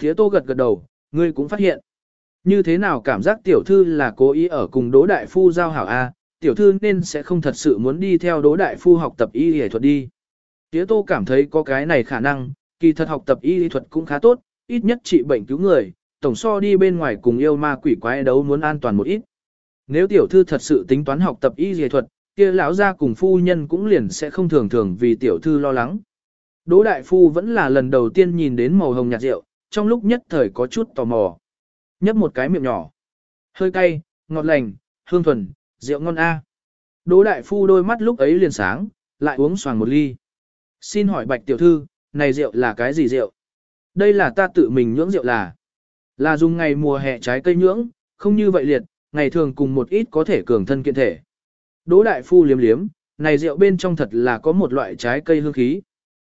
Thía tô gật gật đầu, ngươi cũng phát hiện. Như thế nào cảm giác tiểu thư là cố ý ở cùng Đỗ Đại Phu giao hảo A, tiểu thư nên sẽ không thật sự muốn đi theo Đỗ Đại Phu học tập y y thuật đi. Tía tô cảm thấy có cái này khả năng, kỳ thật học tập y y thuật cũng khá tốt, ít nhất trị bệnh cứu người, tổng so đi bên ngoài cùng yêu ma quỷ quái đấu muốn an toàn một ít. Nếu tiểu thư thật sự tính toán học tập y y thuật, kia lão gia cùng phu nhân cũng liền sẽ không thường thường vì tiểu thư lo lắng. Đỗ đại phu vẫn là lần đầu tiên nhìn đến màu hồng nhạt rượu, trong lúc nhất thời có chút tò mò. Nhấp một cái miệng nhỏ. Hơi cay, ngọt lành, hương thuần, rượu ngon a. Đỗ đại phu đôi mắt lúc ấy liền sáng, lại uống xoàng một ly. Xin hỏi bạch tiểu thư, này rượu là cái gì rượu? Đây là ta tự mình nhưỡng rượu là. Là dùng ngày mùa hè trái cây nhưỡng, không như vậy liệt, ngày thường cùng một ít có thể cường thân kiện thể. Đỗ đại phu liếm liếm, này rượu bên trong thật là có một loại trái cây hương khí.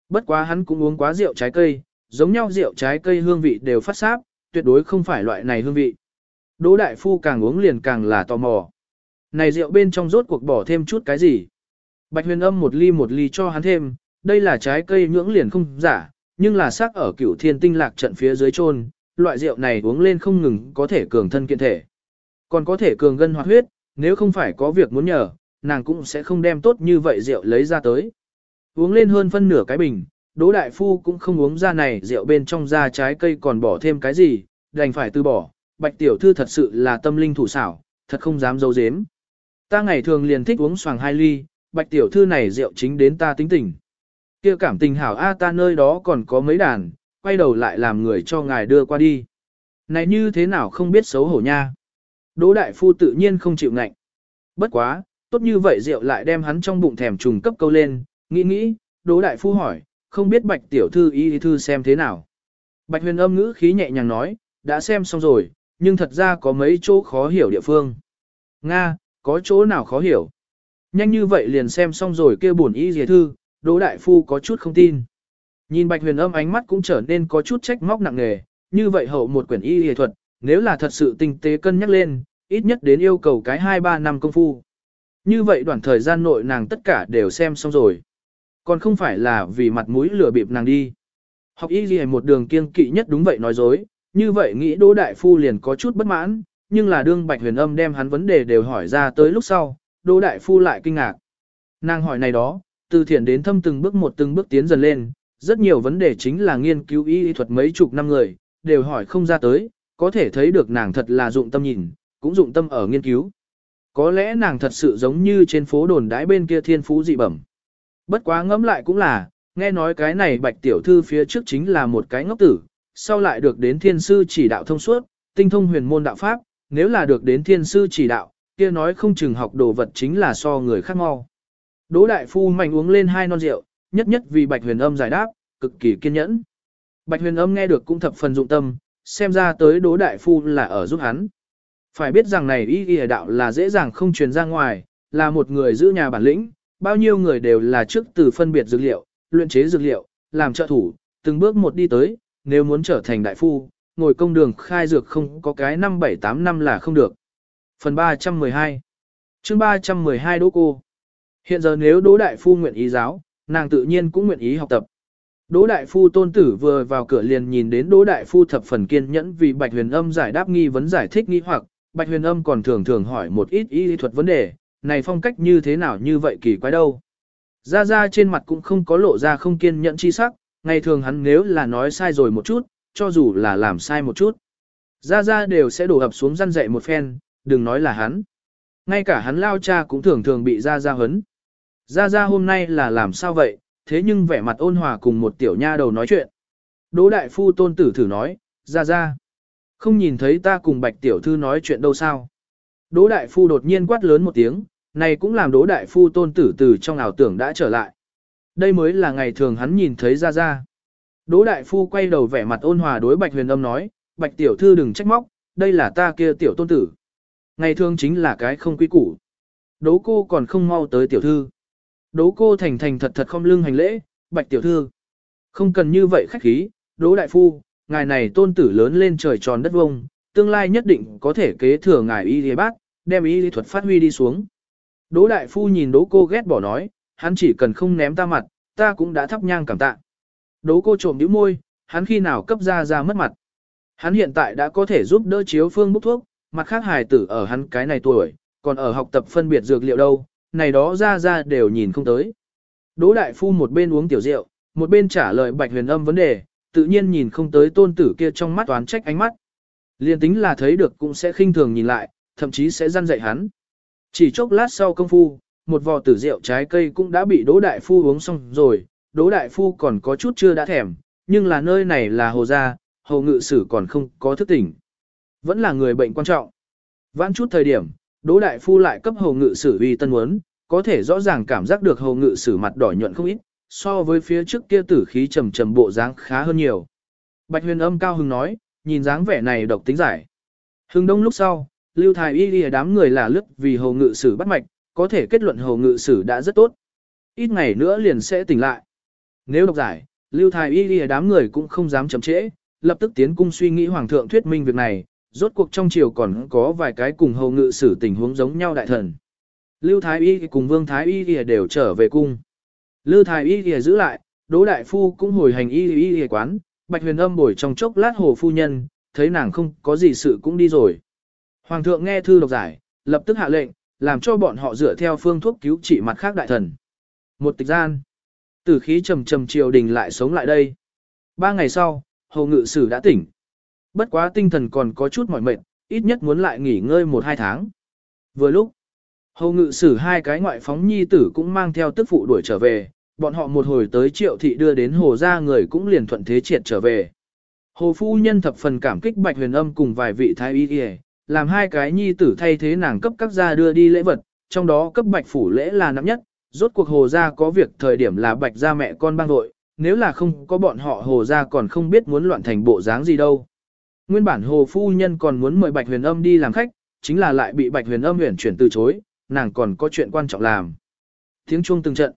Bất quá hắn cũng uống quá rượu trái cây, giống nhau rượu trái cây hương vị đều phát sáp, tuyệt đối không phải loại này hương vị. Đỗ đại phu càng uống liền càng là tò mò. Này rượu bên trong rốt cuộc bỏ thêm chút cái gì? Bạch huyền âm một ly một ly cho hắn thêm, đây là trái cây nhưỡng liền không giả, nhưng là sắc ở cửu thiên tinh lạc trận phía dưới chôn loại rượu này uống lên không ngừng có thể cường thân kiện thể. Còn có thể cường gân hoạt huyết, nếu không phải có việc muốn nhờ, nàng cũng sẽ không đem tốt như vậy rượu lấy ra tới. Uống lên hơn phân nửa cái bình, Đỗ Đại Phu cũng không uống ra này rượu bên trong ra trái cây còn bỏ thêm cái gì, đành phải từ bỏ. Bạch Tiểu Thư thật sự là tâm linh thủ xảo, thật không dám dấu dếm. Ta ngày thường liền thích uống xoàng hai ly, Bạch Tiểu Thư này rượu chính đến ta tính tình. kia cảm tình hảo A ta nơi đó còn có mấy đàn, quay đầu lại làm người cho ngài đưa qua đi. Này như thế nào không biết xấu hổ nha. Đỗ Đại Phu tự nhiên không chịu ngạnh. Bất quá, tốt như vậy rượu lại đem hắn trong bụng thèm trùng cấp câu lên, nghĩ nghĩ, Đỗ Đại Phu hỏi, không biết Bạch Tiểu Thư y thư xem thế nào. Bạch huyền âm ngữ khí nhẹ nhàng nói, đã xem xong rồi, nhưng thật ra có mấy chỗ khó hiểu địa phương. Nga, có chỗ nào khó hiểu? Nhanh như vậy liền xem xong rồi kêu buồn y dìa thư, Đỗ Đại Phu có chút không tin. Nhìn Bạch huyền âm ánh mắt cũng trở nên có chút trách móc nặng nề, như vậy hậu một quyển y y thuật, nếu là thật sự tinh tế cân nhắc lên, ít nhất đến yêu cầu cái 2-3 năm công phu. Như vậy đoạn thời gian nội nàng tất cả đều xem xong rồi. Còn không phải là vì mặt mũi lừa bịp nàng đi. Học y gì một đường kiên kỵ nhất đúng vậy nói dối, như vậy nghĩ Đỗ Đại Phu liền có chút bất mãn, nhưng là đương Bạch Huyền Âm đem hắn vấn đề đều hỏi ra tới lúc sau, Đỗ Đại Phu lại kinh ngạc. Nàng hỏi này đó, từ thiện đến thâm từng bước một từng bước tiến dần lên, rất nhiều vấn đề chính là nghiên cứu y thuật mấy chục năm người, đều hỏi không ra tới, có thể thấy được nàng thật là dụng tâm nhìn, cũng dụng tâm ở nghiên cứu. Có lẽ nàng thật sự giống như trên phố đồn đái bên kia thiên phú dị bẩm. Bất quá ngẫm lại cũng là, nghe nói cái này bạch tiểu thư phía trước chính là một cái ngốc tử, sau lại được đến thiên sư chỉ đạo thông suốt, tinh thông huyền môn đạo pháp, nếu là được đến thiên sư chỉ đạo, kia nói không chừng học đồ vật chính là so người khác mau. Đỗ đại phu mạnh uống lên hai non rượu, nhất nhất vì bạch huyền âm giải đáp, cực kỳ kiên nhẫn. Bạch huyền âm nghe được cũng thập phần dụng tâm, xem ra tới đỗ đại phu là ở giúp hắn. Phải biết rằng này y y đạo là dễ dàng không truyền ra ngoài, là một người giữ nhà bản lĩnh, bao nhiêu người đều là trước từ phân biệt dược liệu, luyện chế dược liệu, làm trợ thủ, từng bước một đi tới, nếu muốn trở thành đại phu, ngồi công đường khai dược không có cái năm bảy tám năm là không được. Phần 312 chương 312 Đỗ Cô Hiện giờ nếu Đỗ Đại Phu nguyện ý giáo, nàng tự nhiên cũng nguyện ý học tập. Đỗ Đại Phu tôn tử vừa vào cửa liền nhìn đến Đỗ Đại Phu thập phần kiên nhẫn vì Bạch Huyền Âm giải đáp nghi vấn giải thích nghi hoặc, Bạch Huyền Âm còn thường thường hỏi một ít y thuật vấn đề, này phong cách như thế nào như vậy kỳ quái đâu. Ra ra trên mặt cũng không có lộ ra không kiên nhẫn chi sắc, ngày thường hắn nếu là nói sai rồi một chút, cho dù là làm sai một chút. Ra ra đều sẽ đổ ập xuống răn dậy một phen, đừng nói là hắn. Ngay cả hắn lao cha cũng thường thường bị ra ra hấn. Ra ra hôm nay là làm sao vậy, thế nhưng vẻ mặt ôn hòa cùng một tiểu nha đầu nói chuyện. Đỗ đại phu tôn tử thử nói, ra ra. Không nhìn thấy ta cùng bạch tiểu thư nói chuyện đâu sao. Đỗ đại phu đột nhiên quát lớn một tiếng, này cũng làm đỗ đại phu tôn tử từ trong ảo tưởng đã trở lại. Đây mới là ngày thường hắn nhìn thấy ra ra. Đỗ đại phu quay đầu vẻ mặt ôn hòa đối bạch huyền âm nói, bạch tiểu thư đừng trách móc, đây là ta kia tiểu tôn tử. Ngày thường chính là cái không quý củ. Đỗ cô còn không mau tới tiểu thư. Đỗ cô thành thành thật thật không lưng hành lễ, bạch tiểu thư. Không cần như vậy khách khí, đỗ đại phu, ngài này tôn tử lớn lên trời tròn đất vông, tương lai nhất định có thể kế thừa ngài y lý bác, đem y lý thuật phát huy đi xuống. Đỗ đại phu nhìn đỗ cô ghét bỏ nói, hắn chỉ cần không ném ta mặt, ta cũng đã thắp nhang cảm tạ. Đỗ cô trộm nhíu môi, hắn khi nào cấp ra ra mất mặt. Hắn hiện tại đã có thể giúp đỡ chiếu phương bốc thuốc, mặt khác hài tử ở hắn cái này tuổi, còn ở học tập phân biệt dược liệu đâu, này đó ra ra đều nhìn không tới. Đỗ đại phu một bên uống tiểu rượu, một bên trả lời bạch huyền âm vấn đề, tự nhiên nhìn không tới tôn tử kia trong mắt toán trách ánh mắt. Liên tính là thấy được cũng sẽ khinh thường nhìn lại, thậm chí sẽ răn dạy hắn. Chỉ chốc lát sau công phu, một vò tử rượu trái cây cũng đã bị Đỗ Đại Phu uống xong rồi, Đỗ Đại Phu còn có chút chưa đã thèm, nhưng là nơi này là hồ gia, hồ ngự sử còn không có thức tỉnh. Vẫn là người bệnh quan trọng. Vãn chút thời điểm, Đỗ Đại Phu lại cấp hồ ngự sử uy tân muốn, có thể rõ ràng cảm giác được hồ ngự sử mặt đỏ nhuận không ít, so với phía trước kia tử khí trầm trầm bộ dáng khá hơn nhiều. Bạch huyền âm cao hưng nói, nhìn dáng vẻ này độc tính giải. Hưng đông lúc sau, lưu thái y y đám người là lướt vì hồ ngự sử bắt mạch, có thể kết luận hồ ngự sử đã rất tốt. Ít ngày nữa liền sẽ tỉnh lại. Nếu độc giải, lưu thái y y đám người cũng không dám chậm trễ, lập tức tiến cung suy nghĩ hoàng thượng thuyết minh việc này, rốt cuộc trong triều còn có vài cái cùng hồ ngự sử tình huống giống nhau đại thần. Lưu thái y cùng vương thái y đều trở về cung. Lưu thái y giữ lại, Đỗ đại phu cũng hồi hành y y quán, Bạch Huyền Âm bồi trong chốc lát hồ phu nhân, thấy nàng không có gì sự cũng đi rồi. Hoàng thượng nghe thư độc giải, lập tức hạ lệnh, làm cho bọn họ dựa theo phương thuốc cứu trị mặt khác đại thần. Một tịch gian, tử khí trầm trầm triều đình lại sống lại đây. Ba ngày sau, hồ ngự sử đã tỉnh. Bất quá tinh thần còn có chút mỏi mệt, ít nhất muốn lại nghỉ ngơi một hai tháng. Vừa lúc, hồ ngự sử hai cái ngoại phóng nhi tử cũng mang theo tức phụ đuổi trở về, bọn họ một hồi tới triệu thị đưa đến hồ ra người cũng liền thuận thế triệt trở về. Hồ phu nhân thập phần cảm kích bạch huyền âm cùng vài vị thái y y, làm hai cái nhi tử thay thế nàng cấp các gia đưa đi lễ vật, trong đó cấp bạch phủ lễ là nặng nhất, rốt cuộc hồ gia có việc thời điểm là bạch gia mẹ con bang đội, nếu là không có bọn họ hồ gia còn không biết muốn loạn thành bộ dáng gì đâu. Nguyên bản hồ phu nhân còn muốn mời bạch huyền âm đi làm khách, chính là lại bị bạch huyền âm huyền chuyển từ chối, nàng còn có chuyện quan trọng làm. Tiếng chuông từng trận.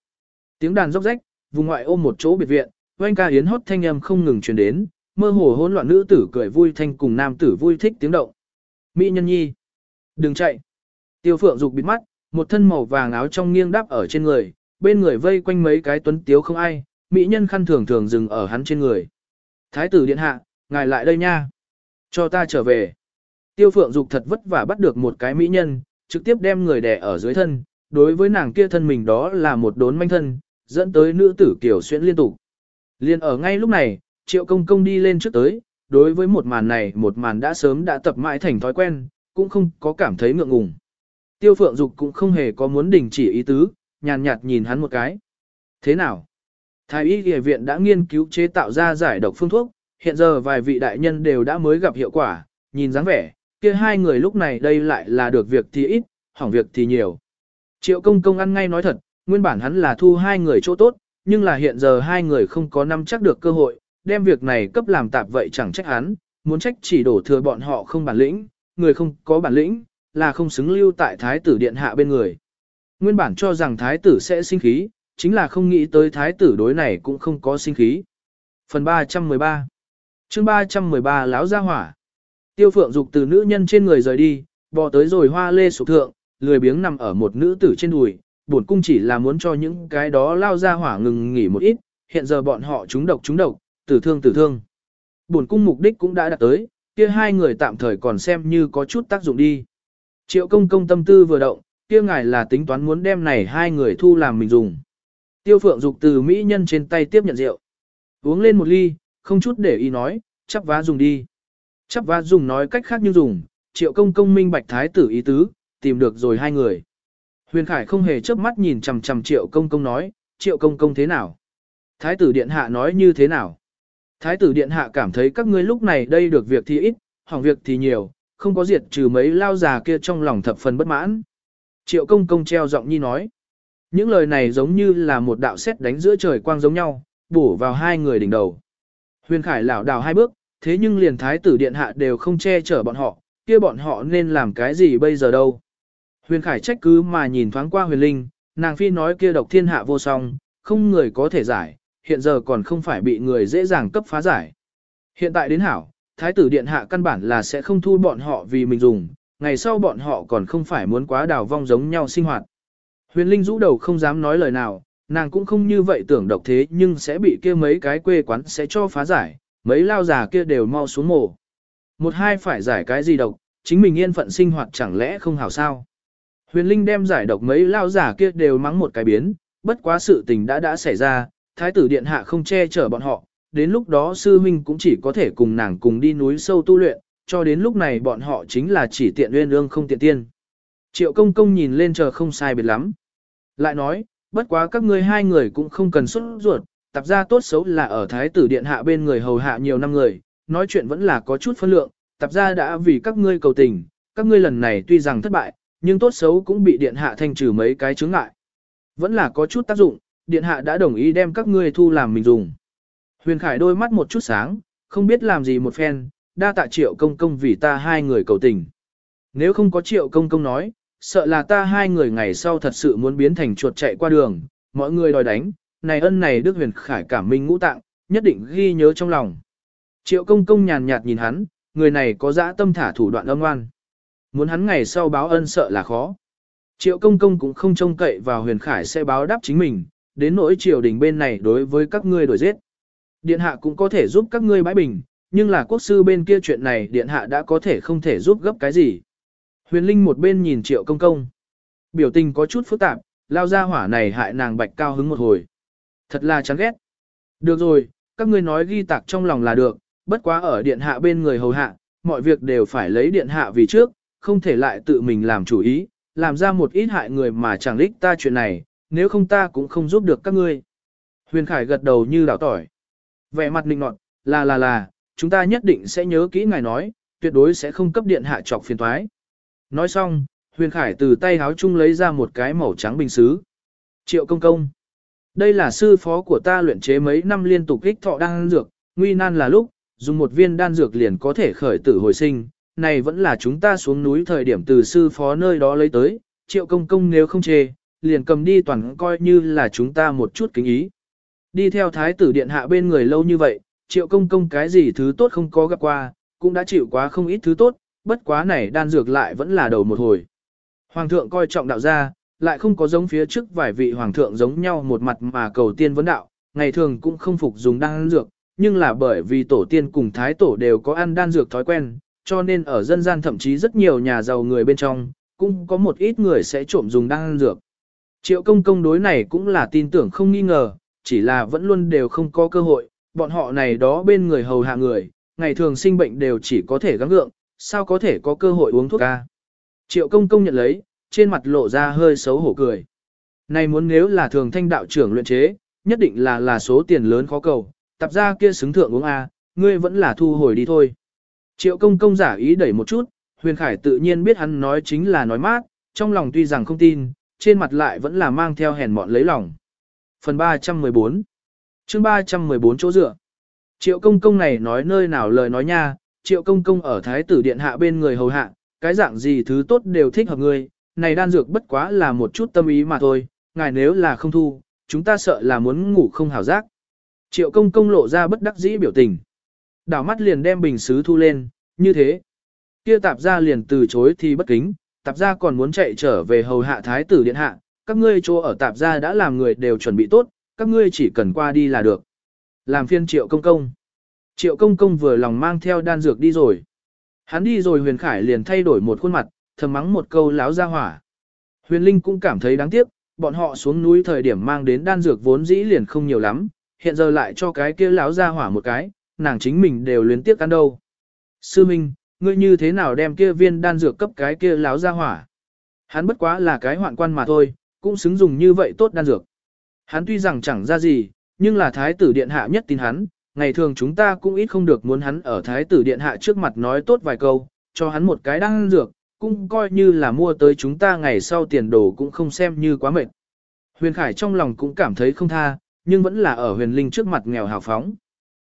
Tiếng đàn róc rách, vùng ngoại ôm một chỗ biệt viện, oanh ca yến hót thanh âm không ngừng truyền đến, mơ hồ hỗn loạn nữ tử cười vui thanh cùng nam tử vui thích tiếng động. Mỹ nhân nhi, đừng chạy. Tiêu phượng dục bịt mắt, một thân màu vàng áo trong nghiêng đáp ở trên người, bên người vây quanh mấy cái tuấn tiếu không ai, mỹ nhân khăn thường thường dừng ở hắn trên người. Thái tử điện hạ, ngài lại đây nha. Cho ta trở về. Tiêu phượng dục thật vất vả bắt được một cái mỹ nhân, trực tiếp đem người đè ở dưới thân, đối với nàng kia thân mình đó là một đốn manh thân, dẫn tới nữ tử kiểu xuyên liên tục. Liên ở ngay lúc này, triệu công công đi lên trước tới, đối với một màn này một màn đã sớm đã tập mãi thành thói quen, cũng không có cảm thấy ngượng ngùng. Tiêu phượng dục cũng không hề có muốn đình chỉ ý tứ, nhàn nhạt nhìn hắn một cái. Thế nào? Thái y y viện đã nghiên cứu chế tạo ra giải độc phương thuốc, hiện giờ vài vị đại nhân đều đã mới gặp hiệu quả, nhìn dáng vẻ, kia hai người lúc này đây lại là được việc thì ít, hỏng việc thì nhiều. Triệu công công ăn ngay nói thật, nguyên bản hắn là thu hai người chỗ tốt, nhưng là hiện giờ hai người không có nắm chắc được cơ hội, đem việc này cấp làm tạp vậy chẳng trách hắn, muốn trách chỉ đổ thừa bọn họ không bản lĩnh, người không có bản lĩnh, là không xứng lưu tại thái tử điện hạ bên người. Nguyên bản cho rằng thái tử sẽ sinh khí, chính là không nghĩ tới thái tử đối này cũng không có sinh khí. Phần 313 chương 313 láo ra hỏa Tiêu phượng dục từ nữ nhân trên người rời đi, bò tới rồi hoa lê sụp thượng, lười biếng nằm ở một nữ tử trên đùi, bổn cung chỉ là muốn cho những cái đó lao ra hỏa ngừng nghỉ một ít, hiện giờ bọn họ trúng độc trúng độc, tử thương tử thương. Bổn cung mục đích cũng đã đạt tới, kia hai người tạm thời còn xem như có chút tác dụng đi. Triệu công công tâm tư vừa động, kia ngài là tính toán muốn đem này hai người thu làm mình dùng. Tiêu phượng dục từ mỹ nhân trên tay tiếp nhận rượu. Uống lên một ly, không chút để ý nói, chắp vá dùng đi. Chắp vá dùng nói cách khác như dùng, triệu công công minh bạch thái tử ý tứ, tìm được rồi hai người. Huyền Khải không hề chớp mắt nhìn chằm chằm triệu công công nói, triệu công công thế nào? Thái tử điện hạ nói như thế nào? Thái tử điện hạ cảm thấy các ngươi lúc này đây được việc thì ít, hỏng việc thì nhiều, không có diệt trừ mấy lao già kia trong lòng thập phần bất mãn. Triệu công công treo giọng nhi nói. Những lời này giống như là một đạo xét đánh giữa trời quang giống nhau, bổ vào hai người đỉnh đầu. Huyền Khải lảo đảo hai bước, thế nhưng liền thái tử điện hạ đều không che chở bọn họ, kia bọn họ nên làm cái gì bây giờ đâu. Huyền Khải trách cứ mà nhìn thoáng qua huyền linh, nàng phi nói kia độc thiên hạ vô song, không người có thể giải, hiện giờ còn không phải bị người dễ dàng cấp phá giải. Hiện tại đến hảo, thái tử điện hạ căn bản là sẽ không thu bọn họ vì mình dùng, ngày sau bọn họ còn không phải muốn quá đào vong giống nhau sinh hoạt. Huyền Linh rũ đầu không dám nói lời nào, nàng cũng không như vậy tưởng độc thế nhưng sẽ bị kia mấy cái quê quán sẽ cho phá giải, mấy lao già kia đều mau xuống mồ. Một hai phải giải cái gì độc, chính mình yên phận sinh hoạt chẳng lẽ không hảo sao. Huyền Linh đem giải độc mấy lao giả kia đều mắng một cái biến, bất quá sự tình đã đã xảy ra, thái tử điện hạ không che chở bọn họ, đến lúc đó sư huynh cũng chỉ có thể cùng nàng cùng đi núi sâu tu luyện, cho đến lúc này bọn họ chính là chỉ tiện uyên ương không tiện tiên. Triệu công công nhìn lên chờ không sai biệt lắm. Lại nói, bất quá các ngươi hai người cũng không cần xuất ruột, tập ra tốt xấu là ở thái tử điện hạ bên người hầu hạ nhiều năm người, nói chuyện vẫn là có chút phân lượng, tập ra đã vì các ngươi cầu tình, các ngươi lần này tuy rằng thất bại, nhưng tốt xấu cũng bị điện hạ thanh trừ mấy cái chướng ngại. Vẫn là có chút tác dụng, điện hạ đã đồng ý đem các ngươi thu làm mình dùng. Huyền Khải đôi mắt một chút sáng, không biết làm gì một phen, đa tạ triệu công công vì ta hai người cầu tình. Nếu không có triệu công công nói, sợ là ta hai người ngày sau thật sự muốn biến thành chuột chạy qua đường, mọi người đòi đánh, này ân này Đức Huyền Khải cảm minh ngũ tạng, nhất định ghi nhớ trong lòng. Triệu công công nhàn nhạt nhìn hắn, người này có dã tâm thả thủ đoạn âm ngoan, Muốn hắn ngày sau báo ân sợ là khó. Triệu công công cũng không trông cậy vào huyền khải sẽ báo đáp chính mình, đến nỗi triều đình bên này đối với các ngươi đổi giết. Điện hạ cũng có thể giúp các ngươi bãi bình, nhưng là quốc sư bên kia chuyện này điện hạ đã có thể không thể giúp gấp cái gì. Huyền Linh một bên nhìn triệu công công. Biểu tình có chút phức tạp, lao ra hỏa này hại nàng bạch cao hứng một hồi. Thật là chán ghét. Được rồi, các ngươi nói ghi tạc trong lòng là được, bất quá ở điện hạ bên người hầu hạ, mọi việc đều phải lấy điện hạ vì trước, không thể lại tự mình làm chủ ý, làm ra một ít hại người mà chẳng lích ta chuyện này, nếu không ta cũng không giúp được các ngươi. Huyền Khải gật đầu như đảo tỏi. Vẻ mặt nịnh nọt, là là là, chúng ta nhất định sẽ nhớ kỹ ngài nói, tuyệt đối sẽ không cấp điện hạ trọc phiền thoái. Nói xong, Huyền Khải từ tay háo chung lấy ra một cái màu trắng bình xứ. Triệu công công. Đây là sư phó của ta luyện chế mấy năm liên tục ích thọ đan dược, nguy nan là lúc, dùng một viên đan dược liền có thể khởi tử hồi sinh, này vẫn là chúng ta xuống núi thời điểm từ sư phó nơi đó lấy tới, triệu công công nếu không chê, liền cầm đi toàn coi như là chúng ta một chút kính ý. Đi theo thái tử điện hạ bên người lâu như vậy, triệu công công cái gì thứ tốt không có gặp qua, cũng đã chịu quá không ít thứ tốt, bất quá này đan dược lại vẫn là đầu một hồi. Hoàng thượng coi trọng đạo gia, lại không có giống phía trước vài vị hoàng thượng giống nhau một mặt mà cầu tiên vấn đạo, ngày thường cũng không phục dùng đan dược, nhưng là bởi vì tổ tiên cùng thái tổ đều có ăn đan dược thói quen, cho nên ở dân gian thậm chí rất nhiều nhà giàu người bên trong, cũng có một ít người sẽ trộm dùng đan dược. Triệu công công đối này cũng là tin tưởng không nghi ngờ, chỉ là vẫn luôn đều không có cơ hội, bọn họ này đó bên người hầu hạ người, ngày thường sinh bệnh đều chỉ có thể gắng gượng, sao có thể có cơ hội uống thuốc ca. Triệu công công nhận lấy, trên mặt lộ ra hơi xấu hổ cười. Này muốn nếu là thường thanh đạo trưởng luyện chế, nhất định là là số tiền lớn khó cầu, tập ra kia xứng thượng uống A, ngươi vẫn là thu hồi đi thôi. Triệu công công giả ý đẩy một chút, huyền khải tự nhiên biết hắn nói chính là nói mát, trong lòng tuy rằng không tin, trên mặt lại vẫn là mang theo hèn mọn lấy lòng. Phần 314 chương 314 chỗ dựa Triệu công công này nói nơi nào lời nói nha, triệu công công ở thái tử điện hạ bên người hầu hạ, cái dạng gì thứ tốt đều thích hợp người, này đan dược bất quá là một chút tâm ý mà thôi, ngài nếu là không thu, chúng ta sợ là muốn ngủ không hảo giác. Triệu công công lộ ra bất đắc dĩ biểu tình. Đảo mắt liền đem bình xứ thu lên, như thế. Kia tạp ra liền từ chối thì bất kính, tạp gia còn muốn chạy trở về hầu hạ thái tử điện hạ, các ngươi chỗ ở tạp gia đã làm người đều chuẩn bị tốt, các ngươi chỉ cần qua đi là được. Làm phiên triệu công công. Triệu công công vừa lòng mang theo đan dược đi rồi. Hắn đi rồi huyền khải liền thay đổi một khuôn mặt, thầm mắng một câu láo ra hỏa. Huyền Linh cũng cảm thấy đáng tiếc, bọn họ xuống núi thời điểm mang đến đan dược vốn dĩ liền không nhiều lắm, hiện giờ lại cho cái kia láo ra hỏa một cái, nàng chính mình đều luyến tiếc ăn đâu. Sư Minh, ngươi như thế nào đem kia viên đan dược cấp cái kia láo ra hỏa? Hắn bất quá là cái hoạn quan mà thôi, cũng xứng dùng như vậy tốt đan dược. Hắn tuy rằng chẳng ra gì, nhưng là thái tử điện hạ nhất tin hắn, ngày thường chúng ta cũng ít không được muốn hắn ở thái tử điện hạ trước mặt nói tốt vài câu, cho hắn một cái đan dược, cũng coi như là mua tới chúng ta ngày sau tiền đồ cũng không xem như quá mệt. Huyền Khải trong lòng cũng cảm thấy không tha, nhưng vẫn là ở huyền linh trước mặt nghèo hào phóng.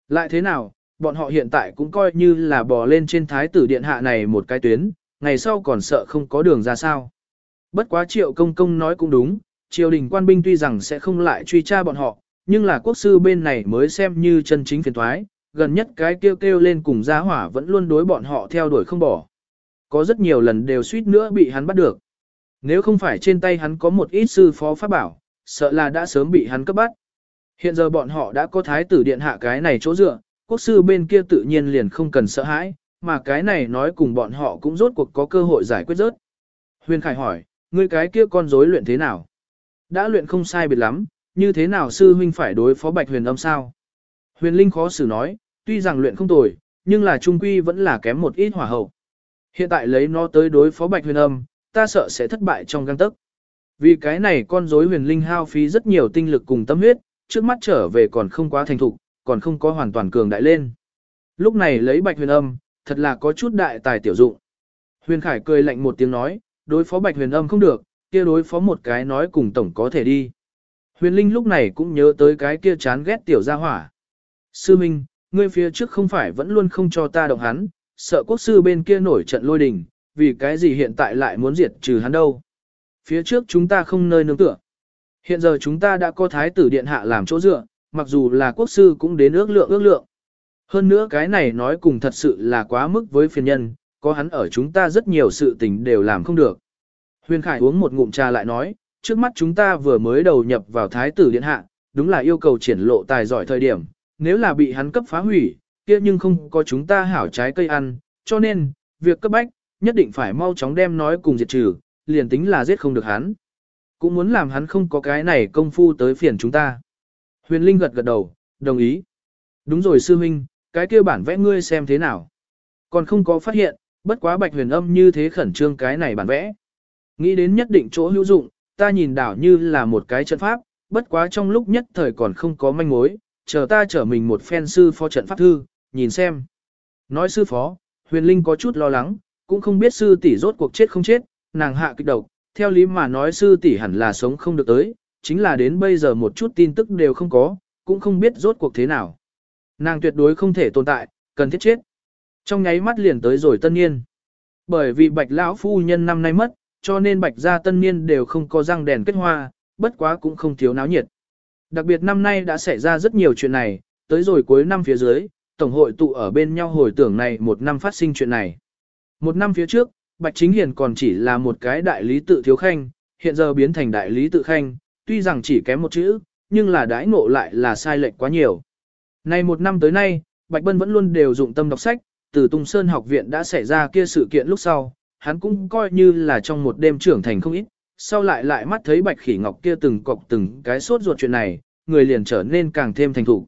Lại thế nào, bọn họ hiện tại cũng coi như là bò lên trên thái tử điện hạ này một cái tuyến, ngày sau còn sợ không có đường ra sao. Bất quá triệu công công nói cũng đúng, triều đình quan binh tuy rằng sẽ không lại truy tra bọn họ, nhưng là quốc sư bên này mới xem như chân chính phiền thoái, gần nhất cái kêu kêu lên cùng gia hỏa vẫn luôn đối bọn họ theo đuổi không bỏ. Có rất nhiều lần đều suýt nữa bị hắn bắt được. Nếu không phải trên tay hắn có một ít sư phó pháp bảo, sợ là đã sớm bị hắn cấp bắt. Hiện giờ bọn họ đã có thái tử điện hạ cái này chỗ dựa, quốc sư bên kia tự nhiên liền không cần sợ hãi, mà cái này nói cùng bọn họ cũng rốt cuộc có cơ hội giải quyết rớt. Huyền Khải hỏi, ngươi cái kia con rối luyện thế nào? Đã luyện không sai biệt lắm, như thế nào sư huynh phải đối phó bạch huyền âm sao? Huyền Linh khó xử nói, tuy rằng luyện không tồi, nhưng là trung quy vẫn là kém một ít hỏa hậu. Hiện tại lấy nó tới đối phó bạch huyền âm, ta sợ sẽ thất bại trong găng tức. Vì cái này con rối huyền linh hao phí rất nhiều tinh lực cùng tâm huyết, trước mắt trở về còn không quá thành thục, còn không có hoàn toàn cường đại lên. Lúc này lấy bạch huyền âm, thật là có chút đại tài tiểu dụng. Huyền Khải cười lạnh một tiếng nói, đối phó bạch huyền âm không được, kia đối phó một cái nói cùng tổng có thể đi. Huyền Linh lúc này cũng nhớ tới cái kia chán ghét tiểu gia hỏa. Sư Minh, ngươi phía trước không phải vẫn luôn không cho ta động hắn, sợ quốc sư bên kia nổi trận lôi đình, vì cái gì hiện tại lại muốn diệt trừ hắn đâu. Phía trước chúng ta không nơi nương tựa. Hiện giờ chúng ta đã có thái tử điện hạ làm chỗ dựa, mặc dù là quốc sư cũng đến ước lượng ước lượng. Hơn nữa cái này nói cùng thật sự là quá mức với phiền nhân, có hắn ở chúng ta rất nhiều sự tình đều làm không được. Huyền Khải uống một ngụm trà lại nói, trước mắt chúng ta vừa mới đầu nhập vào thái tử điện hạ, đúng là yêu cầu triển lộ tài giỏi thời điểm, nếu là bị hắn cấp phá hủy, kia nhưng không có chúng ta hảo trái cây ăn, cho nên, việc cấp bách, nhất định phải mau chóng đem nói cùng diệt trừ, liền tính là giết không được hắn. Cũng muốn làm hắn không có cái này công phu tới phiền chúng ta. Huyền Linh gật gật đầu, đồng ý. Đúng rồi sư huynh, cái kia bản vẽ ngươi xem thế nào. Còn không có phát hiện, bất quá bạch huyền âm như thế khẩn trương cái này bản vẽ. Nghĩ đến nhất định chỗ hữu dụng, ta nhìn đảo như là một cái trận pháp, bất quá trong lúc nhất thời còn không có manh mối, chờ ta trở mình một phen sư phó trận pháp thư, nhìn xem. Nói sư phó, huyền linh có chút lo lắng, cũng không biết sư tỷ rốt cuộc chết không chết, nàng hạ kịch độc, theo lý mà nói sư tỷ hẳn là sống không được tới, chính là đến bây giờ một chút tin tức đều không có, cũng không biết rốt cuộc thế nào. Nàng tuyệt đối không thể tồn tại, cần thiết chết. Trong nháy mắt liền tới rồi tân niên. Bởi vì bạch lão phu nhân năm nay mất, cho nên bạch gia tân niên đều không có răng đèn kết hoa, bất quá cũng không thiếu náo nhiệt. Đặc biệt năm nay đã xảy ra rất nhiều chuyện này, tới rồi cuối năm phía dưới, Tổng hội tụ ở bên nhau hồi tưởng này một năm phát sinh chuyện này. Một năm phía trước, Bạch Chính Hiền còn chỉ là một cái đại lý tự thiếu khanh, hiện giờ biến thành đại lý tự khanh, tuy rằng chỉ kém một chữ, nhưng là đãi ngộ lại là sai lệch quá nhiều. Nay một năm tới nay, Bạch Bân vẫn luôn đều dụng tâm đọc sách, từ Tung Sơn học viện đã xảy ra kia sự kiện lúc sau, hắn cũng coi như là trong một đêm trưởng thành không ít, sau lại lại mắt thấy Bạch Khỉ Ngọc kia từng cọc từng cái sốt ruột chuyện này, người liền trở nên càng thêm thành thủ.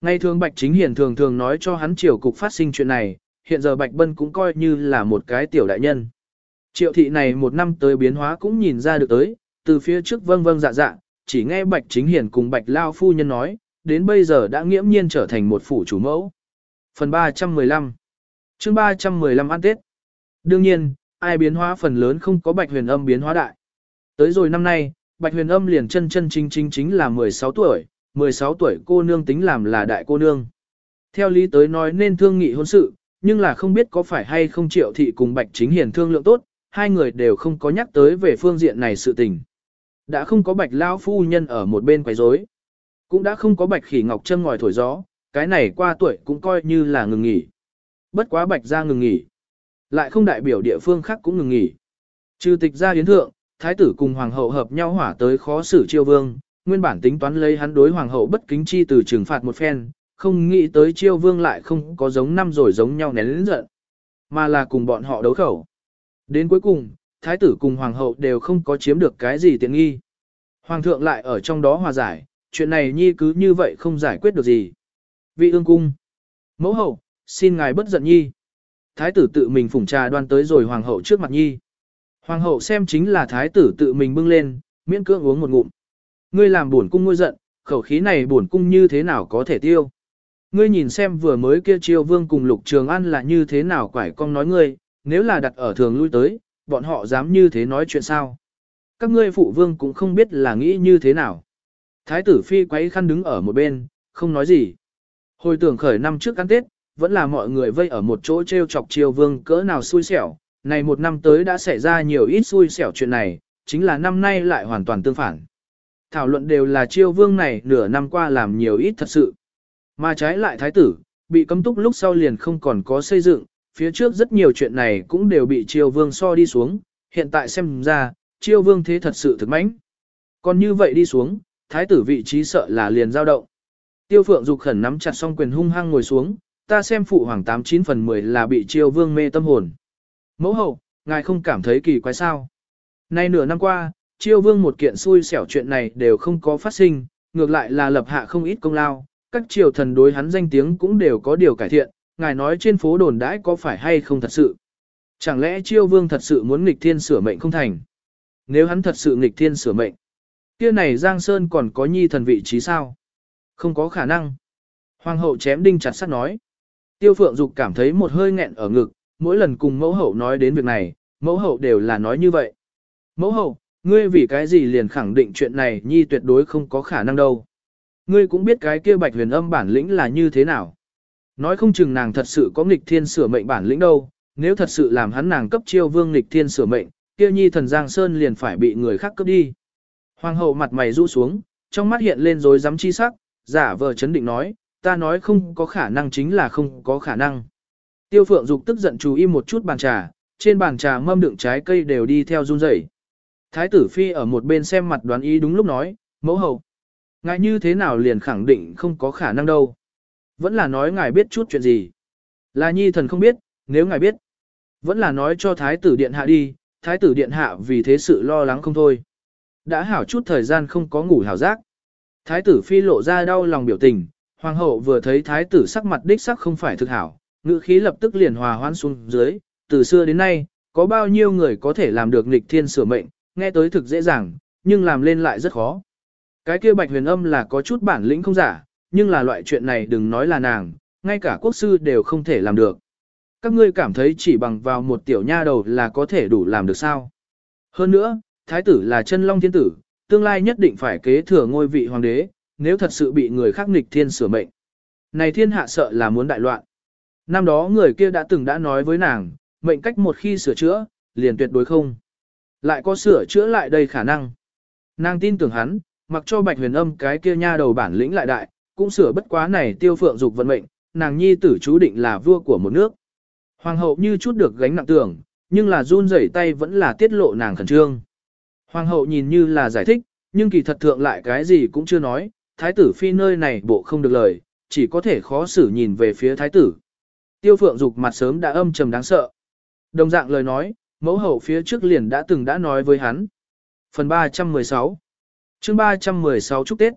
Ngày thường Bạch Chính Hiền thường thường nói cho hắn triều cục phát sinh chuyện này, hiện giờ Bạch Bân cũng coi như là một cái tiểu đại nhân. Triệu thị này một năm tới biến hóa cũng nhìn ra được tới, từ phía trước vâng vâng dạ dạ, chỉ nghe Bạch Chính Hiền cùng Bạch Lao Phu Nhân nói, đến bây giờ đã nghiễm nhiên trở thành một phủ chủ mẫu. Phần 315 chương 315 ăn Tết Đương nhiên, ai biến hóa phần lớn không có Bạch Huyền Âm biến hóa đại. Tới rồi năm nay, Bạch Huyền Âm liền chân chân chính chính chính là 16 tuổi, 16 tuổi cô nương tính làm là đại cô nương. Theo lý tới nói nên thương nghị hôn sự, nhưng là không biết có phải hay không triệu thị cùng Bạch Chính Hiền thương lượng tốt, hai người đều không có nhắc tới về phương diện này sự tình. Đã không có Bạch Lao Phu Nhân ở một bên quấy rối, cũng đã không có Bạch Khỉ Ngọc châm ngòi thổi gió, cái này qua tuổi cũng coi như là ngừng nghỉ. Bất quá Bạch ra ngừng nghỉ, lại không đại biểu địa phương khác cũng ngừng nghỉ. Trừ tịch ra yến thượng, thái tử cùng hoàng hậu hợp nhau hỏa tới khó xử chiêu vương, nguyên bản tính toán lấy hắn đối hoàng hậu bất kính chi từ trừng phạt một phen, không nghĩ tới chiêu vương lại không có giống năm rồi giống nhau nén lĩnh giận, mà là cùng bọn họ đấu khẩu. Đến cuối cùng, thái tử cùng hoàng hậu đều không có chiếm được cái gì tiện nghi. Hoàng thượng lại ở trong đó hòa giải, chuyện này nhi cứ như vậy không giải quyết được gì. Vị ương cung. Mẫu hậu, xin ngài bất giận nhi. Thái tử tự mình phủng trà đoan tới rồi hoàng hậu trước mặt nhi. Hoàng hậu xem chính là thái tử tự mình bưng lên, miễn cưỡng uống một ngụm. Ngươi làm buồn cung ngôi giận, khẩu khí này buồn cung như thế nào có thể tiêu. Ngươi nhìn xem vừa mới kia triều vương cùng lục trường ăn là như thế nào quải cong nói ngươi, nếu là đặt ở thường lui tới, bọn họ dám như thế nói chuyện sao. Các ngươi phụ vương cũng không biết là nghĩ như thế nào. Thái tử phi quấy khăn đứng ở một bên, không nói gì. Hồi tưởng khởi năm trước ăn Tết, vẫn là mọi người vây ở một chỗ treo chọc triều vương cỡ nào xui xẻo. Này một năm tới đã xảy ra nhiều ít xui xẻo chuyện này, chính là năm nay lại hoàn toàn tương phản. Thảo luận đều là triều vương này nửa năm qua làm nhiều ít thật sự. Mà trái lại thái tử, bị cấm túc lúc sau liền không còn có xây dựng, phía trước rất nhiều chuyện này cũng đều bị triều vương so đi xuống, hiện tại xem ra, triều vương thế thật sự thực mãnh. Còn như vậy đi xuống, thái tử vị trí sợ là liền dao động. Tiêu phượng dục khẩn nắm chặt song quyền hung hăng ngồi xuống, ta xem phụ hoàng 89 phần 10 là bị triều vương mê tâm hồn. Mẫu hậu, ngài không cảm thấy kỳ quái sao? Nay nửa năm qua, triều vương một kiện xui xẻo chuyện này đều không có phát sinh, ngược lại là lập hạ không ít công lao, các triều thần đối hắn danh tiếng cũng đều có điều cải thiện, ngài nói trên phố đồn đãi có phải hay không thật sự. Chẳng lẽ chiêu vương thật sự muốn nghịch thiên sửa mệnh không thành? Nếu hắn thật sự nghịch thiên sửa mệnh, kia này Giang Sơn còn có nhi thần vị trí sao? Không có khả năng. Hoàng hậu chém đinh chặt sắt nói. Tiêu phượng dục cảm thấy một hơi nghẹn ở ngực, mỗi lần cùng mẫu hậu nói đến việc này, mẫu hậu đều là nói như vậy. Mẫu hậu, ngươi vì cái gì liền khẳng định chuyện này nhi tuyệt đối không có khả năng đâu. Ngươi cũng biết cái kia bạch huyền âm bản lĩnh là như thế nào. Nói không chừng nàng thật sự có nghịch thiên sửa mệnh bản lĩnh đâu, nếu thật sự làm hắn nàng cấp chiêu vương nghịch thiên sửa mệnh, kia nhi thần Giang Sơn liền phải bị người khác cướp đi. Hoàng hậu mặt mày rũ xuống, trong mắt hiện lên rối rắm chi sắc, giả vờ chấn định nói, ta nói không có khả năng chính là không có khả năng. Tiêu phượng dục tức giận chú ý một chút bàn trà, trên bàn trà mâm đựng trái cây đều đi theo run rẩy. Thái tử phi ở một bên xem mặt đoán ý đúng lúc nói, mẫu hậu. ngại như thế nào liền khẳng định không có khả năng đâu. Vẫn là nói ngài biết chút chuyện gì. Là nhi thần không biết, nếu ngài biết. Vẫn là nói cho thái tử điện hạ đi, thái tử điện hạ vì thế sự lo lắng không thôi. Đã hảo chút thời gian không có ngủ hảo giác. Thái tử phi lộ ra đau lòng biểu tình, hoàng hậu vừa thấy thái tử sắc mặt đích sắc không phải thực hảo, ngữ khí lập tức liền hòa hoãn xuống dưới, từ xưa đến nay, có bao nhiêu người có thể làm được nghịch thiên sửa mệnh, nghe tới thực dễ dàng, nhưng làm lên lại rất khó. Cái kia bạch huyền âm là có chút bản lĩnh không giả, nhưng là loại chuyện này đừng nói là nàng, ngay cả quốc sư đều không thể làm được. Các ngươi cảm thấy chỉ bằng vào một tiểu nha đầu là có thể đủ làm được sao. Hơn nữa, thái tử là chân long thiên tử, tương lai nhất định phải kế thừa ngôi vị hoàng đế, nếu thật sự bị người khác nghịch thiên sửa mệnh. Này thiên hạ sợ là muốn đại loạn. Năm đó người kia đã từng đã nói với nàng, mệnh cách một khi sửa chữa, liền tuyệt đối không. Lại có sửa chữa lại đây khả năng. Nàng tin tưởng hắn, mặc cho bạch huyền âm cái kia nha đầu bản lĩnh lại đại, cũng sửa bất quá này tiêu phượng dục vận mệnh, nàng nhi tử chú định là vua của một nước. Hoàng hậu như chút được gánh nặng tưởng, nhưng là run rẩy tay vẫn là tiết lộ nàng khẩn trương. Hoàng hậu nhìn như là giải thích, nhưng kỳ thật thượng lại cái gì cũng chưa nói, thái tử phi nơi này bộ không được lời, chỉ có thể khó xử nhìn về phía thái tử. Tiêu phượng dục mặt sớm đã âm trầm đáng sợ. Đồng dạng lời nói, mẫu hậu phía trước liền đã từng đã nói với hắn. Phần 316 chương 316 chúc Tết.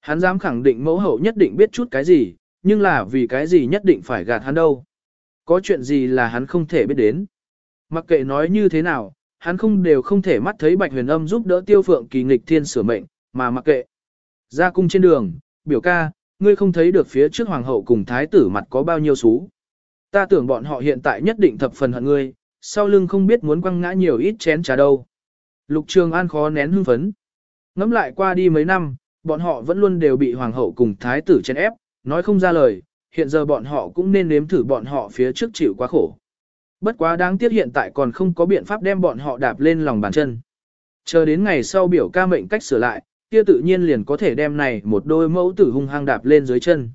Hắn dám khẳng định mẫu hậu nhất định biết chút cái gì, nhưng là vì cái gì nhất định phải gạt hắn đâu. Có chuyện gì là hắn không thể biết đến. Mặc kệ nói như thế nào, hắn không đều không thể mắt thấy bạch huyền âm giúp đỡ tiêu phượng kỳ nghịch thiên sửa mệnh, mà mặc kệ. Ra cung trên đường, biểu ca, ngươi không thấy được phía trước hoàng hậu cùng thái tử mặt có bao nhiêu xú. Ta tưởng bọn họ hiện tại nhất định thập phần hận ngươi, sau lưng không biết muốn quăng ngã nhiều ít chén trà đâu. Lục Trường An khó nén hưng phấn. Ngắm lại qua đi mấy năm, bọn họ vẫn luôn đều bị hoàng hậu cùng thái tử chèn ép, nói không ra lời, hiện giờ bọn họ cũng nên nếm thử bọn họ phía trước chịu quá khổ. Bất quá đáng tiếc hiện tại còn không có biện pháp đem bọn họ đạp lên lòng bàn chân. Chờ đến ngày sau biểu ca mệnh cách sửa lại, kia tự nhiên liền có thể đem này một đôi mẫu tử hung hăng đạp lên dưới chân.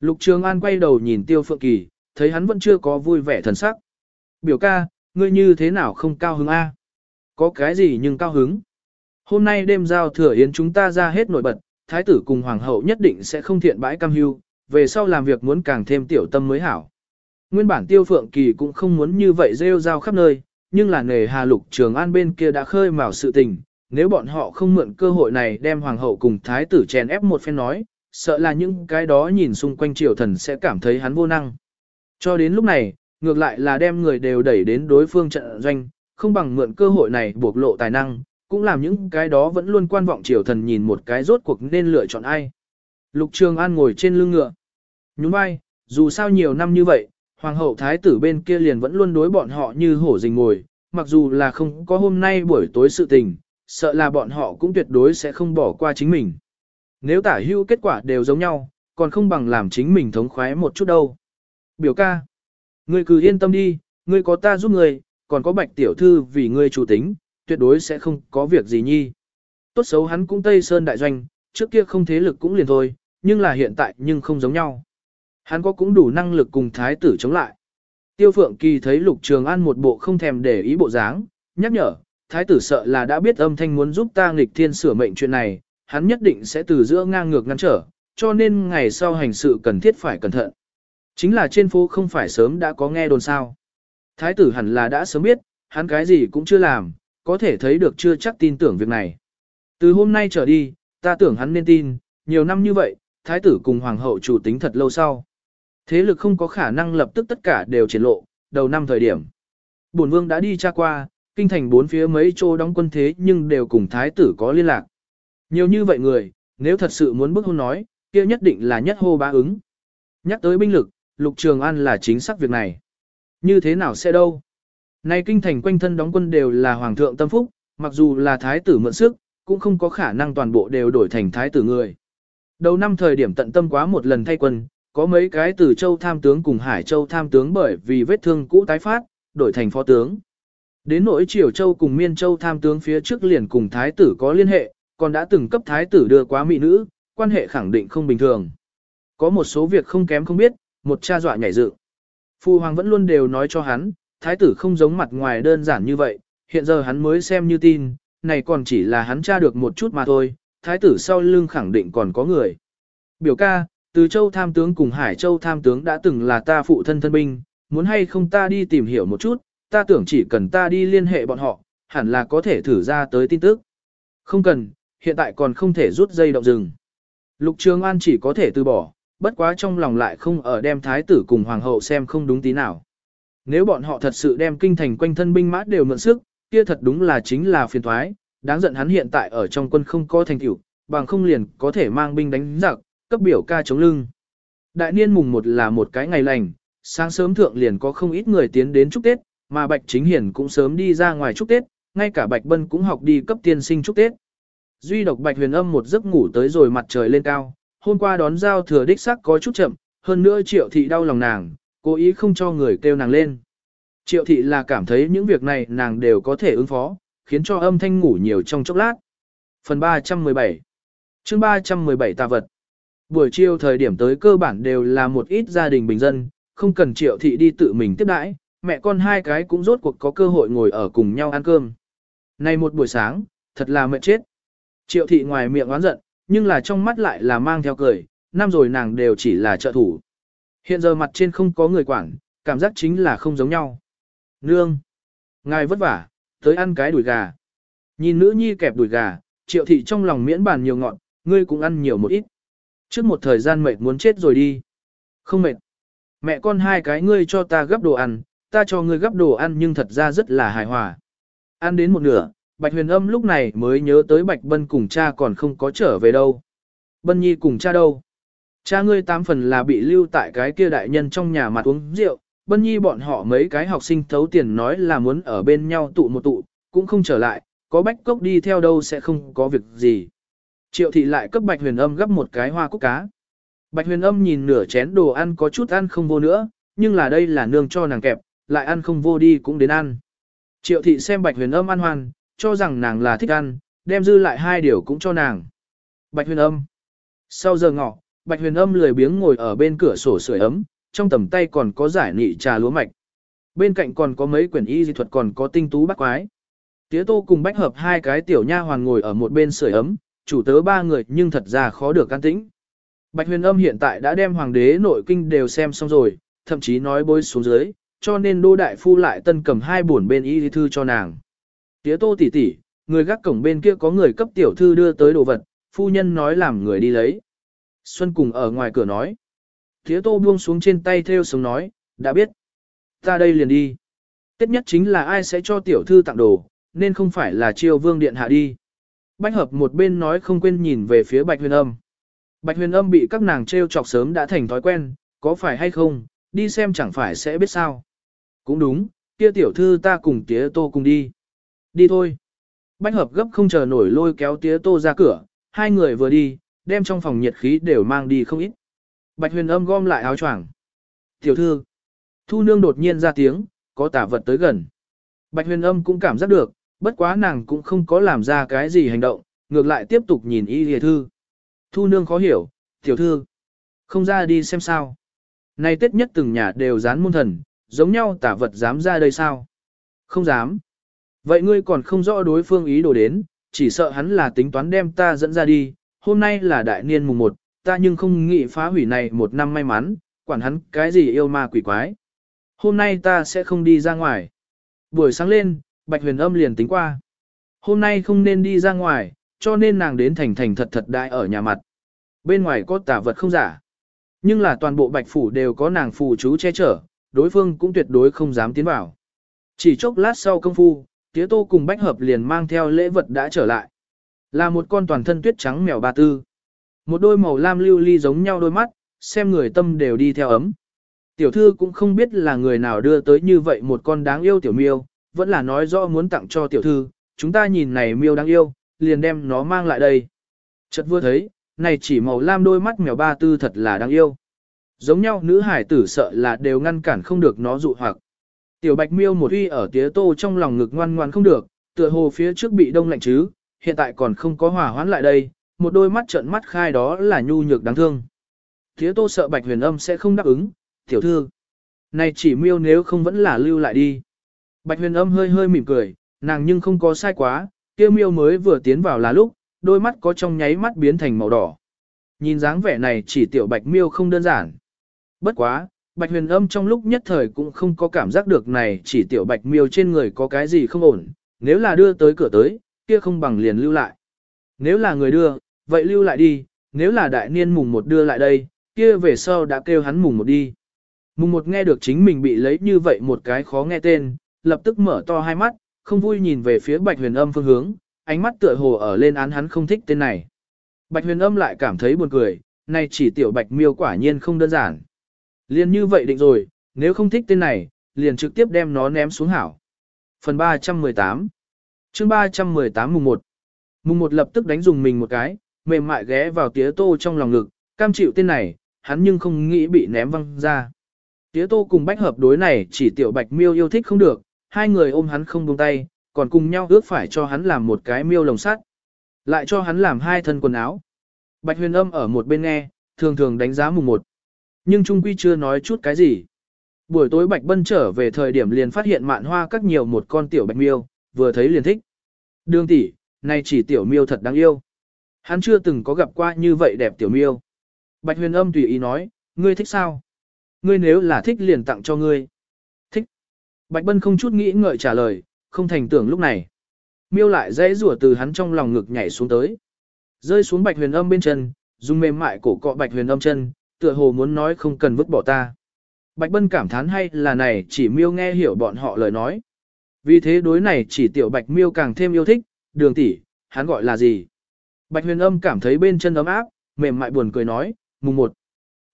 Lục Trường An quay đầu nhìn Tiêu Phượng Kỳ, thấy hắn vẫn chưa có vui vẻ thần sắc. Biểu ca, ngươi như thế nào không cao hứng a? Có cái gì nhưng cao hứng? Hôm nay đêm giao thừa yến chúng ta ra hết nổi bật, thái tử cùng hoàng hậu nhất định sẽ không thiện bãi cam hưu, về sau làm việc muốn càng thêm tiểu tâm mới hảo. Nguyên bản tiêu phượng kỳ cũng không muốn như vậy rêu rao khắp nơi, nhưng là nghề hà lục trường an bên kia đã khơi mào sự tình, nếu bọn họ không mượn cơ hội này đem hoàng hậu cùng thái tử chèn ép một phen nói, sợ là những cái đó nhìn xung quanh triều thần sẽ cảm thấy hắn vô năng. Cho đến lúc này, ngược lại là đem người đều đẩy đến đối phương trận doanh, không bằng mượn cơ hội này buộc lộ tài năng, cũng làm những cái đó vẫn luôn quan vọng triều thần nhìn một cái rốt cuộc nên lựa chọn ai. Lục Trường An ngồi trên lưng ngựa. Nhún vai, dù sao nhiều năm như vậy, hoàng hậu thái tử bên kia liền vẫn luôn đối bọn họ như hổ rình ngồi, mặc dù là không có hôm nay buổi tối sự tình, sợ là bọn họ cũng tuyệt đối sẽ không bỏ qua chính mình. Nếu tả hưu kết quả đều giống nhau, còn không bằng làm chính mình thống khoái một chút đâu. Biểu ca, ngươi cứ yên tâm đi, ngươi có ta giúp ngươi, còn có bạch tiểu thư vì ngươi chủ tính, tuyệt đối sẽ không có việc gì nhi. Tốt xấu hắn cũng Tây Sơn đại doanh, trước kia không thế lực cũng liền thôi, nhưng là hiện tại nhưng không giống nhau. Hắn có cũng đủ năng lực cùng thái tử chống lại. Tiêu Phượng Kỳ thấy Lục Trường An một bộ không thèm để ý bộ dáng, nhắc nhở, thái tử sợ là đã biết âm thanh muốn giúp ta nghịch thiên sửa mệnh chuyện này, hắn nhất định sẽ từ giữa ngang ngược ngăn trở, cho nên ngày sau hành sự cần thiết phải cẩn thận. Chính là trên phố không phải sớm đã có nghe đồn sao. Thái tử hẳn là đã sớm biết, hắn cái gì cũng chưa làm, có thể thấy được chưa chắc tin tưởng việc này. Từ hôm nay trở đi, ta tưởng hắn nên tin, nhiều năm như vậy, thái tử cùng hoàng hậu chủ tính thật lâu sau. Thế lực không có khả năng lập tức tất cả đều triển lộ, đầu năm thời điểm. Bổn vương đã đi tra qua, kinh thành bốn phía mấy chỗ đóng quân thế nhưng đều cùng thái tử có liên lạc. Nhiều như vậy người, nếu thật sự muốn bức hôn nói, kia nhất định là nhất hô bá ứng. Nhắc tới binh lực, Lục Trường An là chính xác việc này. Như thế nào sẽ đâu? Nay kinh thành quanh thân đóng quân đều là hoàng thượng tâm phúc, mặc dù là thái tử mượn sức, cũng không có khả năng toàn bộ đều đổi thành thái tử người. Đầu năm thời điểm tận tâm quá một lần thay quân, có mấy cái từ châu tham tướng cùng hải châu tham tướng bởi vì vết thương cũ tái phát, đổi thành phó tướng. Đến nỗi triều châu cùng miên châu tham tướng phía trước liền cùng thái tử có liên hệ, còn đã từng cấp thái tử đưa quá mỹ nữ, quan hệ khẳng định không bình thường. Có một số việc không kém không biết, một cha dọa nhảy dựng. Phu hoàng vẫn luôn đều nói cho hắn, thái tử không giống mặt ngoài đơn giản như vậy, hiện giờ hắn mới xem như tin, này còn chỉ là hắn tra được một chút mà thôi, thái tử sau lưng khẳng định còn có người. Biểu ca, từ châu tham tướng cùng hải châu tham tướng đã từng là ta phụ thân thân binh, muốn hay không ta đi tìm hiểu một chút, ta tưởng chỉ cần ta đi liên hệ bọn họ, hẳn là có thể thử ra tới tin tức. Không cần, hiện tại còn không thể rút dây động rừng. Lục Trường An chỉ có thể từ bỏ, bất quá trong lòng lại không ở đem thái tử cùng hoàng hậu xem không đúng tí nào. Nếu bọn họ thật sự đem kinh thành quanh thân binh mã đều mượn sức, kia thật đúng là chính là phiền thoái, đáng giận hắn hiện tại ở trong quân không có thành tựu, bằng không liền có thể mang binh đánh giặc, cấp biểu ca chống lưng. Đại niên mùng một là một cái ngày lành, sáng sớm thượng liền có không ít người tiến đến chúc Tết, mà Bạch Chính Hiển cũng sớm đi ra ngoài chúc Tết, ngay cả Bạch Bân cũng học đi cấp tiên sinh chúc Tết. Duy độc Bạch Huyền Âm một giấc ngủ tới rồi mặt trời lên cao, hôm qua đón giao thừa đích sắc có chút chậm, hơn nữa Triệu thị đau lòng nàng, cố ý không cho người kêu nàng lên. Triệu thị là cảm thấy những việc này nàng đều có thể ứng phó, khiến cho âm thanh ngủ nhiều trong chốc lát. Phần 317 chương 317 tà vật Buổi chiều thời điểm tới cơ bản đều là một ít gia đình bình dân, không cần triệu thị đi tự mình tiếp đãi, mẹ con hai cái cũng rốt cuộc có cơ hội ngồi ở cùng nhau ăn cơm. Này một buổi sáng, thật là mệt chết. Triệu thị ngoài miệng oán giận, nhưng là trong mắt lại là mang theo cười, năm rồi nàng đều chỉ là trợ thủ. Hiện giờ mặt trên không có người quản, cảm giác chính là không giống nhau. Nương! Ngài vất vả, tới ăn cái đùi gà. Nhìn nữ nhi kẹp đùi gà, triệu thị trong lòng miễn bàn nhiều ngọn, ngươi cũng ăn nhiều một ít. Trước một thời gian mệt muốn chết rồi đi. Không mệt. Mẹ con hai cái ngươi cho ta gấp đồ ăn, ta cho ngươi gấp đồ ăn nhưng thật ra rất là hài hòa. Ăn đến một nửa, Bạch Huyền Âm lúc này mới nhớ tới Bạch Bân cùng cha còn không có trở về đâu. Bân Nhi cùng cha đâu? Cha ngươi tám phần là bị lưu tại cái kia đại nhân trong nhà mặt uống rượu, Bân Nhi bọn họ mấy cái học sinh thấu tiền nói là muốn ở bên nhau tụ một tụ, cũng không trở lại, có bách cốc đi theo đâu sẽ không có việc gì. Triệu thị lại cấp Bạch Huyền Âm gấp một cái hoa cúc cá. Bạch Huyền Âm nhìn nửa chén đồ ăn có chút ăn không vô nữa, nhưng là đây là nương cho nàng kẹp, lại ăn không vô đi cũng đến ăn. Triệu thị xem Bạch Huyền Âm ăn hoan, cho rằng nàng là thích ăn, đem dư lại hai điều cũng cho nàng. Bạch Huyền Âm. Sau giờ ngọ, Bạch Huyền Âm lười biếng ngồi ở bên cửa sổ sưởi ấm, trong tầm tay còn có giải nị trà lúa mạch. Bên cạnh còn có mấy quyển y di thuật còn có tinh tú bác quái. Tía tô cùng bách hợp hai cái tiểu nha hoàn ngồi ở một bên sưởi ấm, chủ tớ ba người nhưng thật ra khó được can tĩnh. Bạch huyền âm hiện tại đã đem hoàng đế nội kinh đều xem xong rồi, thậm chí nói bôi xuống dưới, cho nên đô đại phu lại tân cầm hai buồn bên y thư cho nàng. Tía tô tỷ tỷ, người gác cổng bên kia có người cấp tiểu thư đưa tới đồ vật, phu nhân nói làm người đi lấy. Xuân cùng ở ngoài cửa nói. Tía tô buông xuống trên tay theo sống nói, đã biết. Ta đây liền đi. Tết nhất chính là ai sẽ cho tiểu thư tặng đồ, nên không phải là triều vương điện hạ đi. Bách hợp một bên nói không quên nhìn về phía bạch huyền âm. Bạch huyền âm bị các nàng trêu chọc sớm đã thành thói quen, có phải hay không, đi xem chẳng phải sẽ biết sao. Cũng đúng, kia tiểu thư ta cùng tía tô cùng đi. Đi thôi. Bách hợp gấp không chờ nổi lôi kéo tía tô ra cửa, hai người vừa đi, đem trong phòng nhiệt khí đều mang đi không ít. Bạch huyền âm gom lại áo choàng. Tiểu thư. Thu nương đột nhiên ra tiếng, có tả vật tới gần. Bạch huyền âm cũng cảm giác được, bất quá nàng cũng không có làm ra cái gì hành động, ngược lại tiếp tục nhìn y hề thư. Thu nương khó hiểu, tiểu thư. Không ra đi xem sao. Này tết nhất từng nhà đều dán môn thần, giống nhau tả vật dám ra đây sao? Không dám. Vậy ngươi còn không rõ đối phương ý đồ đến, chỉ sợ hắn là tính toán đem ta dẫn ra đi, hôm nay là đại niên mùng 1, ta nhưng không nghĩ phá hủy này một năm may mắn, quản hắn cái gì yêu ma quỷ quái. Hôm nay ta sẽ không đi ra ngoài. Buổi sáng lên, Bạch Huyền Âm liền tính qua. Hôm nay không nên đi ra ngoài, cho nên nàng đến thành thành thật thật đại ở nhà mặt. Bên ngoài có tả vật không giả. Nhưng là toàn bộ Bạch Phủ đều có nàng phù chú che chở, đối phương cũng tuyệt đối không dám tiến vào. Chỉ chốc lát sau công phu, Tiế tô cùng Bách Hợp liền mang theo lễ vật đã trở lại. Là một con toàn thân tuyết trắng mèo ba tư. Một đôi màu lam lưu ly giống nhau đôi mắt, xem người tâm đều đi theo ấm. Tiểu thư cũng không biết là người nào đưa tới như vậy một con đáng yêu tiểu miêu, vẫn là nói rõ muốn tặng cho tiểu thư, chúng ta nhìn này miêu đáng yêu, liền đem nó mang lại đây. Chợt vừa thấy, này chỉ màu lam đôi mắt mèo ba tư thật là đáng yêu. Giống nhau nữ hải tử sợ là đều ngăn cản không được nó dụ hoặc. Tiểu bạch miêu một uy ở tía tô trong lòng ngực ngoan ngoan không được, tựa hồ phía trước bị đông lạnh chứ, hiện tại còn không có hòa hoãn lại đây, một đôi mắt trợn mắt khai đó là nhu nhược đáng thương. Thế tô sợ bạch huyền âm sẽ không đáp ứng, tiểu thư. Này chỉ miêu nếu không vẫn là lưu lại đi. Bạch huyền âm hơi hơi mỉm cười, nàng nhưng không có sai quá, kia miêu mới vừa tiến vào là lúc, đôi mắt có trong nháy mắt biến thành màu đỏ. Nhìn dáng vẻ này chỉ tiểu bạch miêu không đơn giản. Bất quá, bạch huyền âm trong lúc nhất thời cũng không có cảm giác được này chỉ tiểu bạch miêu trên người có cái gì không ổn, nếu là đưa tới cửa tới, kia không bằng liền lưu lại. Nếu là người đưa, vậy lưu lại đi, nếu là đại niên mùng một đưa lại đây, kia về sau đã kêu hắn mùng một đi. Mùng một nghe được chính mình bị lấy như vậy một cái khó nghe tên, lập tức mở to hai mắt, không vui nhìn về phía bạch huyền âm phương hướng, ánh mắt tựa hồ ở lên án hắn không thích tên này. Bạch huyền âm lại cảm thấy buồn cười, này chỉ tiểu bạch miêu quả nhiên không đơn giản. Liền như vậy định rồi, nếu không thích tên này, liền trực tiếp đem nó ném xuống hảo. Phần 318 chương 318 mùng 1 Mùng 1 lập tức đánh dùng mình một cái, mềm mại ghé vào tía tô trong lòng ngực, cam chịu tên này, hắn nhưng không nghĩ bị ném văng ra. Tía tô cùng bách hợp đối này chỉ tiểu bạch miêu yêu thích không được, hai người ôm hắn không buông tay, còn cùng nhau ước phải cho hắn làm một cái miêu lồng sắt. Lại cho hắn làm hai thân quần áo. Bạch huyền âm ở một bên nghe, thường thường đánh giá mùng một. Nhưng Trung Quy chưa nói chút cái gì. Buổi tối Bạch Bân trở về thời điểm liền phát hiện mạn hoa các nhiều một con tiểu bạch miêu, vừa thấy liền thích. Đường tỷ, này chỉ tiểu miêu thật đáng yêu. Hắn chưa từng có gặp qua như vậy đẹp tiểu miêu. Bạch huyền âm tùy ý nói, ngươi thích sao? Ngươi nếu là thích liền tặng cho ngươi. Thích. Bạch Bân không chút nghĩ ngợi trả lời, không thành tưởng lúc này. Miêu lại dãy rủa từ hắn trong lòng ngực nhảy xuống tới. Rơi xuống bạch huyền âm bên chân, dùng mềm mại cổ cọ bạch huyền âm chân, tựa hồ muốn nói không cần vứt bỏ ta. Bạch Bân cảm thán hay là này chỉ miêu nghe hiểu bọn họ lời nói. Vì thế đối này chỉ tiểu bạch miêu càng thêm yêu thích, đường tỷ, hắn gọi là gì? Bạch huyền âm cảm thấy bên chân ấm áp, mềm mại buồn cười nói, mùng một.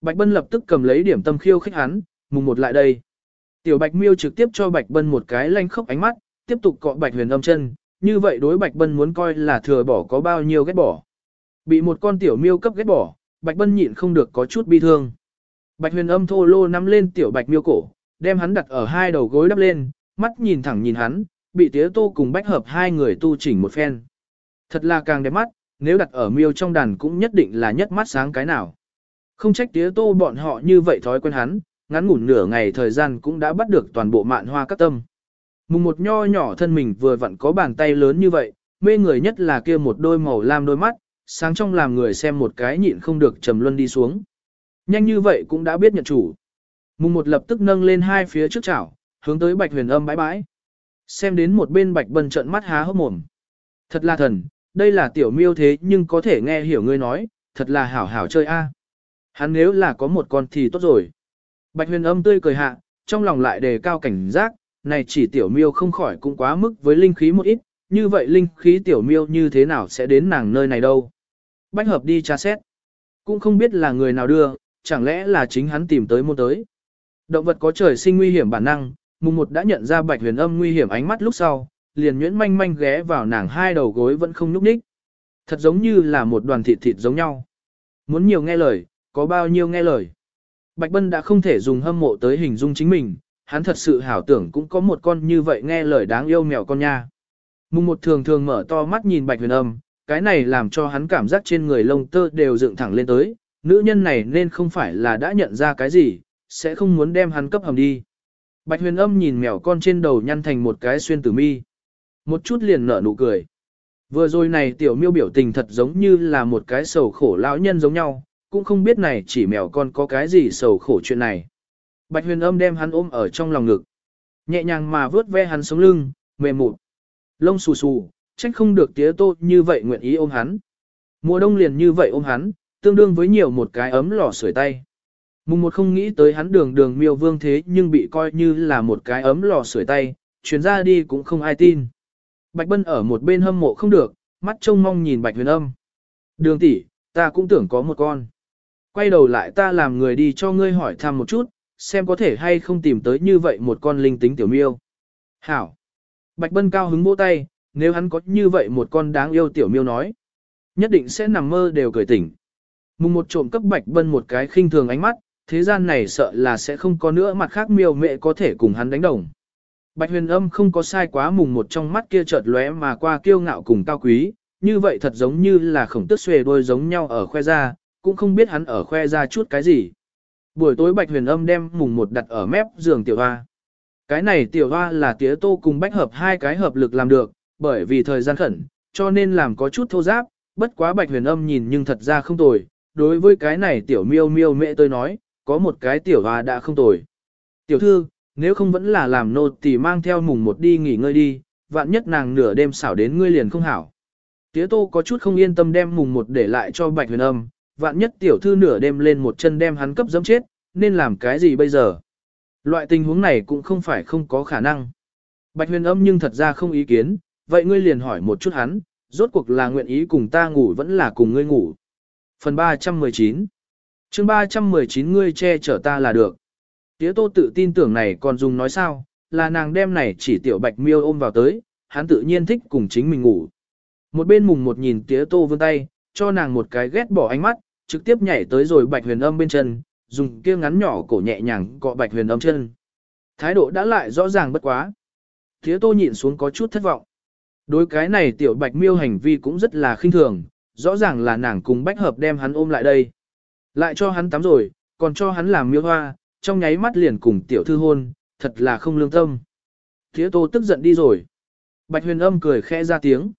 Bạch Bân lập tức cầm lấy điểm tâm khiêu khích hắn, mùng một lại đây. Tiểu bạch miêu trực tiếp cho bạch Bân một cái lanh khóc ánh mắt, tiếp tục cọ bạch huyền âm chân, như vậy đối bạch Bân muốn coi là thừa bỏ có bao nhiêu ghét bỏ. Bị một con tiểu miêu cấp ghét bỏ, Bạch Bân nhịn không được có chút bi thương. Bạch huyền âm thô lô nắm lên tiểu bạch miêu cổ, đem hắn đặt ở hai đầu gối đắp lên, mắt nhìn thẳng nhìn hắn, bị tía tô cùng bách hợp hai người tu chỉnh một phen. Thật là càng đẹp mắt, nếu đặt ở miêu trong đàn cũng nhất định là nhất mắt sáng cái nào. Không trách tía tô bọn họ như vậy thói quen hắn, ngắn ngủn nửa ngày thời gian cũng đã bắt được toàn bộ mạn hoa các tâm. Mùng một nho nhỏ thân mình vừa vặn có bàn tay lớn như vậy, mê người nhất là kia một đôi màu lam đôi mắt, sáng trong làm người xem một cái nhịn không được trầm luân đi xuống. Nhanh như vậy cũng đã biết nhận chủ. Mùng một lập tức nâng lên hai phía trước chảo, hướng tới bạch huyền âm bãi bãi. Xem đến một bên bạch bần trận mắt há hốc mồm. Thật là thần, đây là tiểu miêu thế nhưng có thể nghe hiểu ngươi nói, thật là hảo hảo chơi a. Hắn nếu là có một con thì tốt rồi. Bạch huyền âm tươi cười hạ, trong lòng lại đề cao cảnh giác, này chỉ tiểu miêu không khỏi cũng quá mức với linh khí một ít, như vậy linh khí tiểu miêu như thế nào sẽ đến nàng nơi này đâu. Bách hợp đi tra xét. Cũng không biết là người nào đưa, chẳng lẽ là chính hắn tìm tới môn tới. Động vật có trời sinh nguy hiểm bản năng, mùng một đã nhận ra bạch huyền âm nguy hiểm ánh mắt lúc sau, liền nhuyễn manh manh ghé vào nàng hai đầu gối vẫn không nhúc nhích. Thật giống như là một đoàn thịt thịt giống nhau. Muốn nhiều nghe lời, có bao nhiêu nghe lời. Bạch Bân đã không thể dùng hâm mộ tới hình dung chính mình, hắn thật sự hảo tưởng cũng có một con như vậy nghe lời đáng yêu mèo con nha. Mùng một thường thường mở to mắt nhìn bạch huyền âm, cái này làm cho hắn cảm giác trên người lông tơ đều dựng thẳng lên tới, nữ nhân này nên không phải là đã nhận ra cái gì, sẽ không muốn đem hắn cấp hầm đi. Bạch huyền âm nhìn mèo con trên đầu nhăn thành một cái xuyên tử mi. Một chút liền nở nụ cười. Vừa rồi này tiểu miêu biểu tình thật giống như là một cái sầu khổ lão nhân giống nhau, cũng không biết này chỉ mèo con có cái gì sầu khổ chuyện này. Bạch huyền âm đem hắn ôm ở trong lòng ngực. Nhẹ nhàng mà vớt ve hắn sống lưng, mềm mụt. Lông xù xù, trách không được tía tô như vậy nguyện ý ôm hắn. Mùa đông liền như vậy ôm hắn, tương đương với nhiều một cái ấm lò sưởi tay. Mùng một không nghĩ tới hắn đường đường miêu vương thế nhưng bị coi như là một cái ấm lò sưởi tay, chuyến ra đi cũng không ai tin. Bạch Bân ở một bên hâm mộ không được, mắt trông mong nhìn Bạch Huyền Âm. Đường tỷ, ta cũng tưởng có một con. Quay đầu lại ta làm người đi cho ngươi hỏi thăm một chút, xem có thể hay không tìm tới như vậy một con linh tính tiểu miêu. Hảo. Bạch Bân cao hứng vỗ tay, nếu hắn có như vậy một con đáng yêu tiểu miêu nói. Nhất định sẽ nằm mơ đều cười tỉnh. Mùng một trộm cấp Bạch Bân một cái khinh thường ánh mắt, thế gian này sợ là sẽ không có nữa mặt khác miêu mẹ có thể cùng hắn đánh đồng. Bạch huyền âm không có sai quá mùng một trong mắt kia chợt lóe mà qua kiêu ngạo cùng cao quý, như vậy thật giống như là khổng tức xuề đôi giống nhau ở khoe ra, cũng không biết hắn ở khoe ra chút cái gì. Buổi tối bạch huyền âm đem mùng một đặt ở mép giường tiểu hoa. Cái này tiểu hoa là tía tô cùng bách hợp hai cái hợp lực làm được, bởi vì thời gian khẩn, cho nên làm có chút thô giáp, bất quá bạch huyền âm nhìn nhưng thật ra không tồi. Đối với cái này tiểu miêu miêu mẹ tôi nói, có một cái tiểu hoa đã không tồi. Tiểu thư, nếu không vẫn là làm nô tỳ mang theo mùng một đi nghỉ ngơi đi, vạn nhất nàng nửa đêm xảo đến ngươi liền không hảo. Tía tô có chút không yên tâm đem mùng một để lại cho bạch huyền âm, vạn nhất tiểu thư nửa đêm lên một chân đem hắn cấp dẫm chết, nên làm cái gì bây giờ? Loại tình huống này cũng không phải không có khả năng. Bạch huyền âm nhưng thật ra không ý kiến, vậy ngươi liền hỏi một chút hắn, rốt cuộc là nguyện ý cùng ta ngủ vẫn là cùng ngươi ngủ. Phần 319 chương 319 ngươi che chở ta là được. tiếu tô tự tin tưởng này còn dùng nói sao, là nàng đem này chỉ tiểu bạch miêu ôm vào tới, hắn tự nhiên thích cùng chính mình ngủ. Một bên mùng một nhìn tía tô vươn tay, cho nàng một cái ghét bỏ ánh mắt, trực tiếp nhảy tới rồi bạch huyền âm bên chân, dùng kia ngắn nhỏ cổ nhẹ nhàng cọ bạch huyền âm chân. Thái độ đã lại rõ ràng bất quá. Tía tô nhịn xuống có chút thất vọng. Đối cái này tiểu bạch miêu hành vi cũng rất là khinh thường, rõ ràng là nàng cùng bách hợp đem hắn ôm lại đây. Lại cho hắn tắm rồi, còn cho hắn làm miêu hoa, trong nháy mắt liền cùng tiểu thư hôn, thật là không lương tâm. Thế tô tức giận đi rồi. Bạch huyền âm cười khẽ ra tiếng.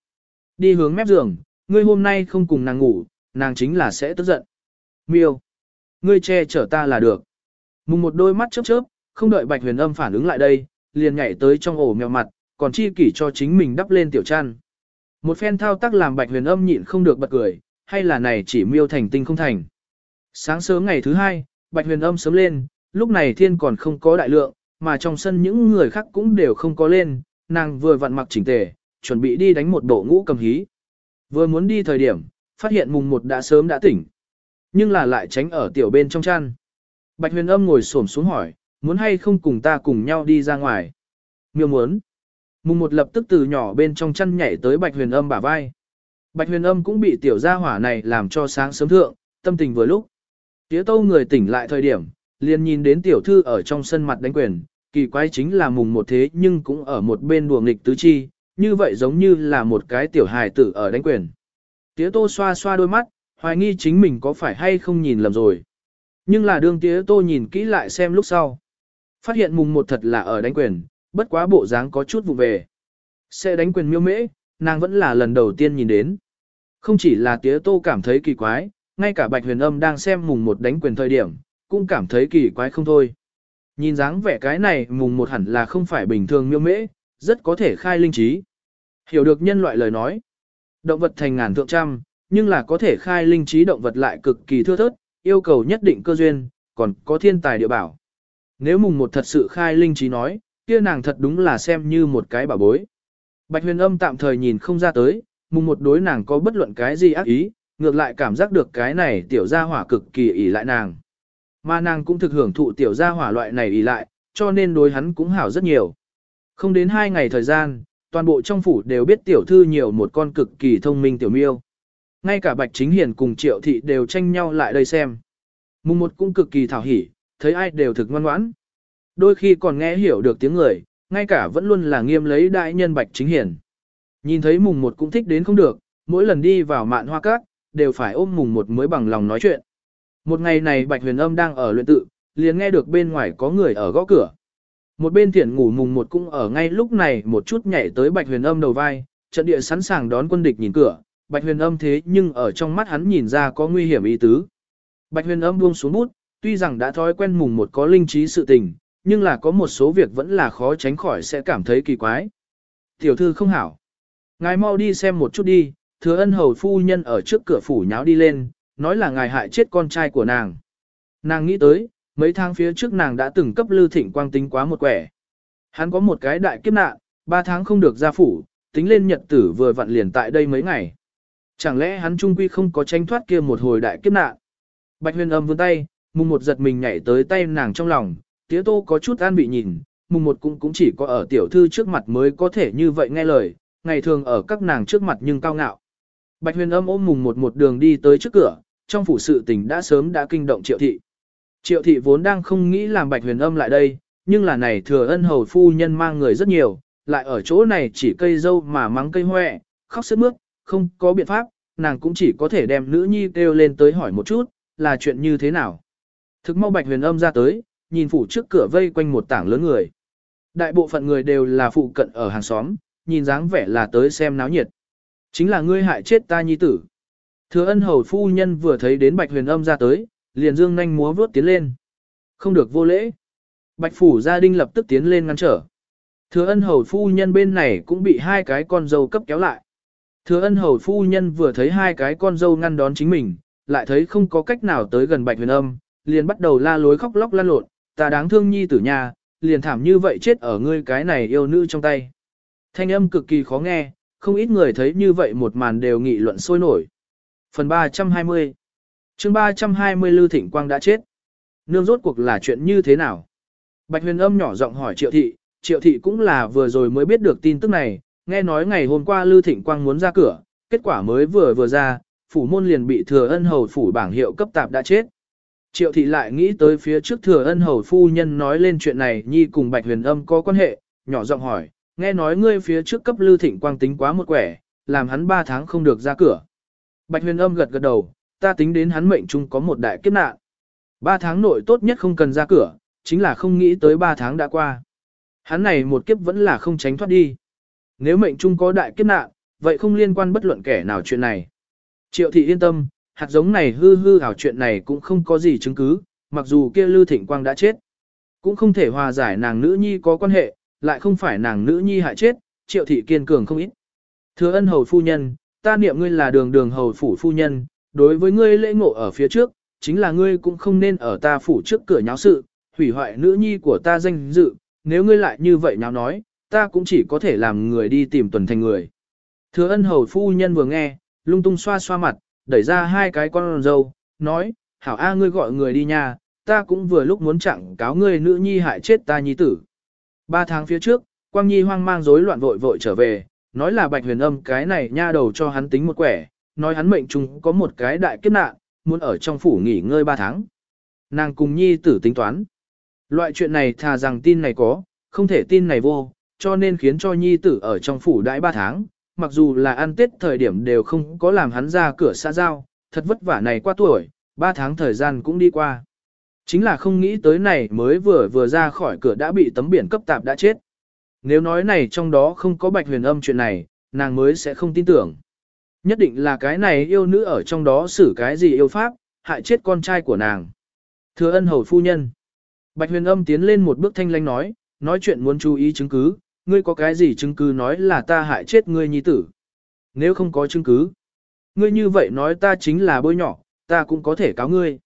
Đi hướng mép giường, ngươi hôm nay không cùng nàng ngủ, nàng chính là sẽ tức giận. Miêu, ngươi che chở ta là được. Mùng một đôi mắt chớp chớp, không đợi bạch huyền âm phản ứng lại đây, liền nhảy tới trong ổ mèo mặt, còn chi kỷ cho chính mình đắp lên tiểu chăn. Một phen thao tác làm bạch huyền âm nhịn không được bật cười, hay là này chỉ miêu thành tinh không thành. Sáng sớm ngày thứ hai, bạch huyền âm sớm lên, lúc này thiên còn không có đại lượng, mà trong sân những người khác cũng đều không có lên, nàng vừa vặn mặc chỉnh tề, chuẩn bị đi đánh một bộ ngũ cầm hí. Vừa muốn đi thời điểm, phát hiện mùng một đã sớm đã tỉnh, nhưng là lại tránh ở tiểu bên trong chăn. Bạch huyền âm ngồi xổm xuống hỏi, muốn hay không cùng ta cùng nhau đi ra ngoài. Miêu muốn. Mùng một lập tức từ nhỏ bên trong chăn nhảy tới bạch huyền âm bả vai. Bạch huyền âm cũng bị tiểu gia hỏa này làm cho sáng sớm thượng, tâm tình vừa lúc. Tía tâu người tỉnh lại thời điểm, liền nhìn đến tiểu thư ở trong sân mặt đánh quyền, kỳ quái chính là mùng một thế nhưng cũng ở một bên đùa nghịch tứ chi, như vậy giống như là một cái tiểu hài tử ở đánh quyền. Tía tô xoa xoa đôi mắt, hoài nghi chính mình có phải hay không nhìn lầm rồi. Nhưng là đương tía tô nhìn kỹ lại xem lúc sau. Phát hiện mùng một thật là ở đánh quyền, bất quá bộ dáng có chút vụ về. Sẽ đánh quyền miêu mễ, nàng vẫn là lần đầu tiên nhìn đến. Không chỉ là tía tô cảm thấy kỳ quái, ngay cả bạch huyền âm đang xem mùng một đánh quyền thời điểm, cũng cảm thấy kỳ quái không thôi. Nhìn dáng vẻ cái này mùng một hẳn là không phải bình thường miêu mễ, rất có thể khai linh trí. Hiểu được nhân loại lời nói. Động vật thành ngàn thượng trăm, nhưng là có thể khai linh trí động vật lại cực kỳ thưa thớt, yêu cầu nhất định cơ duyên, còn có thiên tài địa bảo. Nếu mùng một thật sự khai linh trí nói, kia nàng thật đúng là xem như một cái bảo bối. Bạch huyền âm tạm thời nhìn không ra tới, mùng một đối nàng có bất luận cái gì ác ý, ngược lại cảm giác được cái này tiểu gia hỏa cực kỳ ỷ lại nàng. Mà nàng cũng thực hưởng thụ tiểu gia hỏa loại này ỷ lại, cho nên đối hắn cũng hảo rất nhiều. Không đến hai ngày thời gian, toàn bộ trong phủ đều biết tiểu thư nhiều một con cực kỳ thông minh tiểu miêu. Ngay cả Bạch Chính Hiền cùng Triệu Thị đều tranh nhau lại đây xem. Mùng một cũng cực kỳ thảo hỉ, thấy ai đều thực ngoan ngoãn. Đôi khi còn nghe hiểu được tiếng người, ngay cả vẫn luôn là nghiêm lấy đại nhân Bạch Chính Hiền. Nhìn thấy mùng một cũng thích đến không được, mỗi lần đi vào mạn hoa cát, đều phải ôm mùng một mới bằng lòng nói chuyện. Một ngày này Bạch Huyền Âm đang ở luyện tự, liền nghe được bên ngoài có người ở gõ cửa. Một bên thiện ngủ mùng một cũng ở ngay lúc này một chút nhảy tới Bạch Huyền Âm đầu vai, trận địa sẵn sàng đón quân địch nhìn cửa, Bạch Huyền Âm thế nhưng ở trong mắt hắn nhìn ra có nguy hiểm ý tứ. Bạch huyền âm buông xuống bút, tuy rằng đã thói quen mùng một có linh trí sự tình, nhưng là có một số việc vẫn là khó tránh khỏi sẽ cảm thấy kỳ quái. Tiểu thư không hảo. Ngài mau đi xem một chút đi, thừa ân hầu phu nhân ở trước cửa phủ nháo đi lên, nói là ngài hại chết con trai của nàng. Nàng nghĩ tới, mấy tháng phía trước nàng đã từng cấp lưu thịnh quang tính quá một quẻ. Hắn có một cái đại kiếp nạn, ba tháng không được ra phủ, tính lên nhật tử vừa vặn liền tại đây mấy ngày. Chẳng lẽ hắn trung quy không có tranh thoát kia một hồi đại kiếp nạn? Bạch huyền âm vươn tay, mùng một giật mình nhảy tới tay nàng trong lòng, tía tô có chút an bị nhìn, mùng một cũng cũng chỉ có ở tiểu thư trước mặt mới có thể như vậy nghe lời, ngày thường ở các nàng trước mặt nhưng cao ngạo. Bạch huyền âm ôm mùng một một đường đi tới trước cửa, trong phủ sự tình đã sớm đã kinh động triệu thị. Triệu thị vốn đang không nghĩ làm bạch huyền âm lại đây, nhưng là này thừa ân hầu phu nhân mang người rất nhiều, lại ở chỗ này chỉ cây dâu mà mắng cây hoẹ, khóc sức mướt, không có biện pháp, nàng cũng chỉ có thể đem nữ nhi kêu lên tới hỏi một chút, là chuyện như thế nào. Thực mau bạch huyền âm ra tới, nhìn phủ trước cửa vây quanh một tảng lớn người. Đại bộ phận người đều là phụ cận ở hàng xóm, nhìn dáng vẻ là tới xem náo nhiệt. Chính là ngươi hại chết ta nhi tử. Thừa ân hầu phu nhân vừa thấy đến bạch huyền âm ra tới, liền dương nhanh múa vớt tiến lên. Không được vô lễ. Bạch phủ gia đình lập tức tiến lên ngăn trở. Thừa ân hầu phu nhân bên này cũng bị hai cái con dâu cấp kéo lại. Thừa ân hầu phu nhân vừa thấy hai cái con dâu ngăn đón chính mình, lại thấy không có cách nào tới gần bạch huyền âm, liền bắt đầu la lối khóc lóc lan lộn, ta đáng thương nhi tử nhà, liền thảm như vậy chết ở ngươi cái này yêu nữ trong tay. Thanh âm cực kỳ khó nghe, không ít người thấy như vậy một màn đều nghị luận sôi nổi. Phần 320 chương 320 Lưu Thịnh Quang đã chết. Nương rốt cuộc là chuyện như thế nào? Bạch huyền âm nhỏ giọng hỏi triệu thị, triệu thị cũng là vừa rồi mới biết được tin tức này, nghe nói ngày hôm qua Lưu Thịnh Quang muốn ra cửa, kết quả mới vừa vừa ra, phủ môn liền bị thừa ân hầu phủ bảng hiệu cấp tạp đã chết. Triệu thị lại nghĩ tới phía trước thừa ân hầu phu nhân nói lên chuyện này nhi cùng bạch huyền âm có quan hệ, nhỏ giọng hỏi, nghe nói ngươi phía trước cấp Lưu Thịnh Quang tính quá một quẻ, làm hắn ba tháng không được ra cửa. Bạch huyền âm gật gật đầu, ta tính đến hắn mệnh chung có một đại kiếp nạn. Ba tháng nội tốt nhất không cần ra cửa, chính là không nghĩ tới ba tháng đã qua. Hắn này một kiếp vẫn là không tránh thoát đi. Nếu mệnh chung có đại kiếp nạn, vậy không liên quan bất luận kẻ nào chuyện này. Triệu thị yên tâm, hạt giống này hư hư ảo chuyện này cũng không có gì chứng cứ, mặc dù kia Lưu Thịnh Quang đã chết. Cũng không thể hòa giải nàng nữ nhi có quan hệ, lại không phải nàng nữ nhi hại chết, triệu thị kiên cường không ít. Thưa ân hầu phu nhân, ta niệm ngươi là đường đường hầu phủ phu nhân, đối với ngươi lễ ngộ ở phía trước, chính là ngươi cũng không nên ở ta phủ trước cửa nháo sự, hủy hoại nữ nhi của ta danh dự, nếu ngươi lại như vậy nháo nói, ta cũng chỉ có thể làm người đi tìm tuần thành người. Thừa ân hầu phu nhân vừa nghe, lung tung xoa xoa mặt, đẩy ra hai cái con dâu, nói, hảo a ngươi gọi người đi nha, ta cũng vừa lúc muốn chặn cáo ngươi nữ nhi hại chết ta nhi tử. Ba tháng phía trước, Quang Nhi hoang mang rối loạn vội vội trở về, nói là bạch huyền âm cái này nha đầu cho hắn tính một quẻ, nói hắn mệnh trung có một cái đại kiếp nạn, muốn ở trong phủ nghỉ ngơi ba tháng. Nàng cùng Nhi tử tính toán. Loại chuyện này thà rằng tin này có, không thể tin này vô, cho nên khiến cho Nhi tử ở trong phủ đãi ba tháng, mặc dù là ăn tết thời điểm đều không có làm hắn ra cửa xa giao, thật vất vả này qua tuổi, ba tháng thời gian cũng đi qua. Chính là không nghĩ tới này mới vừa vừa ra khỏi cửa đã bị tấm biển cấp tạp đã chết. Nếu nói này trong đó không có bạch huyền âm chuyện này, nàng mới sẽ không tin tưởng. Nhất định là cái này yêu nữ ở trong đó xử cái gì yêu pháp, hại chết con trai của nàng. Thưa ân hầu phu nhân. Bạch huyền âm tiến lên một bước thanh lanh nói, nói chuyện muốn chú ý chứng cứ, ngươi có cái gì chứng cứ nói là ta hại chết ngươi nhi tử. Nếu không có chứng cứ, ngươi như vậy nói ta chính là bôi nhỏ, ta cũng có thể cáo ngươi.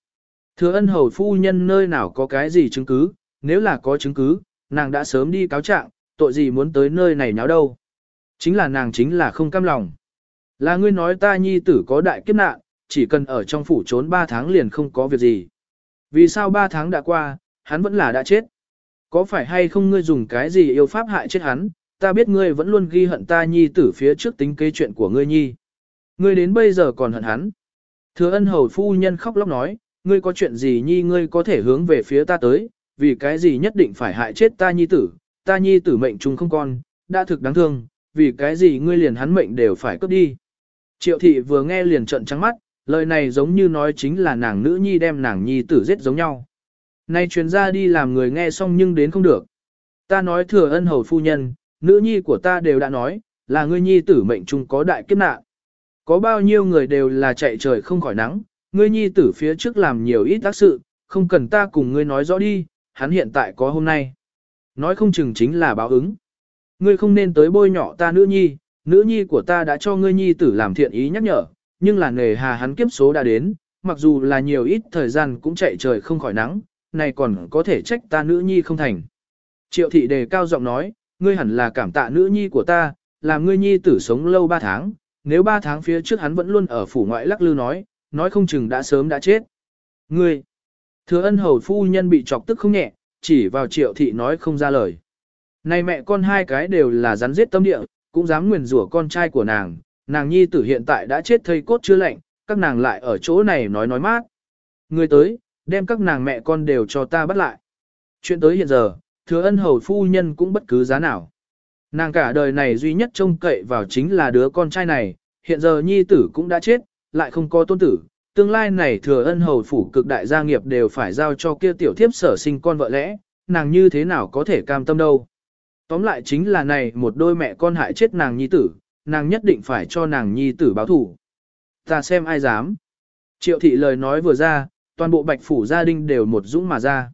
Thừa ân hầu phu nhân nơi nào có cái gì chứng cứ, nếu là có chứng cứ, nàng đã sớm đi cáo trạng, tội gì muốn tới nơi này nháo đâu. Chính là nàng chính là không cam lòng. Là ngươi nói ta nhi tử có đại kiếp nạn, chỉ cần ở trong phủ trốn 3 tháng liền không có việc gì. Vì sao 3 tháng đã qua, hắn vẫn là đã chết? Có phải hay không ngươi dùng cái gì yêu pháp hại chết hắn, ta biết ngươi vẫn luôn ghi hận ta nhi tử phía trước tính kế chuyện của ngươi nhi. Ngươi đến bây giờ còn hận hắn. Thừa ân hầu phu nhân khóc lóc nói, ngươi có chuyện gì nhi ngươi có thể hướng về phía ta tới, vì cái gì nhất định phải hại chết ta nhi tử, ta nhi tử mệnh chung không con, đã thực đáng thương, vì cái gì ngươi liền hắn mệnh đều phải cướp đi. Triệu thị vừa nghe liền trận trắng mắt, lời này giống như nói chính là nàng nữ nhi đem nàng nhi tử giết giống nhau. Nay truyền ra đi làm người nghe xong nhưng đến không được. Ta nói thừa ân hầu phu nhân, nữ nhi của ta đều đã nói, là ngươi nhi tử mệnh chung có đại kiếp nạn. Có bao nhiêu người đều là chạy trời không khỏi nắng, ngươi nhi tử phía trước làm nhiều ít tác sự, không cần ta cùng ngươi nói rõ đi, hắn hiện tại có hôm nay. Nói không chừng chính là báo ứng. Ngươi không nên tới bôi nhỏ ta nữ nhi, nữ nhi của ta đã cho ngươi nhi tử làm thiện ý nhắc nhở, nhưng là nghề hà hắn kiếp số đã đến, mặc dù là nhiều ít thời gian cũng chạy trời không khỏi nắng, này còn có thể trách ta nữ nhi không thành. Triệu thị đề cao giọng nói, ngươi hẳn là cảm tạ nữ nhi của ta, làm ngươi nhi tử sống lâu 3 tháng, nếu 3 tháng phía trước hắn vẫn luôn ở phủ ngoại lắc lư nói, nói không chừng đã sớm đã chết. Ngươi, thừa ân hầu phu nhân bị chọc tức không nhẹ, chỉ vào triệu thị nói không ra lời. Này mẹ con hai cái đều là rắn giết tâm địa, cũng dám nguyền rủa con trai của nàng, nàng nhi tử hiện tại đã chết thây cốt chưa lạnh, các nàng lại ở chỗ này nói nói mát. Người tới, đem các nàng mẹ con đều cho ta bắt lại. Chuyện tới hiện giờ, thừa ân hầu phu nhân cũng bất cứ giá nào. Nàng cả đời này duy nhất trông cậy vào chính là đứa con trai này, hiện giờ nhi tử cũng đã chết, lại không có tôn tử, tương lai này thừa ân hầu phủ cực đại gia nghiệp đều phải giao cho kia tiểu thiếp sở sinh con vợ lẽ, nàng như thế nào có thể cam tâm đâu. Tóm lại chính là này một đôi mẹ con hại chết nàng nhi tử, nàng nhất định phải cho nàng nhi tử báo thủ. Ta xem ai dám. Triệu thị lời nói vừa ra, toàn bộ bạch phủ gia đình đều một dũng mà ra.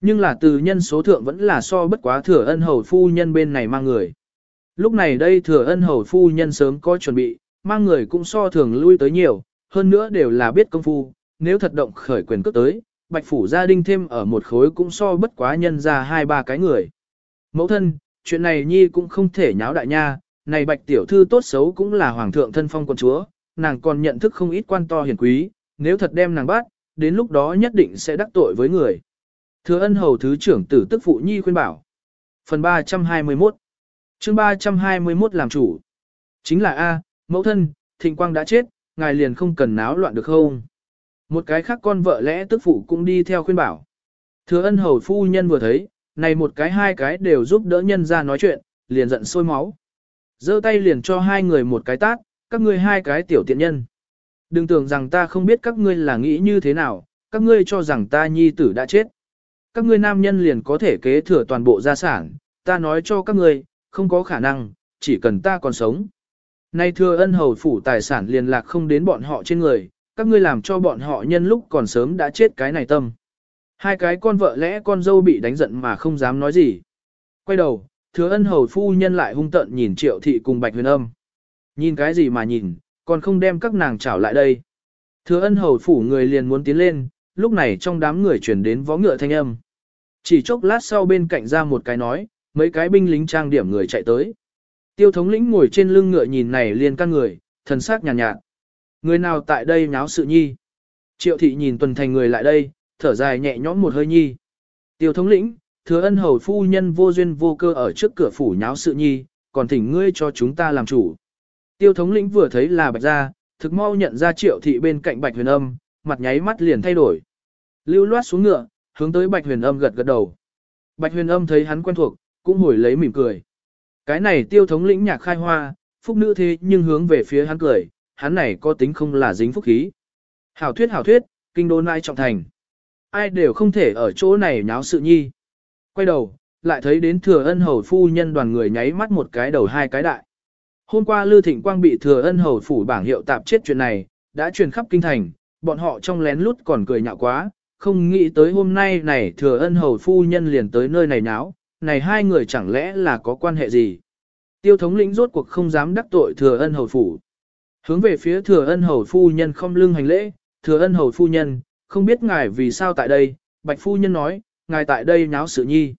Nhưng là từ nhân số thượng vẫn là so bất quá thừa ân hầu phu nhân bên này mang người. Lúc này đây thừa ân hầu phu nhân sớm có chuẩn bị, mang người cũng so thường lui tới nhiều, hơn nữa đều là biết công phu, nếu thật động khởi quyền cước tới, bạch phủ gia đình thêm ở một khối cũng so bất quá nhân ra hai ba cái người. Mẫu thân, chuyện này nhi cũng không thể nháo đại nha, này bạch tiểu thư tốt xấu cũng là hoàng thượng thân phong quân chúa, nàng còn nhận thức không ít quan to hiển quý, nếu thật đem nàng bắt, đến lúc đó nhất định sẽ đắc tội với người. Thừa ân hầu thứ trưởng tử tức phụ nhi khuyên bảo. Phần 321 chương 321 làm chủ. Chính là A, mẫu thân, thịnh quang đã chết, ngài liền không cần náo loạn được không? Một cái khác con vợ lẽ tức phụ cũng đi theo khuyên bảo. Thừa ân hầu phu nhân vừa thấy, này một cái hai cái đều giúp đỡ nhân ra nói chuyện, liền giận sôi máu. giơ tay liền cho hai người một cái tát, các ngươi hai cái tiểu tiện nhân. Đừng tưởng rằng ta không biết các ngươi là nghĩ như thế nào, các ngươi cho rằng ta nhi tử đã chết. Các ngươi nam nhân liền có thể kế thừa toàn bộ gia sản, ta nói cho các ngươi, không có khả năng, chỉ cần ta còn sống. Nay thừa ân hầu phủ tài sản liền lạc không đến bọn họ trên người, các ngươi làm cho bọn họ nhân lúc còn sớm đã chết cái này tâm. Hai cái con vợ lẽ con dâu bị đánh giận mà không dám nói gì. Quay đầu, thừa ân hầu phu nhân lại hung tận nhìn triệu thị cùng bạch huyền âm. Nhìn cái gì mà nhìn, còn không đem các nàng trảo lại đây. Thừa ân hầu phủ người liền muốn tiến lên, lúc này trong đám người chuyển đến vó ngựa thanh âm. Chỉ chốc lát sau bên cạnh ra một cái nói, mấy cái binh lính trang điểm người chạy tới. Tiêu thống lĩnh ngồi trên lưng ngựa nhìn này liền căn người, thần sắc nhàn nhạt, nhạt. Người nào tại đây nháo sự nhi? Triệu thị nhìn tuần thành người lại đây, thở dài nhẹ nhõm một hơi nhi. Tiêu thống lĩnh, thừa ân hầu phu nhân vô duyên vô cơ ở trước cửa phủ nháo sự nhi, còn thỉnh ngươi cho chúng ta làm chủ. Tiêu thống lĩnh vừa thấy là bạch gia, thực mau nhận ra triệu thị bên cạnh bạch huyền âm, mặt nháy mắt liền thay đổi. Lưu loát xuống ngựa, hướng tới bạch huyền âm gật gật đầu. Bạch huyền âm thấy hắn quen thuộc, cũng hồi lấy mỉm cười. Cái này tiêu thống lĩnh nhạc khai hoa, phúc nữ thế nhưng hướng về phía hắn cười, hắn này có tính không là dính phúc khí. Hảo thuyết hảo thuyết, kinh đô nai trọng thành. Ai đều không thể ở chỗ này nháo sự nhi. Quay đầu, lại thấy đến thừa ân hầu phu nhân đoàn người nháy mắt một cái đầu hai cái đại. Hôm qua Lư Thịnh Quang bị thừa ân hầu phủ bảng hiệu tạp chết chuyện này, đã truyền khắp kinh thành, bọn họ trong lén lút còn cười nhạo quá, không nghĩ tới hôm nay này thừa ân hầu phu nhân liền tới nơi này náo, này hai người chẳng lẽ là có quan hệ gì. Tiêu thống lĩnh rốt cuộc không dám đắc tội thừa ân hầu phủ. Hướng về phía thừa ân hầu phu nhân không lưng hành lễ, thừa ân hầu phu nhân, không biết ngài vì sao tại đây, bạch phu nhân nói, ngài tại đây náo sự nhi.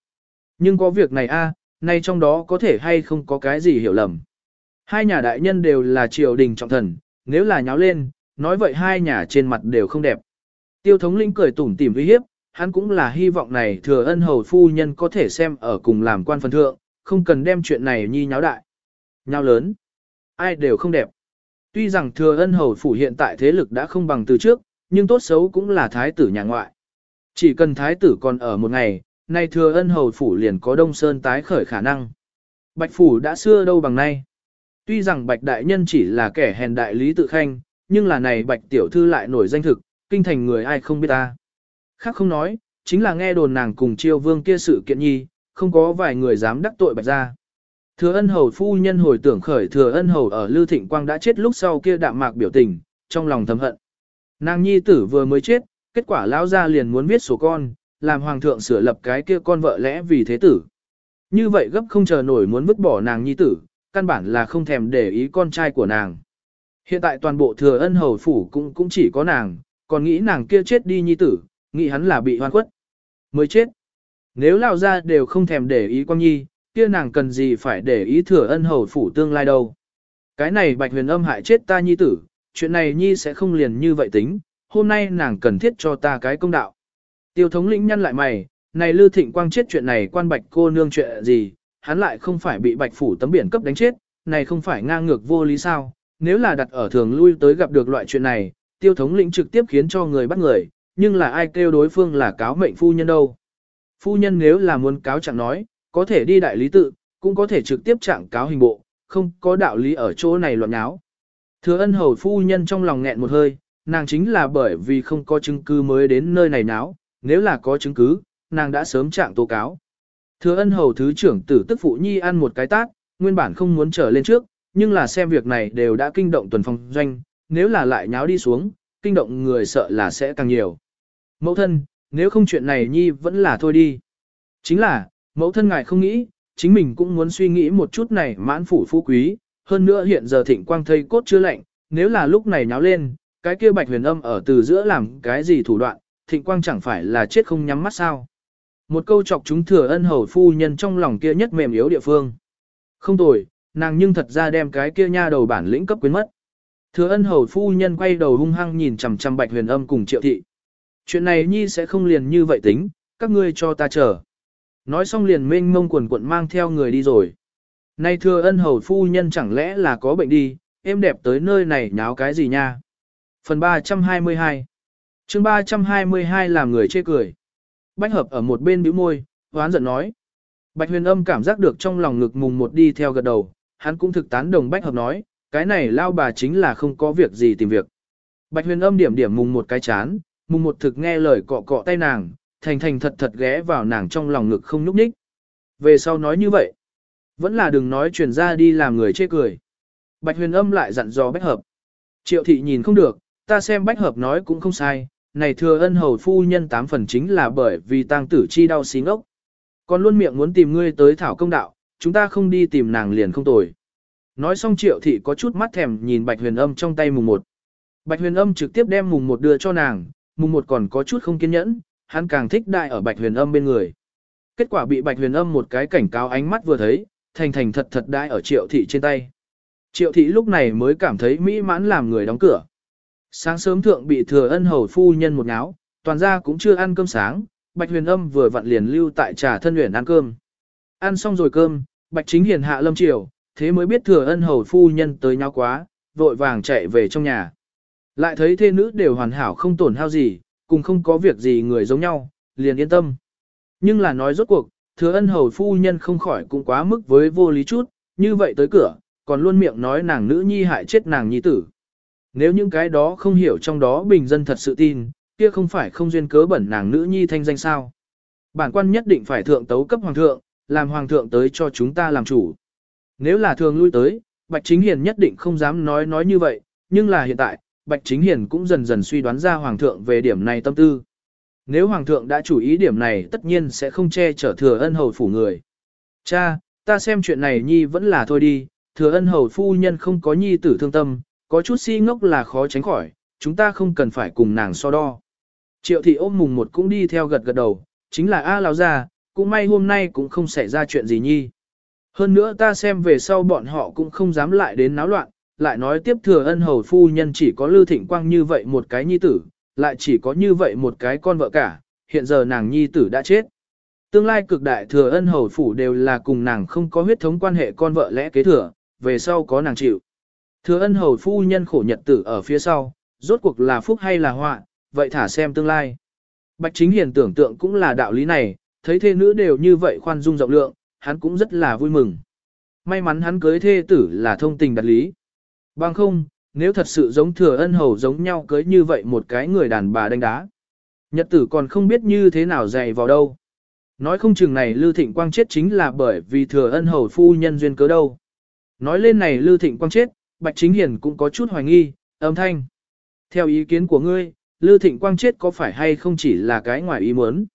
Nhưng có việc này a, nay trong đó có thể hay không có cái gì hiểu lầm. Hai nhà đại nhân đều là triều đình trọng thần, nếu là nháo lên, nói vậy hai nhà trên mặt đều không đẹp. Tiêu thống lĩnh cười tủm tỉm uy hiếp, hắn cũng là hy vọng này thừa ân hầu phu nhân có thể xem ở cùng làm quan phần thượng, không cần đem chuyện này nhi nháo đại. Nháo lớn, ai đều không đẹp. Tuy rằng thừa ân hầu phủ hiện tại thế lực đã không bằng từ trước, nhưng tốt xấu cũng là thái tử nhà ngoại. Chỉ cần thái tử còn ở một ngày, nay thừa ân hầu phủ liền có đông sơn tái khởi khả năng. Bạch phủ đã xưa đâu bằng nay. Tuy rằng bạch đại nhân chỉ là kẻ hèn đại lý tự khanh, nhưng là này bạch tiểu thư lại nổi danh thực, kinh thành người ai không biết ta. Khác không nói, chính là nghe đồn nàng cùng chiêu vương kia sự kiện nhi, không có vài người dám đắc tội bạch ra. Thừa ân hầu phu nhân hồi tưởng khởi thừa ân hầu ở Lư Thịnh Quang đã chết lúc sau kia đạm mạc biểu tình, trong lòng thầm hận. Nàng nhi tử vừa mới chết, kết quả lão gia liền muốn viết sổ con, làm hoàng thượng sửa lập cái kia con vợ lẽ vì thế tử. Như vậy gấp không chờ nổi muốn vứt bỏ nàng nhi tử, căn bản là không thèm để ý con trai của nàng. Hiện tại toàn bộ thừa ân hầu phủ cũng cũng chỉ có nàng, còn nghĩ nàng kia chết đi nhi tử, nghĩ hắn là bị hoan khuất. Mới chết. Nếu lão gia đều không thèm để ý quan nhi, kia nàng cần gì phải để ý thừa ân hầu phủ tương lai đâu. Cái này bạch huyền âm hại chết ta nhi tử, chuyện này nhi sẽ không liền như vậy tính, hôm nay nàng cần thiết cho ta cái công đạo. Tiêu thống lĩnh nhăn lại mày, này Lư Thịnh Quang chết chuyện này quan bạch cô nương chuyện gì, hắn lại không phải bị bạch phủ tấm biển cấp đánh chết, này không phải ngang ngược vô lý sao, nếu là đặt ở thường lui tới gặp được loại chuyện này, tiêu thống lĩnh trực tiếp khiến cho người bắt người, nhưng là ai kêu đối phương là cáo mệnh phu nhân đâu. Phu nhân nếu là muốn cáo chẳng nói, có thể đi đại lý tự, cũng có thể trực tiếp trạng cáo hình bộ, không có đạo lý ở chỗ này loạn nháo. Thừa ân hầu phu nhân trong lòng nghẹn một hơi, nàng chính là bởi vì không có chứng cứ mới đến nơi này náo, nếu là có chứng cứ, nàng đã sớm trạng tố cáo. Thừa ân hầu thứ trưởng tử tức phụ nhi ăn một cái tát, nguyên bản không muốn trở lên trước, nhưng là xem việc này đều đã kinh động tuần phòng doanh, nếu là lại nháo đi xuống, kinh động người sợ là sẽ càng nhiều. Mẫu thân, nếu không chuyện này nhi vẫn là thôi đi. Chính là, mẫu thân ngài không nghĩ, chính mình cũng muốn suy nghĩ một chút này mãn phủ phú quý, hơn nữa hiện giờ thịnh quang thây cốt chưa lạnh, nếu là lúc này nháo lên, cái kia bạch huyền âm ở từ giữa làm cái gì thủ đoạn, thịnh quang chẳng phải là chết không nhắm mắt sao. Một câu chọc chúng thừa ân hầu phu nhân trong lòng kia nhất mềm yếu địa phương. Không tồi, nàng nhưng thật ra đem cái kia nha đầu bản lĩnh cấp quyến mất. Thừa ân hầu phu nhân quay đầu hung hăng nhìn chằm chằm bạch huyền âm cùng triệu thị. Chuyện này nhi sẽ không liền như vậy tính, các ngươi cho ta chờ. Nói xong liền mênh mông quần quận mang theo người đi rồi. Nay thừa ân hầu phu nhân chẳng lẽ là có bệnh đi, em đẹp tới nơi này nháo cái gì nha. Phần 322 chương 322 làm người chê cười. Bách hợp ở một bên bĩu môi, hoán giận nói. Bạch huyền âm cảm giác được trong lòng ngực mùng một đi theo gật đầu, hắn cũng thực tán đồng bách hợp nói, cái này lao bà chính là không có việc gì tìm việc. Bạch huyền âm điểm điểm mùng một cái chán, mùng một thực nghe lời cọ cọ tay nàng, thành thành thật thật ghé vào nàng trong lòng ngực không nhúc nhích. Về sau nói như vậy, vẫn là đừng nói truyền ra đi làm người chê cười. Bạch huyền âm lại dặn dò bách hợp. Triệu thị nhìn không được, ta xem bách hợp nói cũng không sai, này thừa ân hầu phu nhân tám phần chính là bởi vì tang tử chi đau xí ngốc. Còn luôn miệng muốn tìm ngươi tới thảo công đạo, chúng ta không đi tìm nàng liền không tồi. Nói xong triệu thị có chút mắt thèm nhìn bạch huyền âm trong tay mùng một. Bạch huyền âm trực tiếp đem mùng một đưa cho nàng, mùng một còn có chút không kiên nhẫn, hắn càng thích đại ở bạch huyền âm bên người. Kết quả bị bạch huyền âm một cái cảnh cáo ánh mắt vừa thấy, thành thành thật thật đại ở triệu thị trên tay. Triệu thị lúc này mới cảm thấy mỹ mãn làm người đóng cửa. Sáng sớm thượng bị thừa ân hầu phu nhân một ngáo, toàn ra cũng chưa ăn cơm sáng, Bạch Huyền Âm vừa vặn liền lưu tại trà thân luyện ăn cơm. Ăn xong rồi cơm, Bạch Chính Hiền hạ lâm triều, thế mới biết thừa ân hầu phu nhân tới nhau quá, vội vàng chạy về trong nhà. Lại thấy thê nữ đều hoàn hảo không tổn hao gì, cùng không có việc gì người giống nhau, liền yên tâm. Nhưng là nói rốt cuộc, thừa ân hầu phu nhân không khỏi cũng quá mức với vô lý chút, như vậy tới cửa, còn luôn miệng nói nàng nữ nhi hại chết nàng nhi tử. Nếu những cái đó không hiểu trong đó bình dân thật sự tin, kia không phải không duyên cớ bẩn nàng nữ nhi thanh danh sao. Bản quan nhất định phải thượng tấu cấp hoàng thượng, làm hoàng thượng tới cho chúng ta làm chủ. Nếu là thường lui tới, Bạch Chính Hiền nhất định không dám nói nói như vậy, nhưng là hiện tại, Bạch Chính Hiền cũng dần dần suy đoán ra hoàng thượng về điểm này tâm tư. Nếu hoàng thượng đã chủ ý điểm này tất nhiên sẽ không che chở thừa ân hầu phủ người. Cha, ta xem chuyện này nhi vẫn là thôi đi, thừa ân hầu phu nhân không có nhi tử thương tâm, có chút si ngốc là khó tránh khỏi, chúng ta không cần phải cùng nàng so đo. Triệu thị ôm mùng một cũng đi theo gật gật đầu, chính là A lão gia, cũng may hôm nay cũng không xảy ra chuyện gì nhi. Hơn nữa ta xem về sau bọn họ cũng không dám lại đến náo loạn, lại nói tiếp thừa ân hầu phu nhân chỉ có lưu thịnh quang như vậy một cái nhi tử, lại chỉ có như vậy một cái con vợ cả, hiện giờ nàng nhi tử đã chết. Tương lai cực đại thừa ân hầu phủ đều là cùng nàng không có huyết thống quan hệ con vợ lẽ kế thừa, về sau có nàng chịu. Thừa ân hầu phu nhân khổ nhật tử ở phía sau, rốt cuộc là phúc hay là họa, vậy thả xem tương lai. Bạch chính hiền tưởng tượng cũng là đạo lý này, thấy thê nữ đều như vậy khoan dung rộng lượng, hắn cũng rất là vui mừng. May mắn hắn cưới thê tử là thông tình đặt lý. Bằng không, nếu thật sự giống thừa ân hầu giống nhau cưới như vậy một cái người đàn bà đánh đá. Nhật tử còn không biết như thế nào dày vào đâu. Nói không chừng này Lư Thịnh Quang chết chính là bởi vì thừa ân hầu phu nhân duyên cớ đâu. Nói lên này Lư Thịnh Quang chết, Bạch Chính Hiền cũng có chút hoài nghi, âm thanh. Theo ý kiến của ngươi, Lư Thịnh Quang chết có phải hay không chỉ là cái ngoài ý muốn?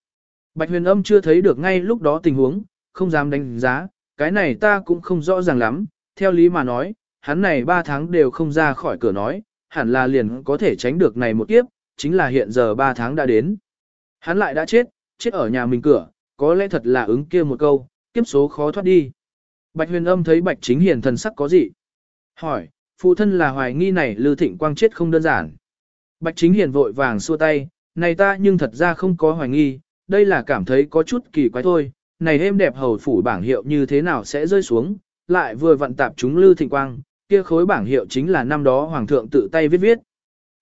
Bạch huyền âm chưa thấy được ngay lúc đó tình huống, không dám đánh giá, cái này ta cũng không rõ ràng lắm, theo lý mà nói, hắn này 3 tháng đều không ra khỏi cửa nói, hẳn là liền có thể tránh được này một kiếp, chính là hiện giờ 3 tháng đã đến. Hắn lại đã chết, chết ở nhà mình cửa, có lẽ thật là ứng kia một câu, kiếp số khó thoát đi. Bạch huyền âm thấy bạch chính hiền thần sắc có gì? Hỏi, phụ thân là hoài nghi này Lư Thịnh Quang chết không đơn giản. Bạch chính hiền vội vàng xua tay, này ta nhưng thật ra không có hoài nghi, đây là cảm thấy có chút kỳ quái thôi, này êm đẹp hầu phủ bảng hiệu như thế nào sẽ rơi xuống, lại vừa vận tạp chúng Lư Thịnh Quang, kia khối bảng hiệu chính là năm đó Hoàng thượng tự tay viết viết.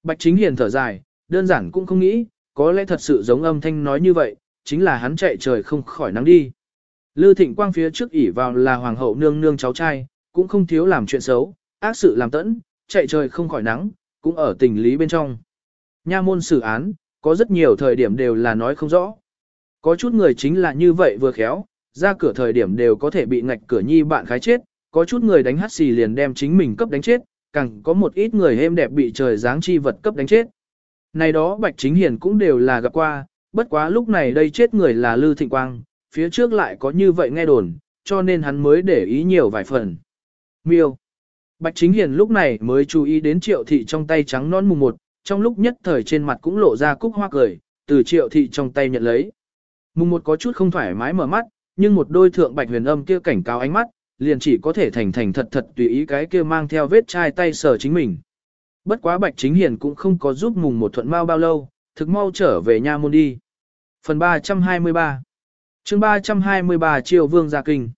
Bạch chính hiền thở dài, đơn giản cũng không nghĩ, có lẽ thật sự giống âm thanh nói như vậy, chính là hắn chạy trời không khỏi nắng đi. Lư Thịnh Quang phía trước ỉ vào là hoàng hậu nương nương cháu trai, cũng không thiếu làm chuyện xấu, ác sự làm tẫn, chạy trời không khỏi nắng, cũng ở tình lý bên trong. Nha môn xử án, có rất nhiều thời điểm đều là nói không rõ. Có chút người chính là như vậy vừa khéo, ra cửa thời điểm đều có thể bị ngạch cửa nhi bạn khái chết, có chút người đánh hát xì liền đem chính mình cấp đánh chết, càng có một ít người êm đẹp bị trời giáng chi vật cấp đánh chết. Này đó Bạch Chính Hiền cũng đều là gặp qua, bất quá lúc này đây chết người là Lư Thịnh Quang, phía trước lại có như vậy nghe đồn, cho nên hắn mới để ý nhiều vài phần. Miêu. Bạch Chính Hiền lúc này mới chú ý đến triệu thị trong tay trắng non mùng một, trong lúc nhất thời trên mặt cũng lộ ra cúc hoa cười, từ triệu thị trong tay nhận lấy. Mùng một có chút không thoải mái mở mắt, nhưng một đôi thượng bạch huyền âm kia cảnh cáo ánh mắt, liền chỉ có thể thành thành thật thật tùy ý cái kia mang theo vết chai tay sờ chính mình. Bất quá bạch chính hiền cũng không có giúp mùng một thuận mau bao lâu, thực mau trở về nha môn đi. Phần 323 chương 323 Triều Vương gia kinh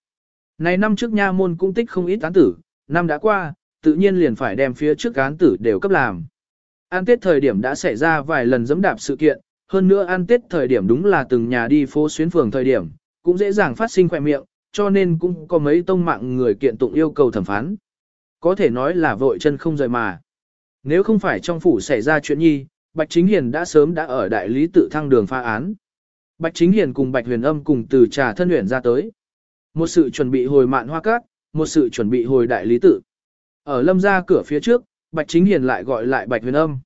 Này năm trước nha môn cũng tích không ít án tử, năm đã qua, tự nhiên liền phải đem phía trước án tử đều cấp làm. An tết thời điểm đã xảy ra vài lần dẫm đạp sự kiện, hơn nữa ăn tết thời điểm đúng là từng nhà đi phố xuyến phường thời điểm, cũng dễ dàng phát sinh khỏe miệng, cho nên cũng có mấy tông mạng người kiện tụng yêu cầu thẩm phán. Có thể nói là vội chân không rời mà. Nếu không phải trong phủ xảy ra chuyện nhi, Bạch Chính Hiền đã sớm đã ở đại lý tự thăng đường pha án. Bạch Chính Hiền cùng Bạch Huyền Âm cùng từ trà thân huyền ra tới. Một sự chuẩn bị hồi mạn hoa cát, một sự chuẩn bị hồi đại lý tự. Ở lâm ra cửa phía trước, Bạch Chính Hiền lại gọi lại Bạch Huyền Âm.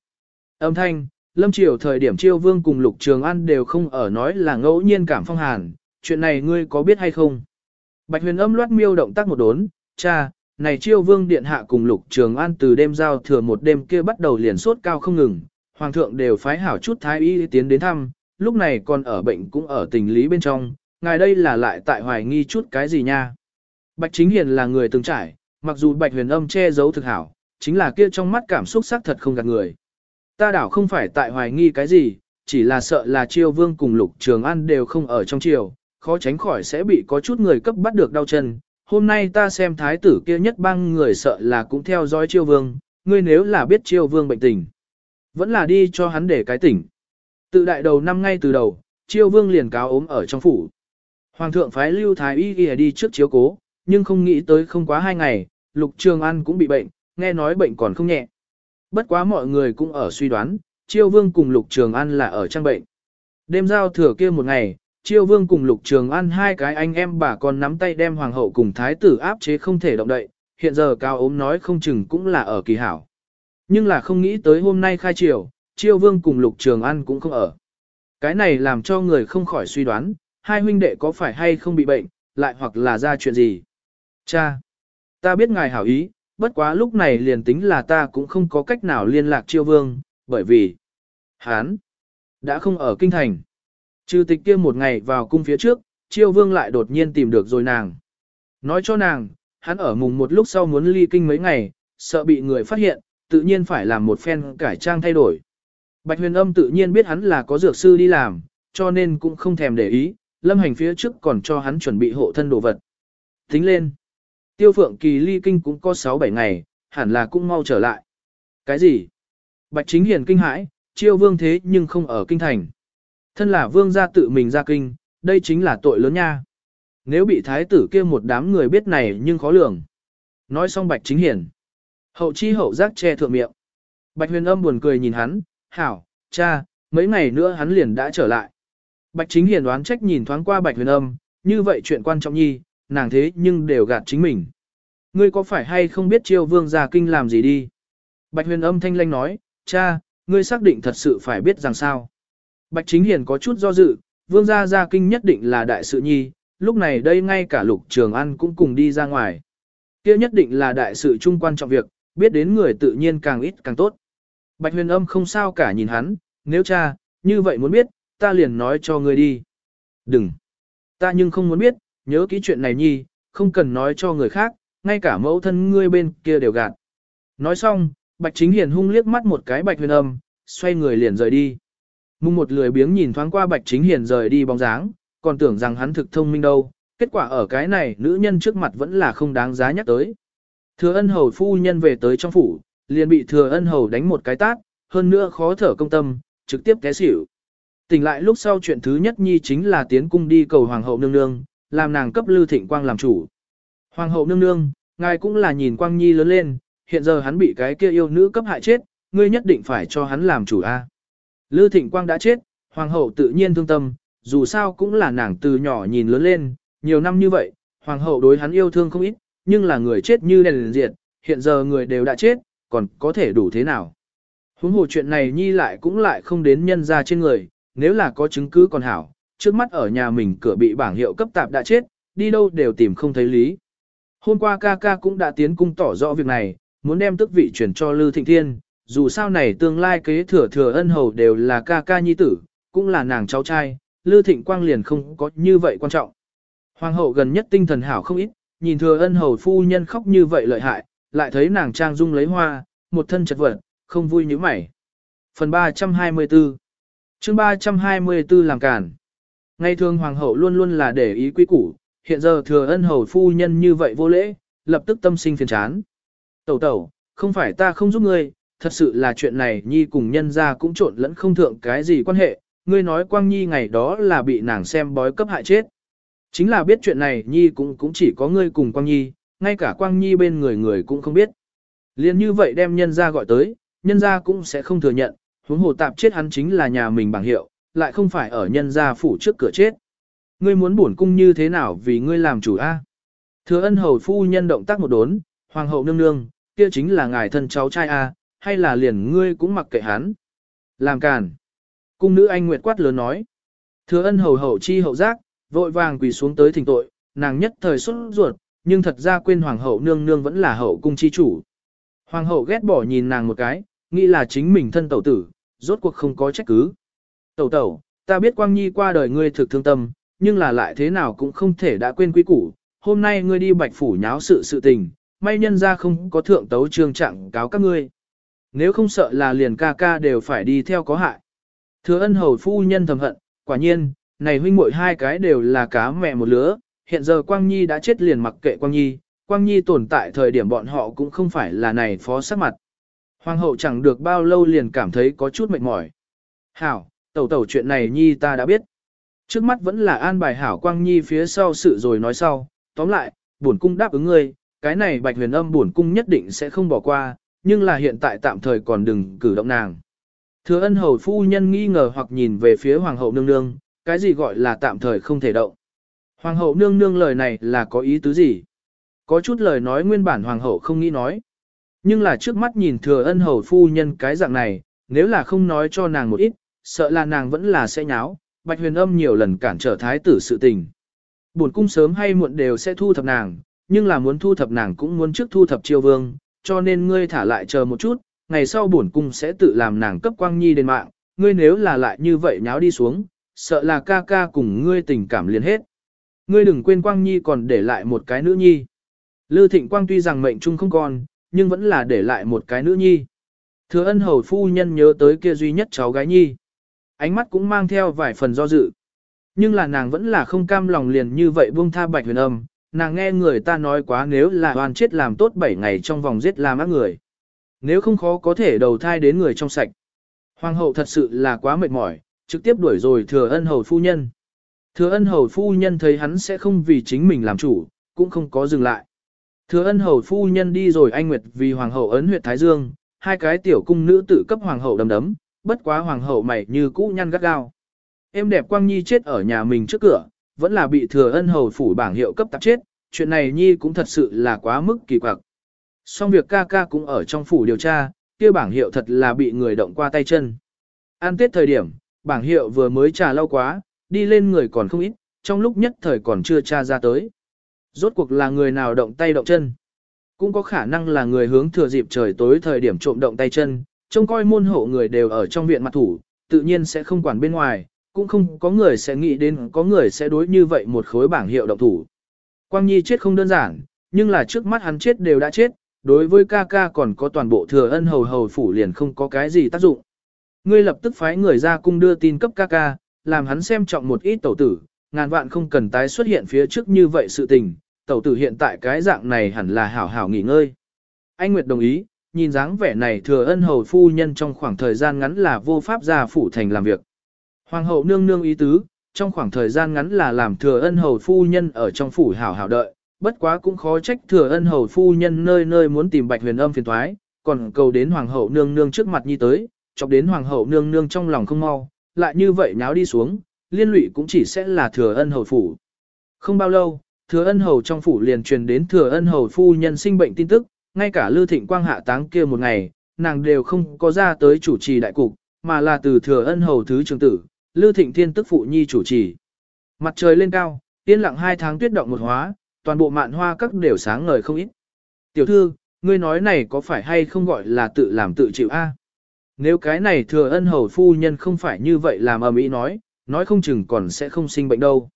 Âm thanh, lâm triều thời điểm chiêu vương cùng lục trường an đều không ở nói là ngẫu nhiên cảm phong hàn, chuyện này ngươi có biết hay không? Bạch huyền âm loát miêu động tác một đốn, cha, này chiêu vương điện hạ cùng lục trường an từ đêm giao thừa một đêm kia bắt đầu liền sốt cao không ngừng, hoàng thượng đều phái hảo chút thái y tiến đến thăm, lúc này còn ở bệnh cũng ở tình lý bên trong, ngài đây là lại tại hoài nghi chút cái gì nha. Bạch chính hiền là người từng trải, mặc dù bạch huyền âm che giấu thực hảo, chính là kia trong mắt cảm xúc xác thật không gạt người. Ta đảo không phải tại hoài nghi cái gì, chỉ là sợ là chiêu vương cùng lục trường an đều không ở trong triều, khó tránh khỏi sẽ bị có chút người cấp bắt được đau chân. Hôm nay ta xem thái tử kia nhất bang người sợ là cũng theo dõi chiêu vương, ngươi nếu là biết chiêu vương bệnh tình, vẫn là đi cho hắn để cái tỉnh. Tự đại đầu năm ngay từ đầu, chiêu vương liền cáo ốm ở trong phủ. Hoàng thượng phái lưu thái y ghi đi trước chiếu cố, nhưng không nghĩ tới không quá hai ngày, lục trường an cũng bị bệnh, nghe nói bệnh còn không nhẹ. Bất quá mọi người cũng ở suy đoán, chiêu vương cùng lục trường an là ở trang bệnh. Đêm giao thừa kia một ngày, chiêu vương cùng lục trường an hai cái anh em bà con nắm tay đem hoàng hậu cùng thái tử áp chế không thể động đậy, hiện giờ cao ốm nói không chừng cũng là ở kỳ hảo. Nhưng là không nghĩ tới hôm nay khai triều, chiêu vương cùng lục trường an cũng không ở. Cái này làm cho người không khỏi suy đoán, hai huynh đệ có phải hay không bị bệnh, lại hoặc là ra chuyện gì. Cha, ta biết ngài hảo ý, bất quá lúc này liền tính là ta cũng không có cách nào liên lạc chiêu vương, bởi vì hán đã không ở kinh thành. Trừ tịch kia một ngày vào cung phía trước, chiêu vương lại đột nhiên tìm được rồi nàng. Nói cho nàng, hắn ở mùng một lúc sau muốn ly kinh mấy ngày, sợ bị người phát hiện, tự nhiên phải làm một phen cải trang thay đổi. Bạch huyền âm tự nhiên biết hắn là có dược sư đi làm, cho nên cũng không thèm để ý, lâm hành phía trước còn cho hắn chuẩn bị hộ thân đồ vật. Tính lên, tiêu phượng kỳ ly kinh cũng có 6-7 ngày, hẳn là cũng mau trở lại. Cái gì? Bạch chính hiền kinh hãi, chiêu vương thế nhưng không ở kinh thành. Thân là vương gia tự mình ra kinh, đây chính là tội lớn nha. Nếu bị thái tử kia một đám người biết này nhưng khó lường. Nói xong bạch chính Hiền, Hậu chi hậu giác che thượng miệng. Bạch huyền âm buồn cười nhìn hắn, hảo, cha, mấy ngày nữa hắn liền đã trở lại. Bạch chính hiền đoán trách nhìn thoáng qua bạch huyền âm, như vậy chuyện quan trọng nhi, nàng thế nhưng đều gạt chính mình. Ngươi có phải hay không biết chiêu vương gia kinh làm gì đi? Bạch huyền âm thanh lanh nói, cha, ngươi xác định thật sự phải biết rằng sao. Bạch Chính Hiền có chút do dự, vương gia gia kinh nhất định là đại sự nhi, lúc này đây ngay cả lục trường ăn cũng cùng đi ra ngoài. kia nhất định là đại sự trung quan trọng việc, biết đến người tự nhiên càng ít càng tốt. Bạch huyền âm không sao cả nhìn hắn, nếu cha, như vậy muốn biết, ta liền nói cho ngươi đi. Đừng. Ta nhưng không muốn biết, nhớ kỹ chuyện này nhi, không cần nói cho người khác, ngay cả mẫu thân ngươi bên kia đều gạt. Nói xong, Bạch Chính Hiền hung liếc mắt một cái Bạch huyền âm, xoay người liền rời đi. Mùng một lười biếng nhìn thoáng qua Bạch Chính Hiền rời đi bóng dáng, còn tưởng rằng hắn thực thông minh đâu, kết quả ở cái này nữ nhân trước mặt vẫn là không đáng giá nhắc tới. Thừa ân hầu phu nhân về tới trong phủ, liền bị thừa ân hầu đánh một cái tát, hơn nữa khó thở công tâm, trực tiếp té xỉu. Tỉnh lại lúc sau chuyện thứ nhất nhi chính là tiến cung đi cầu hoàng hậu nương nương, làm nàng cấp Lưu Thịnh Quang làm chủ. Hoàng hậu nương nương, ngài cũng là nhìn Quang Nhi lớn lên, hiện giờ hắn bị cái kia yêu nữ cấp hại chết, ngươi nhất định phải cho hắn làm chủ a. Lưu Thịnh Quang đã chết, hoàng hậu tự nhiên thương tâm, dù sao cũng là nàng từ nhỏ nhìn lớn lên, nhiều năm như vậy, hoàng hậu đối hắn yêu thương không ít, nhưng là người chết như đèn diệt, hiện giờ người đều đã chết, còn có thể đủ thế nào. Huống hồ chuyện này nhi lại cũng lại không đến nhân ra trên người, nếu là có chứng cứ còn hảo, trước mắt ở nhà mình cửa bị bảng hiệu cấp tạp đã chết, đi đâu đều tìm không thấy lý. Hôm qua ca ca cũng đã tiến cung tỏ rõ việc này, muốn đem tước vị chuyển cho Lư Thịnh Thiên, dù sao này tương lai kế thừa thừa ân hầu đều là ca ca nhi tử, cũng là nàng cháu trai, Lư Thịnh Quang liền không có như vậy quan trọng. Hoàng hậu gần nhất tinh thần hảo không ít, nhìn thừa ân hầu phu nhân khóc như vậy lợi hại, lại thấy nàng trang dung lấy hoa, một thân chật vật, không vui như mày. Phần 324 chương 324 làm cản. Ngày thường hoàng hậu luôn luôn là để ý quý củ, hiện giờ thừa ân hầu phu nhân như vậy vô lễ, lập tức tâm sinh phiền chán. Tẩu tẩu, không phải ta không giúp ngươi, thật sự là chuyện này nhi cùng nhân ra cũng trộn lẫn không thượng cái gì quan hệ, ngươi nói Quang Nhi ngày đó là bị nàng xem bói cấp hại chết. Chính là biết chuyện này Nhi cũng cũng chỉ có ngươi cùng Quang Nhi, ngay cả Quang Nhi bên người người cũng không biết. Liên như vậy đem nhân ra gọi tới, nhân ra cũng sẽ không thừa nhận, huống hồ tạp chết hắn chính là nhà mình bằng hiệu, lại không phải ở nhân gia phủ trước cửa chết. Ngươi muốn bổn cung như thế nào vì ngươi làm chủ a? Thừa ân hầu phu nhân động tác một đốn, hoàng hậu nương nương, kia chính là ngài thân cháu trai a, hay là liền ngươi cũng mặc kệ hắn. Làm càn. Cung nữ anh nguyệt quát lớn nói. Thừa ân hầu hậu chi hậu giác, vội vàng quỳ xuống tới thỉnh tội, nàng nhất thời xuất ruột, nhưng thật ra quên hoàng hậu nương nương vẫn là hậu cung chi chủ. Hoàng hậu ghét bỏ nhìn nàng một cái, nghĩ là chính mình thân tẩu tử, rốt cuộc không có trách cứ. Tẩu tẩu, ta biết Quang Nhi qua đời ngươi thực thương tâm, nhưng là lại thế nào cũng không thể đã quên quý củ. Hôm nay ngươi đi bạch phủ nháo sự sự tình, may nhân ra không có thượng tấu trương trạng cáo các ngươi. Nếu không sợ là liền ca ca đều phải đi theo có hại. Thừa ân hầu phu nhân thầm hận, quả nhiên, này huynh muội hai cái đều là cá mẹ một lứa, hiện giờ Quang Nhi đã chết liền mặc kệ Quang Nhi, Quang Nhi tồn tại thời điểm bọn họ cũng không phải là này phó sắc mặt. Hoàng hậu chẳng được bao lâu liền cảm thấy có chút mệt mỏi. Hảo, tẩu tẩu chuyện này Nhi ta đã biết. Trước mắt vẫn là an bài Hảo Quang Nhi phía sau sự rồi nói sau, tóm lại, bổn cung đáp ứng ngươi, cái này bạch huyền âm bổn cung nhất định sẽ không bỏ qua, nhưng là hiện tại tạm thời còn đừng cử động nàng. Thừa ân hầu phu nhân nghi ngờ hoặc nhìn về phía hoàng hậu nương nương, cái gì gọi là tạm thời không thể động. Hoàng hậu nương nương lời này là có ý tứ gì? Có chút lời nói nguyên bản hoàng hậu không nghĩ nói. Nhưng là trước mắt nhìn thừa ân hầu phu nhân cái dạng này, nếu là không nói cho nàng một ít, sợ là nàng vẫn là sẽ nháo, bạch huyền âm nhiều lần cản trở thái tử sự tình. Buồn cung sớm hay muộn đều sẽ thu thập nàng, nhưng là muốn thu thập nàng cũng muốn trước thu thập triều vương, cho nên ngươi thả lại chờ một chút, ngày sau bổn cung sẽ tự làm nàng cấp quang nhi đến mạng, ngươi nếu là lại như vậy nháo đi xuống, sợ là ca ca cùng ngươi tình cảm liền hết. Ngươi đừng quên quang nhi còn để lại một cái nữ nhi. Lư thịnh quang tuy rằng mệnh trung không còn, nhưng vẫn là để lại một cái nữ nhi. Thừa ân hầu phu nhân nhớ tới kia duy nhất cháu gái nhi. Ánh mắt cũng mang theo vài phần do dự. Nhưng là nàng vẫn là không cam lòng liền như vậy buông tha bạch huyền âm, nàng nghe người ta nói quá nếu là hoàn chết làm tốt 7 ngày trong vòng giết làm ác người. Nếu không khó có thể đầu thai đến người trong sạch. Hoàng hậu thật sự là quá mệt mỏi, trực tiếp đuổi rồi thừa ân hầu phu nhân. Thừa ân hầu phu nhân thấy hắn sẽ không vì chính mình làm chủ, cũng không có dừng lại. Thừa ân hầu phu nhân đi rồi anh Nguyệt vì hoàng hậu ấn huyệt Thái Dương, hai cái tiểu cung nữ tự cấp hoàng hậu đầm đấm, bất quá hoàng hậu mày như cũ nhăn gắt gao. Em đẹp Quang Nhi chết ở nhà mình trước cửa, vẫn là bị thừa ân hầu phủ bảng hiệu cấp tạp chết, chuyện này Nhi cũng thật sự là quá mức kỳ quặc. Xong việc ca ca cũng ở trong phủ điều tra, kia bảng hiệu thật là bị người động qua tay chân. An tết thời điểm, bảng hiệu vừa mới trà lâu quá, đi lên người còn không ít, trong lúc nhất thời còn chưa tra ra tới. Rốt cuộc là người nào động tay động chân. Cũng có khả năng là người hướng thừa dịp trời tối thời điểm trộm động tay chân, trông coi môn hộ người đều ở trong viện mặt thủ, tự nhiên sẽ không quản bên ngoài, cũng không có người sẽ nghĩ đến có người sẽ đối như vậy một khối bảng hiệu động thủ. Quang Nhi chết không đơn giản, nhưng là trước mắt hắn chết đều đã chết, đối với ca ca còn có toàn bộ thừa ân hầu hầu phủ liền không có cái gì tác dụng. Ngươi lập tức phái người ra cung đưa tin cấp ca ca, làm hắn xem trọng một ít tẩu tử, ngàn vạn không cần tái xuất hiện phía trước như vậy sự tình, tẩu tử hiện tại cái dạng này hẳn là hảo hảo nghỉ ngơi. Anh Nguyệt đồng ý, nhìn dáng vẻ này thừa ân hầu phu nhân trong khoảng thời gian ngắn là vô pháp ra phủ thành làm việc. Hoàng hậu nương nương ý tứ, trong khoảng thời gian ngắn là làm thừa ân hầu phu nhân ở trong phủ hảo hảo đợi, bất quá cũng khó trách thừa ân hầu phu nhân nơi nơi muốn tìm bạch huyền âm phiền thoái, còn cầu đến hoàng hậu nương nương trước mặt nhi tới, chọc đến hoàng hậu nương nương trong lòng không mau, lại như vậy nháo đi xuống, liên lụy cũng chỉ sẽ là thừa ân hầu phủ. Không bao lâu, thừa ân hầu trong phủ liền truyền đến thừa ân hầu phu nhân sinh bệnh tin tức, ngay cả Lưu Thịnh Quang hạ táng kia một ngày, nàng đều không có ra tới chủ trì đại cục, mà là từ thừa ân hầu thứ trưởng tử, Lưu Thịnh Thiên tức phụ nhi chủ trì. Mặt trời lên cao, yên lặng hai tháng tuyết động một hóa, toàn bộ mạn hoa các đều sáng ngời không ít. Tiểu thư, ngươi nói này có phải hay không gọi là tự làm tự chịu a? Nếu cái này thừa ân hầu phu nhân không phải như vậy làm ầm ĩ nói, nói không chừng còn sẽ không sinh bệnh đâu.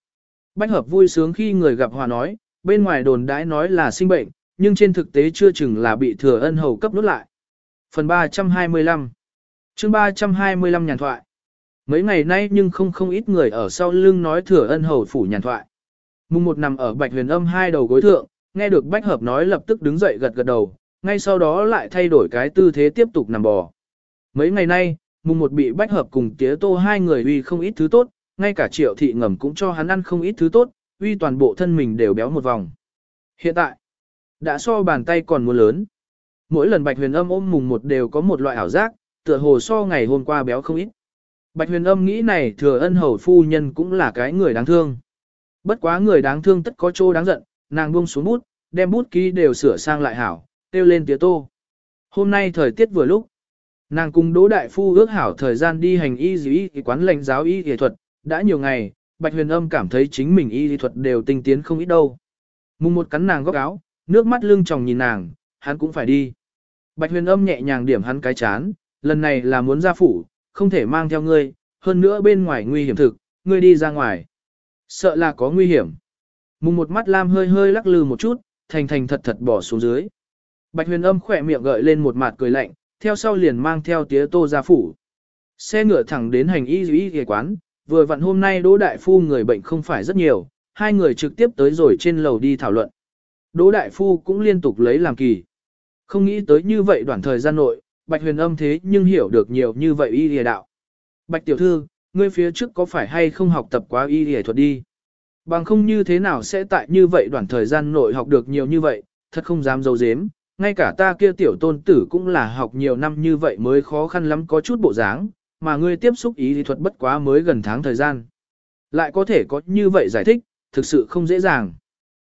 Bách hợp vui sướng khi người gặp hòa nói, bên ngoài đồn đãi nói là sinh bệnh, nhưng trên thực tế chưa chừng là bị thừa ân hầu cấp nút lại. Phần 325 chương 325 nhàn thoại Mấy ngày nay nhưng không không ít người ở sau lưng nói thừa ân hầu phủ nhàn thoại. Mùng một nằm ở bạch huyền âm hai đầu gối thượng, nghe được bách hợp nói lập tức đứng dậy gật gật đầu, ngay sau đó lại thay đổi cái tư thế tiếp tục nằm bò. Mấy ngày nay, mùng một bị bách hợp cùng tía tô hai người uy không ít thứ tốt, ngay cả triệu thị ngầm cũng cho hắn ăn không ít thứ tốt, uy toàn bộ thân mình đều béo một vòng. Hiện tại, đã so bàn tay còn mua lớn. Mỗi lần bạch huyền âm ôm mùng một đều có một loại ảo giác, tựa hồ so ngày hôm qua béo không ít. Bạch huyền âm nghĩ này thừa ân hầu phu nhân cũng là cái người đáng thương. Bất quá người đáng thương tất có chỗ đáng giận, nàng buông xuống bút, đem bút ký đều sửa sang lại hảo, tiêu lên tía tô. Hôm nay thời tiết vừa lúc, nàng cùng Đỗ Đại Phu ước hảo thời gian đi hành y dĩ y quán lệnh giáo y y thuật, đã nhiều ngày, Bạch Huyền Âm cảm thấy chính mình y y thuật đều tinh tiến không ít đâu. Mùng một cắn nàng góc áo, nước mắt lưng tròng nhìn nàng, hắn cũng phải đi. Bạch Huyền Âm nhẹ nhàng điểm hắn cái chán, lần này là muốn ra phủ, không thể mang theo ngươi, hơn nữa bên ngoài nguy hiểm thực, ngươi đi ra ngoài. Sợ là có nguy hiểm. Mùng một mắt lam hơi hơi lắc lư một chút, thành thành thật thật bỏ xuống dưới. Bạch huyền âm khỏe miệng gợi lên một mặt cười lạnh, theo sau liền mang theo tía tô ra phủ. Xe ngựa thẳng đến hành y y y quán, vừa vặn hôm nay Đỗ Đại Phu người bệnh không phải rất nhiều, hai người trực tiếp tới rồi trên lầu đi thảo luận. Đỗ Đại Phu cũng liên tục lấy làm kỳ. Không nghĩ tới như vậy đoạn thời gian nội, Bạch huyền âm thế nhưng hiểu được nhiều như vậy y lìa đạo. Bạch tiểu thư, ngươi phía trước có phải hay không học tập quá y lìa thuật đi? Bằng không như thế nào sẽ tại như vậy đoạn thời gian nội học được nhiều như vậy, thật không dám dấu dếm. Ngay cả ta kia tiểu tôn tử cũng là học nhiều năm như vậy mới khó khăn lắm có chút bộ dáng, mà ngươi tiếp xúc ý lý thuật bất quá mới gần tháng thời gian. Lại có thể có như vậy giải thích, thực sự không dễ dàng.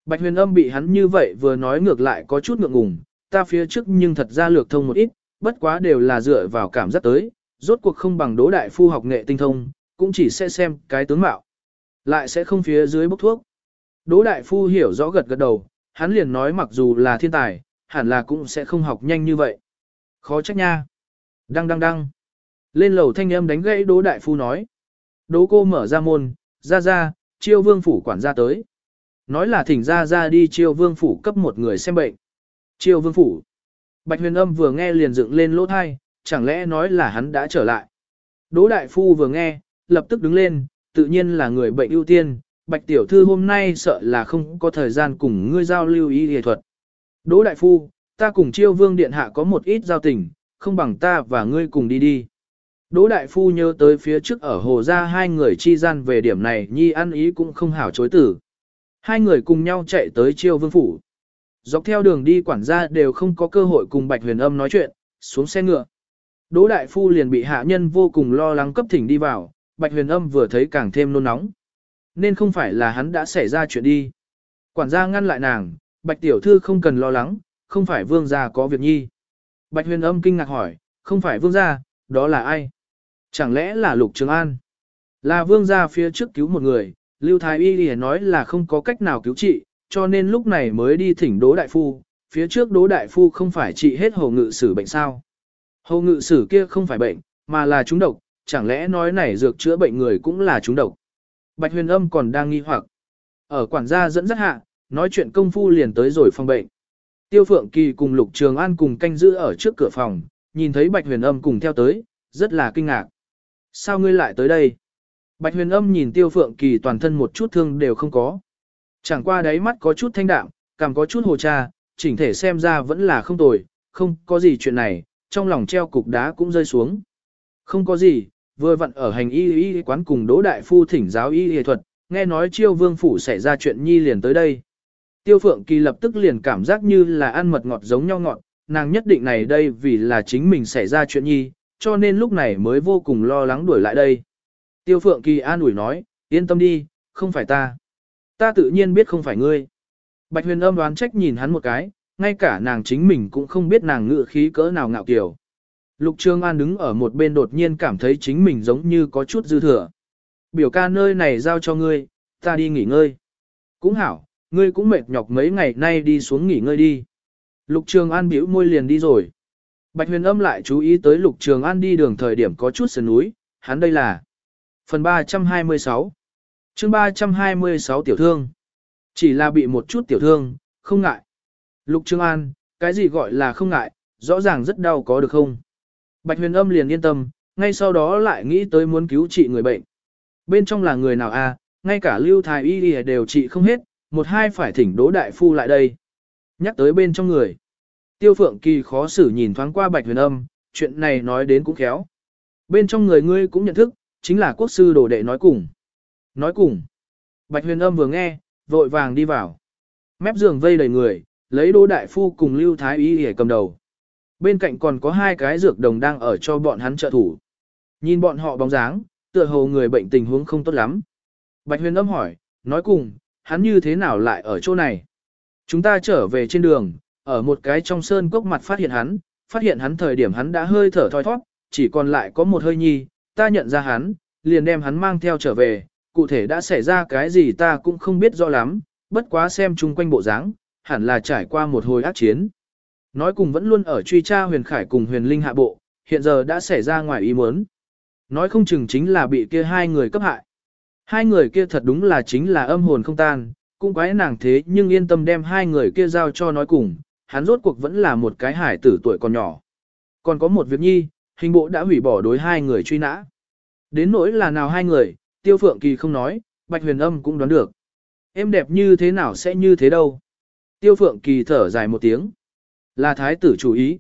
Bạch huyền âm bị hắn như vậy vừa nói ngược lại có chút ngượng ngùng, ta phía trước nhưng thật ra lược thông một ít, bất quá đều là dựa vào cảm giác tới, rốt cuộc không bằng đỗ đại phu học nghệ tinh thông, cũng chỉ sẽ xem cái tướng mạo. Lại sẽ không phía dưới bốc thuốc. Đỗ đại phu hiểu rõ gật gật đầu, hắn liền nói mặc dù là thiên tài, hẳn là cũng sẽ không học nhanh như vậy. Khó trách nha. Đăng đăng đăng. Lên lầu thanh âm đánh gãy đỗ đại phu nói. Đỗ cô mở ra môn, ra ra, chiêu vương phủ quản gia tới. Nói là thỉnh ra ra đi chiêu vương phủ cấp một người xem bệnh. Chiêu vương phủ. Bạch huyền âm vừa nghe liền dựng lên lỗ thai, chẳng lẽ nói là hắn đã trở lại. Đỗ đại phu vừa nghe, lập tức đứng lên, tự nhiên là người bệnh ưu tiên, bạch tiểu thư hôm nay sợ là không có thời gian cùng ngươi giao lưu y y thuật. Đỗ đại phu, ta cùng chiêu vương điện hạ có một ít giao tình, không bằng ta và ngươi cùng đi đi. Đỗ đại phu nhớ tới phía trước ở hồ ra hai người chi gian về điểm này nhi ăn ý cũng không hảo chối tử. Hai người cùng nhau chạy tới chiêu vương phủ. Dọc theo đường đi quản gia đều không có cơ hội cùng bạch huyền âm nói chuyện, xuống xe ngựa. Đỗ đại phu liền bị hạ nhân vô cùng lo lắng cấp thỉnh đi vào, Bạch huyền âm vừa thấy càng thêm nôn nóng. Nên không phải là hắn đã xảy ra chuyện đi. Quản gia ngăn lại nàng, Bạch tiểu thư không cần lo lắng, không phải vương gia có việc nhi. Bạch huyền âm kinh ngạc hỏi, không phải vương gia, đó là ai? Chẳng lẽ là Lục Trường An? Là vương gia phía trước cứu một người, Lưu Thái Y liền nói là không có cách nào cứu trị, cho nên lúc này mới đi thỉnh Đỗ Đại Phu, phía trước Đỗ Đại Phu không phải trị hết hồ ngự sử bệnh sao. Hồ ngự sử kia không phải bệnh, mà là trúng độc, chẳng lẽ nói này dược chữa bệnh người cũng là trúng độc. Bạch huyền âm còn đang nghi hoặc. Ở quản gia dẫn dắt hạ, nói chuyện công phu liền tới rồi phòng bệnh. Tiêu Phượng Kỳ cùng Lục Trường An cùng canh giữ ở trước cửa phòng, nhìn thấy Bạch huyền âm cùng theo tới, rất là kinh ngạc. Sao ngươi lại tới đây? Bạch huyền âm nhìn Tiêu Phượng Kỳ toàn thân một chút thương đều không có. Chẳng qua đáy mắt có chút thanh đạm, cảm có chút hồ cha, chỉnh thể xem ra vẫn là không tồi, không có gì chuyện này, trong lòng treo cục đá cũng rơi xuống. Không có gì, vừa vặn ở hành y y quán cùng Đỗ Đại Phu thỉnh giáo y y thuật, nghe nói chiêu vương phủ xảy ra chuyện nhi liền tới đây. Tiêu Phượng Kỳ lập tức liền cảm giác như là ăn mật ngọt giống nhau ngọt, nàng nhất định này đây vì là chính mình xảy ra chuyện nhi, cho nên lúc này mới vô cùng lo lắng đuổi lại đây. Tiêu Phượng Kỳ an ủi nói, yên tâm đi, không phải ta. Ta tự nhiên biết không phải ngươi. Bạch huyền âm đoán trách nhìn hắn một cái, ngay cả nàng chính mình cũng không biết nàng ngự khí cỡ nào ngạo kiều. Lục Trương An đứng ở một bên đột nhiên cảm thấy chính mình giống như có chút dư thừa. Biểu ca nơi này giao cho ngươi, ta đi nghỉ ngơi. Cũng hảo, ngươi cũng mệt nhọc mấy ngày nay đi xuống nghỉ ngơi đi. Lục Trường An bĩu môi liền đi rồi. Bạch huyền âm lại chú ý tới Lục Trường An đi đường thời điểm có chút sườn núi, hắn đây là phần 326 chương 326 tiểu thương. Chỉ là bị một chút tiểu thương, không ngại. Lục trương An, cái gì gọi là không ngại, rõ ràng rất đau có được không? Bạch huyền âm liền yên tâm, ngay sau đó lại nghĩ tới muốn cứu trị người bệnh. Bên trong là người nào a? À, ngay cả lưu thái y đều trị không hết, một hai phải thỉnh đỗ đại phu lại đây. Nhắc tới bên trong người. Tiêu phượng kỳ khó xử nhìn thoáng qua bạch huyền âm, chuyện này nói đến cũng khéo. Bên trong người ngươi cũng nhận thức, chính là quốc sư đồ đệ nói cùng. Nói cùng. Bạch huyền âm vừa nghe, vội vàng đi vào. Mép giường vây đầy người, lấy đỗ đại phu cùng lưu thái y để cầm đầu. Bên cạnh còn có hai cái dược đồng đang ở cho bọn hắn trợ thủ. Nhìn bọn họ bóng dáng, tựa hồ người bệnh tình huống không tốt lắm. Bạch huyền âm hỏi, nói cùng, hắn như thế nào lại ở chỗ này? Chúng ta trở về trên đường, ở một cái trong sơn cốc mặt phát hiện hắn, phát hiện hắn thời điểm hắn đã hơi thở thoi thoát, chỉ còn lại có một hơi nhi, ta nhận ra hắn, liền đem hắn mang theo trở về, cụ thể đã xảy ra cái gì ta cũng không biết rõ lắm, bất quá xem chung quanh bộ dáng, hẳn là trải qua một hồi ác chiến. Nói cùng vẫn luôn ở truy tra huyền khải cùng huyền linh hạ bộ, hiện giờ đã xảy ra ngoài ý muốn. Nói không chừng chính là bị kia hai người cấp hại. Hai người kia thật đúng là chính là âm hồn không tan, cũng quái nàng thế nhưng yên tâm đem hai người kia giao cho nói cùng, hắn rốt cuộc vẫn là một cái hải tử tuổi còn nhỏ. Còn có một việc nhi, hình bộ đã hủy bỏ đối hai người truy nã. Đến nỗi là nào hai người, tiêu phượng kỳ không nói, bạch huyền âm cũng đoán được. Em đẹp như thế nào sẽ như thế đâu. Tiêu phượng kỳ thở dài một tiếng. Là thái tử chủ ý.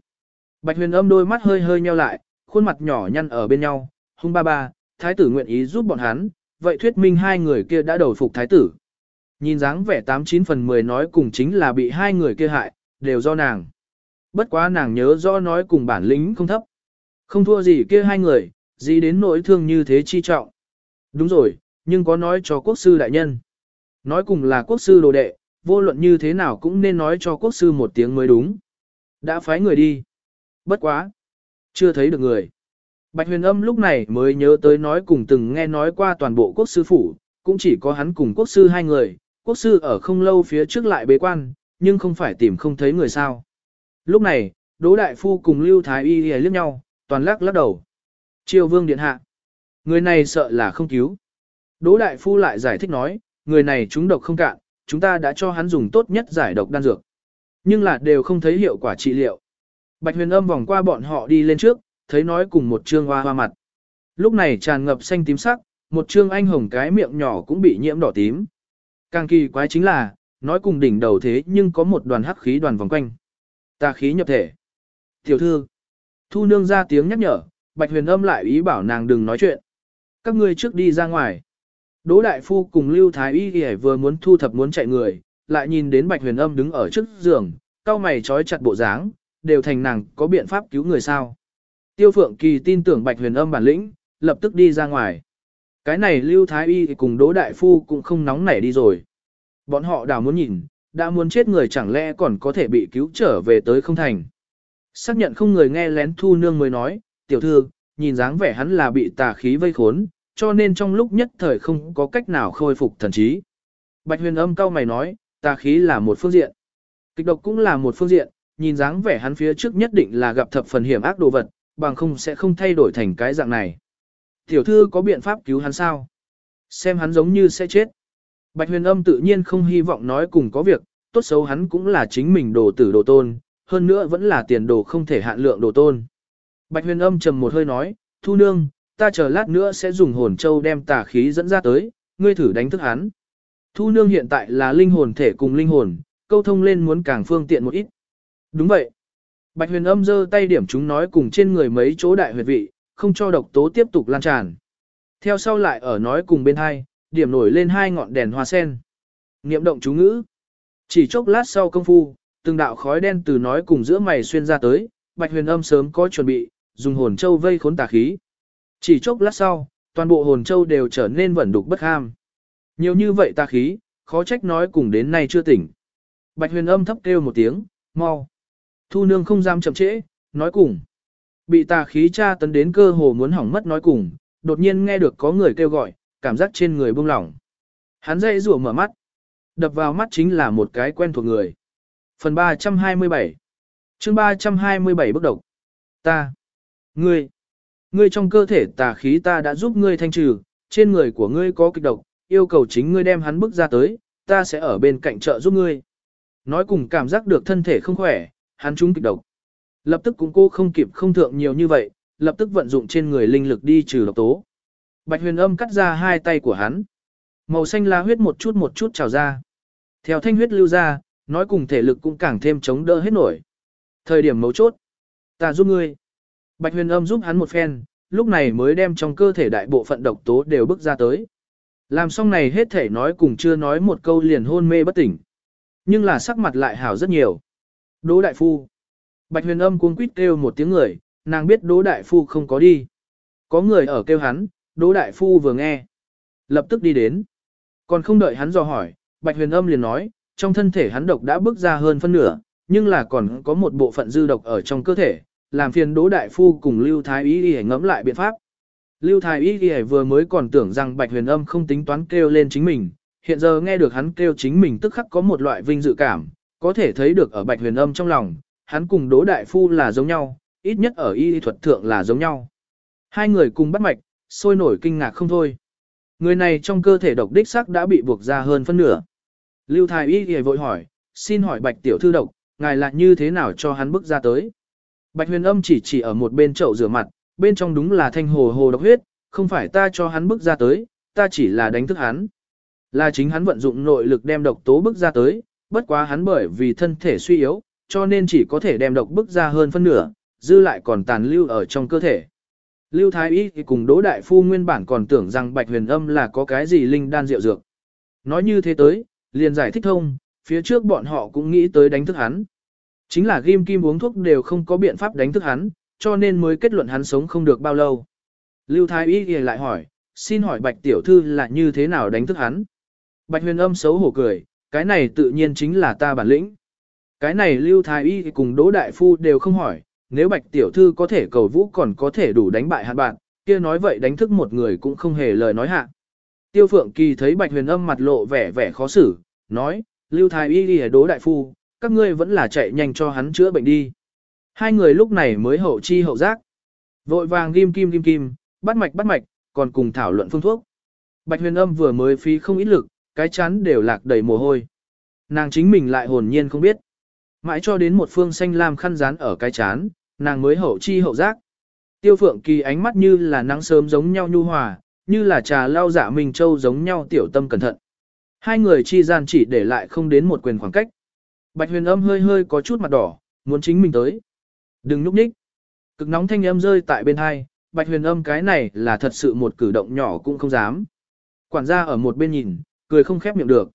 Bạch huyền âm đôi mắt hơi hơi nheo lại, khuôn mặt nhỏ nhăn ở bên nhau, hung ba ba, thái tử nguyện ý giúp bọn hắn, vậy thuyết minh hai người kia đã đầu phục thái tử. Nhìn dáng vẻ 89 phần 10 nói cùng chính là bị hai người kia hại, đều do nàng. Bất quá nàng nhớ rõ nói cùng bản lĩnh không thấp. Không thua gì kia hai người, gì đến nỗi thương như thế chi trọng. Đúng rồi, nhưng có nói cho quốc sư đại nhân. Nói cùng là quốc sư đồ đệ, vô luận như thế nào cũng nên nói cho quốc sư một tiếng mới đúng. Đã phái người đi. Bất quá. Chưa thấy được người. Bạch huyền âm lúc này mới nhớ tới nói cùng từng nghe nói qua toàn bộ quốc sư phủ, cũng chỉ có hắn cùng quốc sư hai người, quốc sư ở không lâu phía trước lại bế quan, nhưng không phải tìm không thấy người sao. Lúc này, Đỗ Đại Phu cùng Lưu Thái Y liếc nhau, toàn lắc lắc đầu. Triều Vương Điện Hạ. Người này sợ là không cứu. Đỗ Đại Phu lại giải thích nói, người này chúng độc không cạn, chúng ta đã cho hắn dùng tốt nhất giải độc đan dược. Nhưng là đều không thấy hiệu quả trị liệu. Bạch huyền âm vòng qua bọn họ đi lên trước, thấy nói cùng một trương hoa hoa mặt. Lúc này tràn ngập xanh tím sắc, một trương anh hồng cái miệng nhỏ cũng bị nhiễm đỏ tím. Càng kỳ quái chính là, nói cùng đỉnh đầu thế nhưng có một đoàn hắc khí đoàn vòng quanh. Ta khí nhập thể. Tiểu thư. Thu nương ra tiếng nhắc nhở, bạch huyền âm lại ý bảo nàng đừng nói chuyện. Các ngươi trước đi ra ngoài. Đỗ đại phu cùng Lưu Thái Y vừa muốn thu thập muốn chạy người, lại nhìn đến bạch huyền âm đứng ở trước giường, cao mày trói chặt bộ dáng, đều thành nàng có biện pháp cứu người sao. Tiêu Phượng Kỳ tin tưởng Bạch Huyền Âm bản lĩnh, lập tức đi ra ngoài. Cái này Lưu Thái Y cùng Đỗ Đại Phu cũng không nóng nảy đi rồi. Bọn họ đảo muốn nhìn, đã muốn chết người chẳng lẽ còn có thể bị cứu trở về tới không thành. Xác nhận không người nghe lén thu nương mới nói, tiểu thư, nhìn dáng vẻ hắn là bị tà khí vây khốn, cho nên trong lúc nhất thời không có cách nào khôi phục thần trí. Bạch huyền âm cao mày nói, tà khí là một phương diện. Kịch độc cũng là một phương diện, nhìn dáng vẻ hắn phía trước nhất định là gặp thập phần hiểm ác đồ vật, bằng không sẽ không thay đổi thành cái dạng này. Tiểu thư có biện pháp cứu hắn sao? Xem hắn giống như sẽ chết. Bạch huyền âm tự nhiên không hy vọng nói cùng có việc, tốt xấu hắn cũng là chính mình đồ tử đồ tôn, hơn nữa vẫn là tiền đồ không thể hạn lượng đồ tôn. Bạch huyền âm trầm một hơi nói, thu nương, ta chờ lát nữa sẽ dùng hồn châu đem tà khí dẫn ra tới, ngươi thử đánh thức hắn. Thu nương hiện tại là linh hồn thể cùng linh hồn, câu thông lên muốn càng phương tiện một ít. Đúng vậy. Bạch huyền âm giơ tay điểm chúng nói cùng trên người mấy chỗ đại huyệt vị, không cho độc tố tiếp tục lan tràn. Theo sau lại ở nói cùng bên hai, điểm nổi lên hai ngọn đèn hoa sen. Niệm động chú ngữ. Chỉ chốc lát sau công phu, từng đạo khói đen từ nói cùng giữa mày xuyên ra tới, Bạch Huyền Âm sớm có chuẩn bị, dùng hồn châu vây khốn tà khí. Chỉ chốc lát sau, toàn bộ hồn châu đều trở nên vẩn đục bất ham. Nhiều như vậy tà khí, khó trách nói cùng đến nay chưa tỉnh. Bạch Huyền Âm thấp kêu một tiếng, mau. Thu nương không dám chậm trễ, nói cùng. Bị tà khí tra tấn đến cơ hồ muốn hỏng mất nói cùng, đột nhiên nghe được có người kêu gọi, cảm giác trên người buông lỏng. Hắn dậy rủa mở mắt. Đập vào mắt chính là một cái quen thuộc người. Phần 327 chương 327 bước độc. Ta. Ngươi. Ngươi trong cơ thể tà khí ta đã giúp ngươi thanh trừ, trên người của ngươi có kịch độc, yêu cầu chính ngươi đem hắn bước ra tới, ta sẽ ở bên cạnh trợ giúp ngươi. Nói cùng cảm giác được thân thể không khỏe, hắn trúng kịch độc. Lập tức cũng cô không kịp không thượng nhiều như vậy, lập tức vận dụng trên người linh lực đi trừ độc tố. Bạch huyền âm cắt ra hai tay của hắn. Màu xanh lá huyết một chút một chút trào ra. Theo thanh huyết lưu ra, nói cùng thể lực cũng càng thêm chống đỡ hết nổi. Thời điểm mấu chốt. Ta giúp ngươi. Bạch huyền âm giúp hắn một phen, lúc này mới đem trong cơ thể đại bộ phận độc tố đều bước ra tới. Làm xong này hết thể nói cùng chưa nói một câu liền hôn mê bất tỉnh. Nhưng là sắc mặt lại hảo rất nhiều. Đỗ đại phu. Bạch huyền âm cuống quýt kêu một tiếng người, nàng biết đỗ đại phu không có đi. Có người ở kêu hắn, đỗ đại phu vừa nghe. Lập tức đi đến. Còn không đợi hắn dò hỏi, bạch huyền âm liền nói, trong thân thể hắn độc đã bước ra hơn phân nửa, nhưng là còn có một bộ phận dư độc ở trong cơ thể, làm phiền đỗ đại phu cùng Lưu Thái Y Y ngẫm lại biện pháp. Lưu Thái Y Y vừa mới còn tưởng rằng bạch huyền âm không tính toán kêu lên chính mình, hiện giờ nghe được hắn kêu chính mình tức khắc có một loại vinh dự cảm, có thể thấy được ở bạch huyền âm trong lòng, hắn cùng đỗ đại phu là giống nhau, ít nhất ở y thuật thượng là giống nhau. Hai người cùng bắt mạch, sôi nổi kinh ngạc không thôi. Người này trong cơ thể độc đích sắc đã bị buộc ra hơn phân nửa. Lưu Thái Y thì vội hỏi, xin hỏi bạch tiểu thư độc, ngài lại như thế nào cho hắn bước ra tới. Bạch huyền âm chỉ chỉ ở một bên chậu rửa mặt, bên trong đúng là thanh hồ hồ độc huyết, không phải ta cho hắn bước ra tới, ta chỉ là đánh thức hắn. Là chính hắn vận dụng nội lực đem độc tố bước ra tới, bất quá hắn bởi vì thân thể suy yếu, cho nên chỉ có thể đem độc bước ra hơn phân nửa, dư lại còn tàn lưu ở trong cơ thể. Lưu Thái Y thì cùng Đỗ Đại Phu nguyên bản còn tưởng rằng Bạch Huyền Âm là có cái gì linh đan rượu dược. Nói như thế tới, liền giải thích thông, phía trước bọn họ cũng nghĩ tới đánh thức hắn. Chính là ghim kim uống thuốc đều không có biện pháp đánh thức hắn, cho nên mới kết luận hắn sống không được bao lâu. Lưu Thái Y thì lại hỏi, xin hỏi Bạch Tiểu Thư là như thế nào đánh thức hắn? Bạch Huyền Âm xấu hổ cười, cái này tự nhiên chính là ta bản lĩnh. Cái này Lưu Thái Y cùng Đỗ Đại Phu đều không hỏi, nếu Bạch Tiểu Thư có thể cầu vũ còn có thể đủ đánh bại hạn bạn, kia nói vậy đánh thức một người cũng không hề lời nói hạ. Tiêu Phượng Kỳ thấy Bạch Huyền Âm mặt lộ vẻ vẻ khó xử, nói, Lưu Thái Y đi đố Đại Phu, các ngươi vẫn là chạy nhanh cho hắn chữa bệnh đi. Hai người lúc này mới hậu chi hậu giác. Vội vàng ghim kim kim kim, bắt mạch bắt mạch, còn cùng thảo luận phương thuốc. Bạch huyền âm vừa mới phí không ít lực, cái chán đều lạc đầy mồ hôi. Nàng chính mình lại hồn nhiên không biết. Mãi cho đến một phương xanh lam khăn rán ở cái chán, nàng mới hậu chi hậu giác. Tiêu phượng kỳ ánh mắt như là nắng sớm giống nhau nhu hòa, như là trà lao dạ mình châu giống nhau tiểu tâm cẩn thận. Hai người chi gian chỉ để lại không đến một quyền khoảng cách. Bạch huyền âm hơi hơi có chút mặt đỏ, muốn chính mình tới. Đừng núp nhích. Cực nóng thanh âm rơi tại bên hai, bạch huyền âm cái này là thật sự một cử động nhỏ cũng không dám. Quản gia ở một bên nhìn, cười không khép miệng được.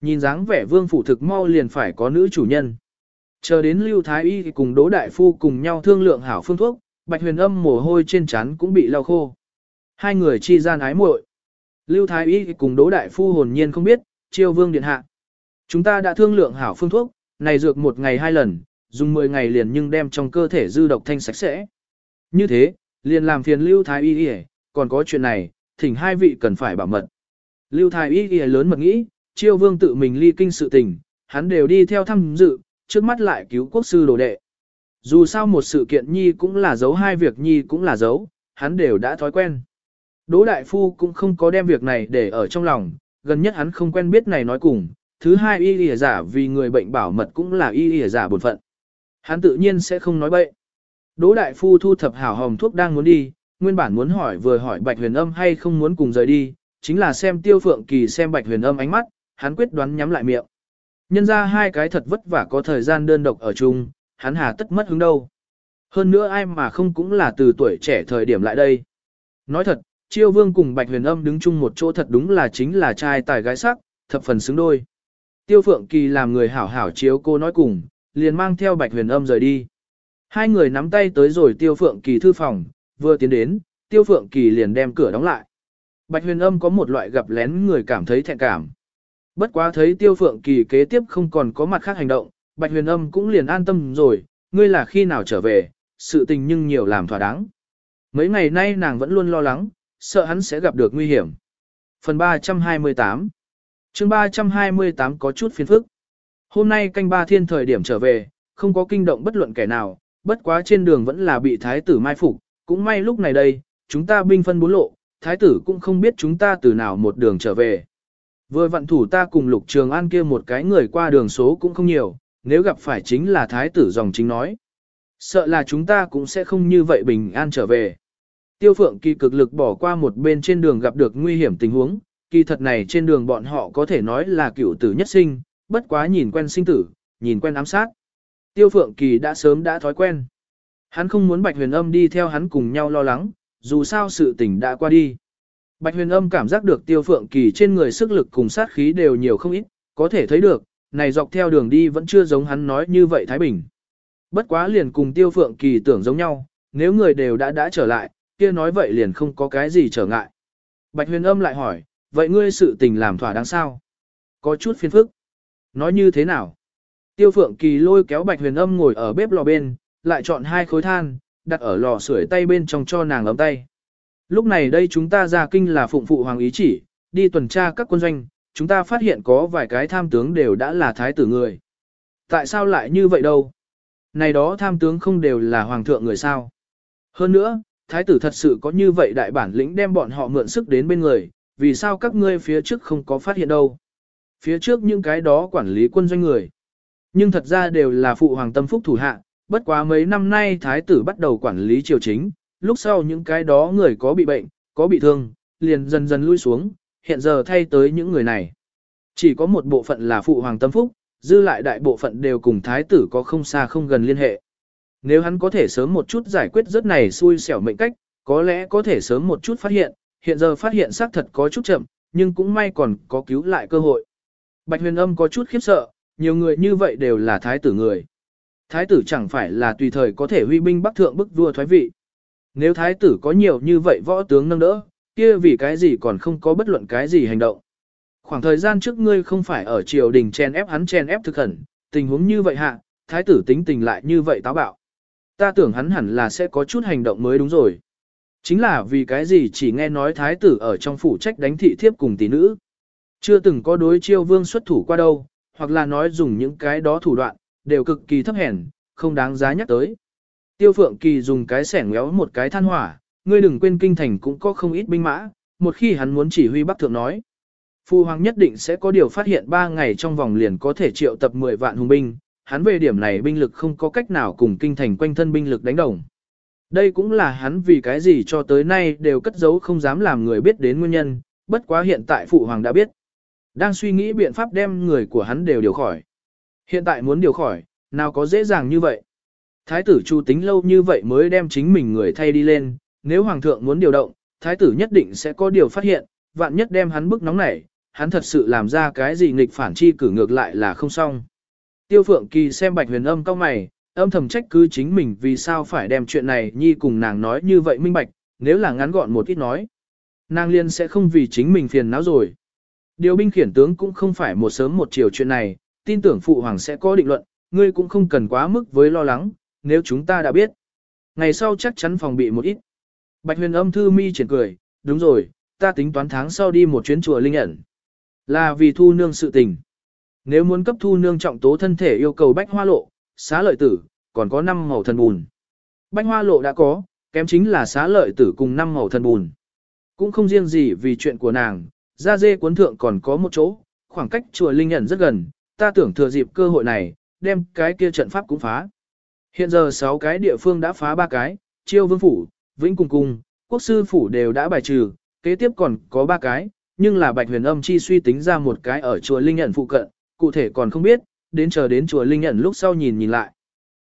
Nhìn dáng vẻ vương phủ thực mau liền phải có nữ chủ nhân. Chờ đến Lưu Thái Y cùng Đỗ Đại Phu cùng nhau thương lượng hảo phương thuốc, Bạch Huyền Âm mồ hôi trên trán cũng bị lau khô. Hai người chi gian ái muội. Lưu Thái Y cùng Đỗ Đại Phu hồn nhiên không biết, chiêu vương điện hạ. Chúng ta đã thương lượng hảo phương thuốc, này dược một ngày hai lần, dùng 10 ngày liền nhưng đem trong cơ thể dư độc thanh sạch sẽ. Như thế, liền làm phiền Lưu Thái Y còn có chuyện này, thỉnh hai vị cần phải bảo mật. Lưu Thái Y lớn mật nghĩ, chiêu vương tự mình ly kinh sự tình, hắn đều đi theo thăm dự, trước mắt lại cứu quốc sư đồ đệ. Dù sao một sự kiện nhi cũng là giấu hai việc nhi cũng là giấu, hắn đều đã thói quen. Đỗ Đại Phu cũng không có đem việc này để ở trong lòng, gần nhất hắn không quen biết này nói cùng, thứ hai y lìa giả vì người bệnh bảo mật cũng là y lìa giả bổn phận. Hắn tự nhiên sẽ không nói bậy. Đỗ Đại Phu thu thập hảo hồng thuốc đang muốn đi, nguyên bản muốn hỏi vừa hỏi Bạch Huyền Âm hay không muốn cùng rời đi, chính là xem Tiêu Phượng Kỳ xem Bạch Huyền Âm ánh mắt, hắn quyết đoán nhắm lại miệng. Nhân ra hai cái thật vất vả có thời gian đơn độc ở chung, hắn hà tất mất hứng đâu. Hơn nữa ai mà không cũng là từ tuổi trẻ thời điểm lại đây. Nói thật, Chiêu Vương cùng Bạch Huyền Âm đứng chung một chỗ thật đúng là chính là trai tài gái sắc, thập phần xứng đôi. Tiêu Phượng Kỳ làm người hảo hảo chiếu cô nói cùng, liền mang theo Bạch Huyền Âm rời đi. Hai người nắm tay tới rồi Tiêu Phượng Kỳ thư phòng, vừa tiến đến, Tiêu Phượng Kỳ liền đem cửa đóng lại. Bạch Huyền Âm có một loại gặp lén người cảm thấy thẹn cảm. Bất quá thấy Tiêu Phượng Kỳ kế tiếp không còn có mặt khác hành động, Bạch Huyền Âm cũng liền an tâm rồi, ngươi là khi nào trở về, sự tình nhưng nhiều làm thỏa đáng. Mấy ngày nay nàng vẫn luôn lo lắng, sợ hắn sẽ gặp được nguy hiểm. Phần 328 chương 328 có chút phiền phức. Hôm nay canh ba thiên thời điểm trở về, không có kinh động bất luận kẻ nào, bất quá trên đường vẫn là bị thái tử mai phục, cũng may lúc này đây, chúng ta binh phân bốn lộ, thái tử cũng không biết chúng ta từ nào một đường trở về. Vừa vận thủ ta cùng lục trường an kia một cái người qua đường số cũng không nhiều, nếu gặp phải chính là thái tử dòng chính nói. Sợ là chúng ta cũng sẽ không như vậy bình an trở về. Tiêu phượng kỳ cực lực bỏ qua một bên trên đường gặp được nguy hiểm tình huống, kỳ thật này trên đường bọn họ có thể nói là cựu tử nhất sinh, bất quá nhìn quen sinh tử, nhìn quen ám sát. Tiêu phượng kỳ đã sớm đã thói quen. Hắn không muốn bạch huyền âm đi theo hắn cùng nhau lo lắng, dù sao sự tình đã qua đi. Bạch huyền âm cảm giác được tiêu phượng kỳ trên người sức lực cùng sát khí đều nhiều không ít, có thể thấy được, này dọc theo đường đi vẫn chưa giống hắn nói như vậy Thái Bình. Bất quá liền cùng tiêu phượng kỳ tưởng giống nhau, nếu người đều đã đã trở lại, kia nói vậy liền không có cái gì trở ngại. Bạch huyền âm lại hỏi, vậy ngươi sự tình làm thỏa đáng sao? Có chút phiền phức. Nói như thế nào? Tiêu phượng kỳ lôi kéo bạch huyền âm ngồi ở bếp lò bên, lại chọn hai khối than, đặt ở lò sưởi tay bên trong cho nàng ấm tay. Lúc này đây chúng ta ra kinh là phụng phụ hoàng ý chỉ, đi tuần tra các quân doanh, chúng ta phát hiện có vài cái tham tướng đều đã là thái tử người. Tại sao lại như vậy đâu? Này đó tham tướng không đều là hoàng thượng người sao? Hơn nữa, thái tử thật sự có như vậy đại bản lĩnh đem bọn họ mượn sức đến bên người, vì sao các ngươi phía trước không có phát hiện đâu? Phía trước những cái đó quản lý quân doanh người. Nhưng thật ra đều là phụ hoàng tâm phúc thủ hạ, bất quá mấy năm nay thái tử bắt đầu quản lý triều chính, lúc sau những cái đó người có bị bệnh, có bị thương, liền dần dần lui xuống, hiện giờ thay tới những người này. Chỉ có một bộ phận là phụ hoàng tâm phúc, dư lại đại bộ phận đều cùng thái tử có không xa không gần liên hệ. Nếu hắn có thể sớm một chút giải quyết rất này xui xẻo mệnh cách, có lẽ có thể sớm một chút phát hiện, hiện giờ phát hiện xác thật có chút chậm, nhưng cũng may còn có cứu lại cơ hội. Bạch huyền âm có chút khiếp sợ, nhiều người như vậy đều là thái tử người. Thái tử chẳng phải là tùy thời có thể huy binh bắc thượng bức vua thoái vị. Nếu thái tử có nhiều như vậy võ tướng nâng đỡ, kia vì cái gì còn không có bất luận cái gì hành động. Khoảng thời gian trước ngươi không phải ở triều đình chen ép hắn chen ép thực khẩn, tình huống như vậy hạ, thái tử tính tình lại như vậy táo bạo. Ta tưởng hắn hẳn là sẽ có chút hành động mới đúng rồi. Chính là vì cái gì chỉ nghe nói thái tử ở trong phủ trách đánh thị thiếp cùng tỷ nữ. Chưa từng có đối chiêu vương xuất thủ qua đâu, hoặc là nói dùng những cái đó thủ đoạn, đều cực kỳ thấp hèn, không đáng giá nhắc tới. Tiêu Phượng Kỳ dùng cái sẻng ngéo một cái than hỏa, ngươi đừng quên kinh thành cũng có không ít binh mã, một khi hắn muốn chỉ huy Bắc Thượng nói. Phu Hoàng nhất định sẽ có điều phát hiện 3 ngày trong vòng liền có thể triệu tập 10 vạn hùng binh, hắn về điểm này binh lực không có cách nào cùng kinh thành quanh thân binh lực đánh đồng. Đây cũng là hắn vì cái gì cho tới nay đều cất giấu không dám làm người biết đến nguyên nhân, bất quá hiện tại Phụ Hoàng đã biết. Đang suy nghĩ biện pháp đem người của hắn đều điều khỏi. Hiện tại muốn điều khỏi, nào có dễ dàng như vậy. Thái tử chu tính lâu như vậy mới đem chính mình người thay đi lên, nếu hoàng thượng muốn điều động, thái tử nhất định sẽ có điều phát hiện, vạn nhất đem hắn bức nóng nảy, hắn thật sự làm ra cái gì nghịch phản chi cử ngược lại là không xong. Tiêu phượng kỳ xem bạch huyền âm cao mày, âm thầm trách cứ chính mình vì sao phải đem chuyện này nhi cùng nàng nói như vậy minh bạch, nếu là ngắn gọn một ít nói. Nàng liên sẽ không vì chính mình phiền não rồi. Điều binh khiển tướng cũng không phải một sớm một chiều chuyện này, tin tưởng phụ hoàng sẽ có định luận, ngươi cũng không cần quá mức với lo lắng, nếu chúng ta đã biết. Ngày sau chắc chắn phòng bị một ít. Bạch huyền âm thư mi triển cười, đúng rồi, ta tính toán tháng sau đi một chuyến chùa linh ẩn. Là vì thu nương sự tình. Nếu muốn cấp thu nương trọng tố thân thể yêu cầu bách hoa lộ, xá lợi tử, còn có 5 màu thần bùn. Bách hoa lộ đã có, kém chính là xá lợi tử cùng 5 màu thần bùn. Cũng không riêng gì vì chuyện của nàng, ra dê cuốn thượng còn có một chỗ, khoảng cách chùa Linh ẩn rất gần, ta tưởng thừa dịp cơ hội này, đem cái kia trận pháp cũng phá. Hiện giờ 6 cái địa phương đã phá ba cái, chiêu vương phủ, vĩnh cùng cung, quốc sư phủ đều đã bài trừ, kế tiếp còn có ba cái, nhưng là bạch huyền âm chi suy tính ra một cái ở chùa Linh ẩn phụ cận, cụ thể còn không biết, đến chờ đến chùa Linh nhận lúc sau nhìn nhìn lại.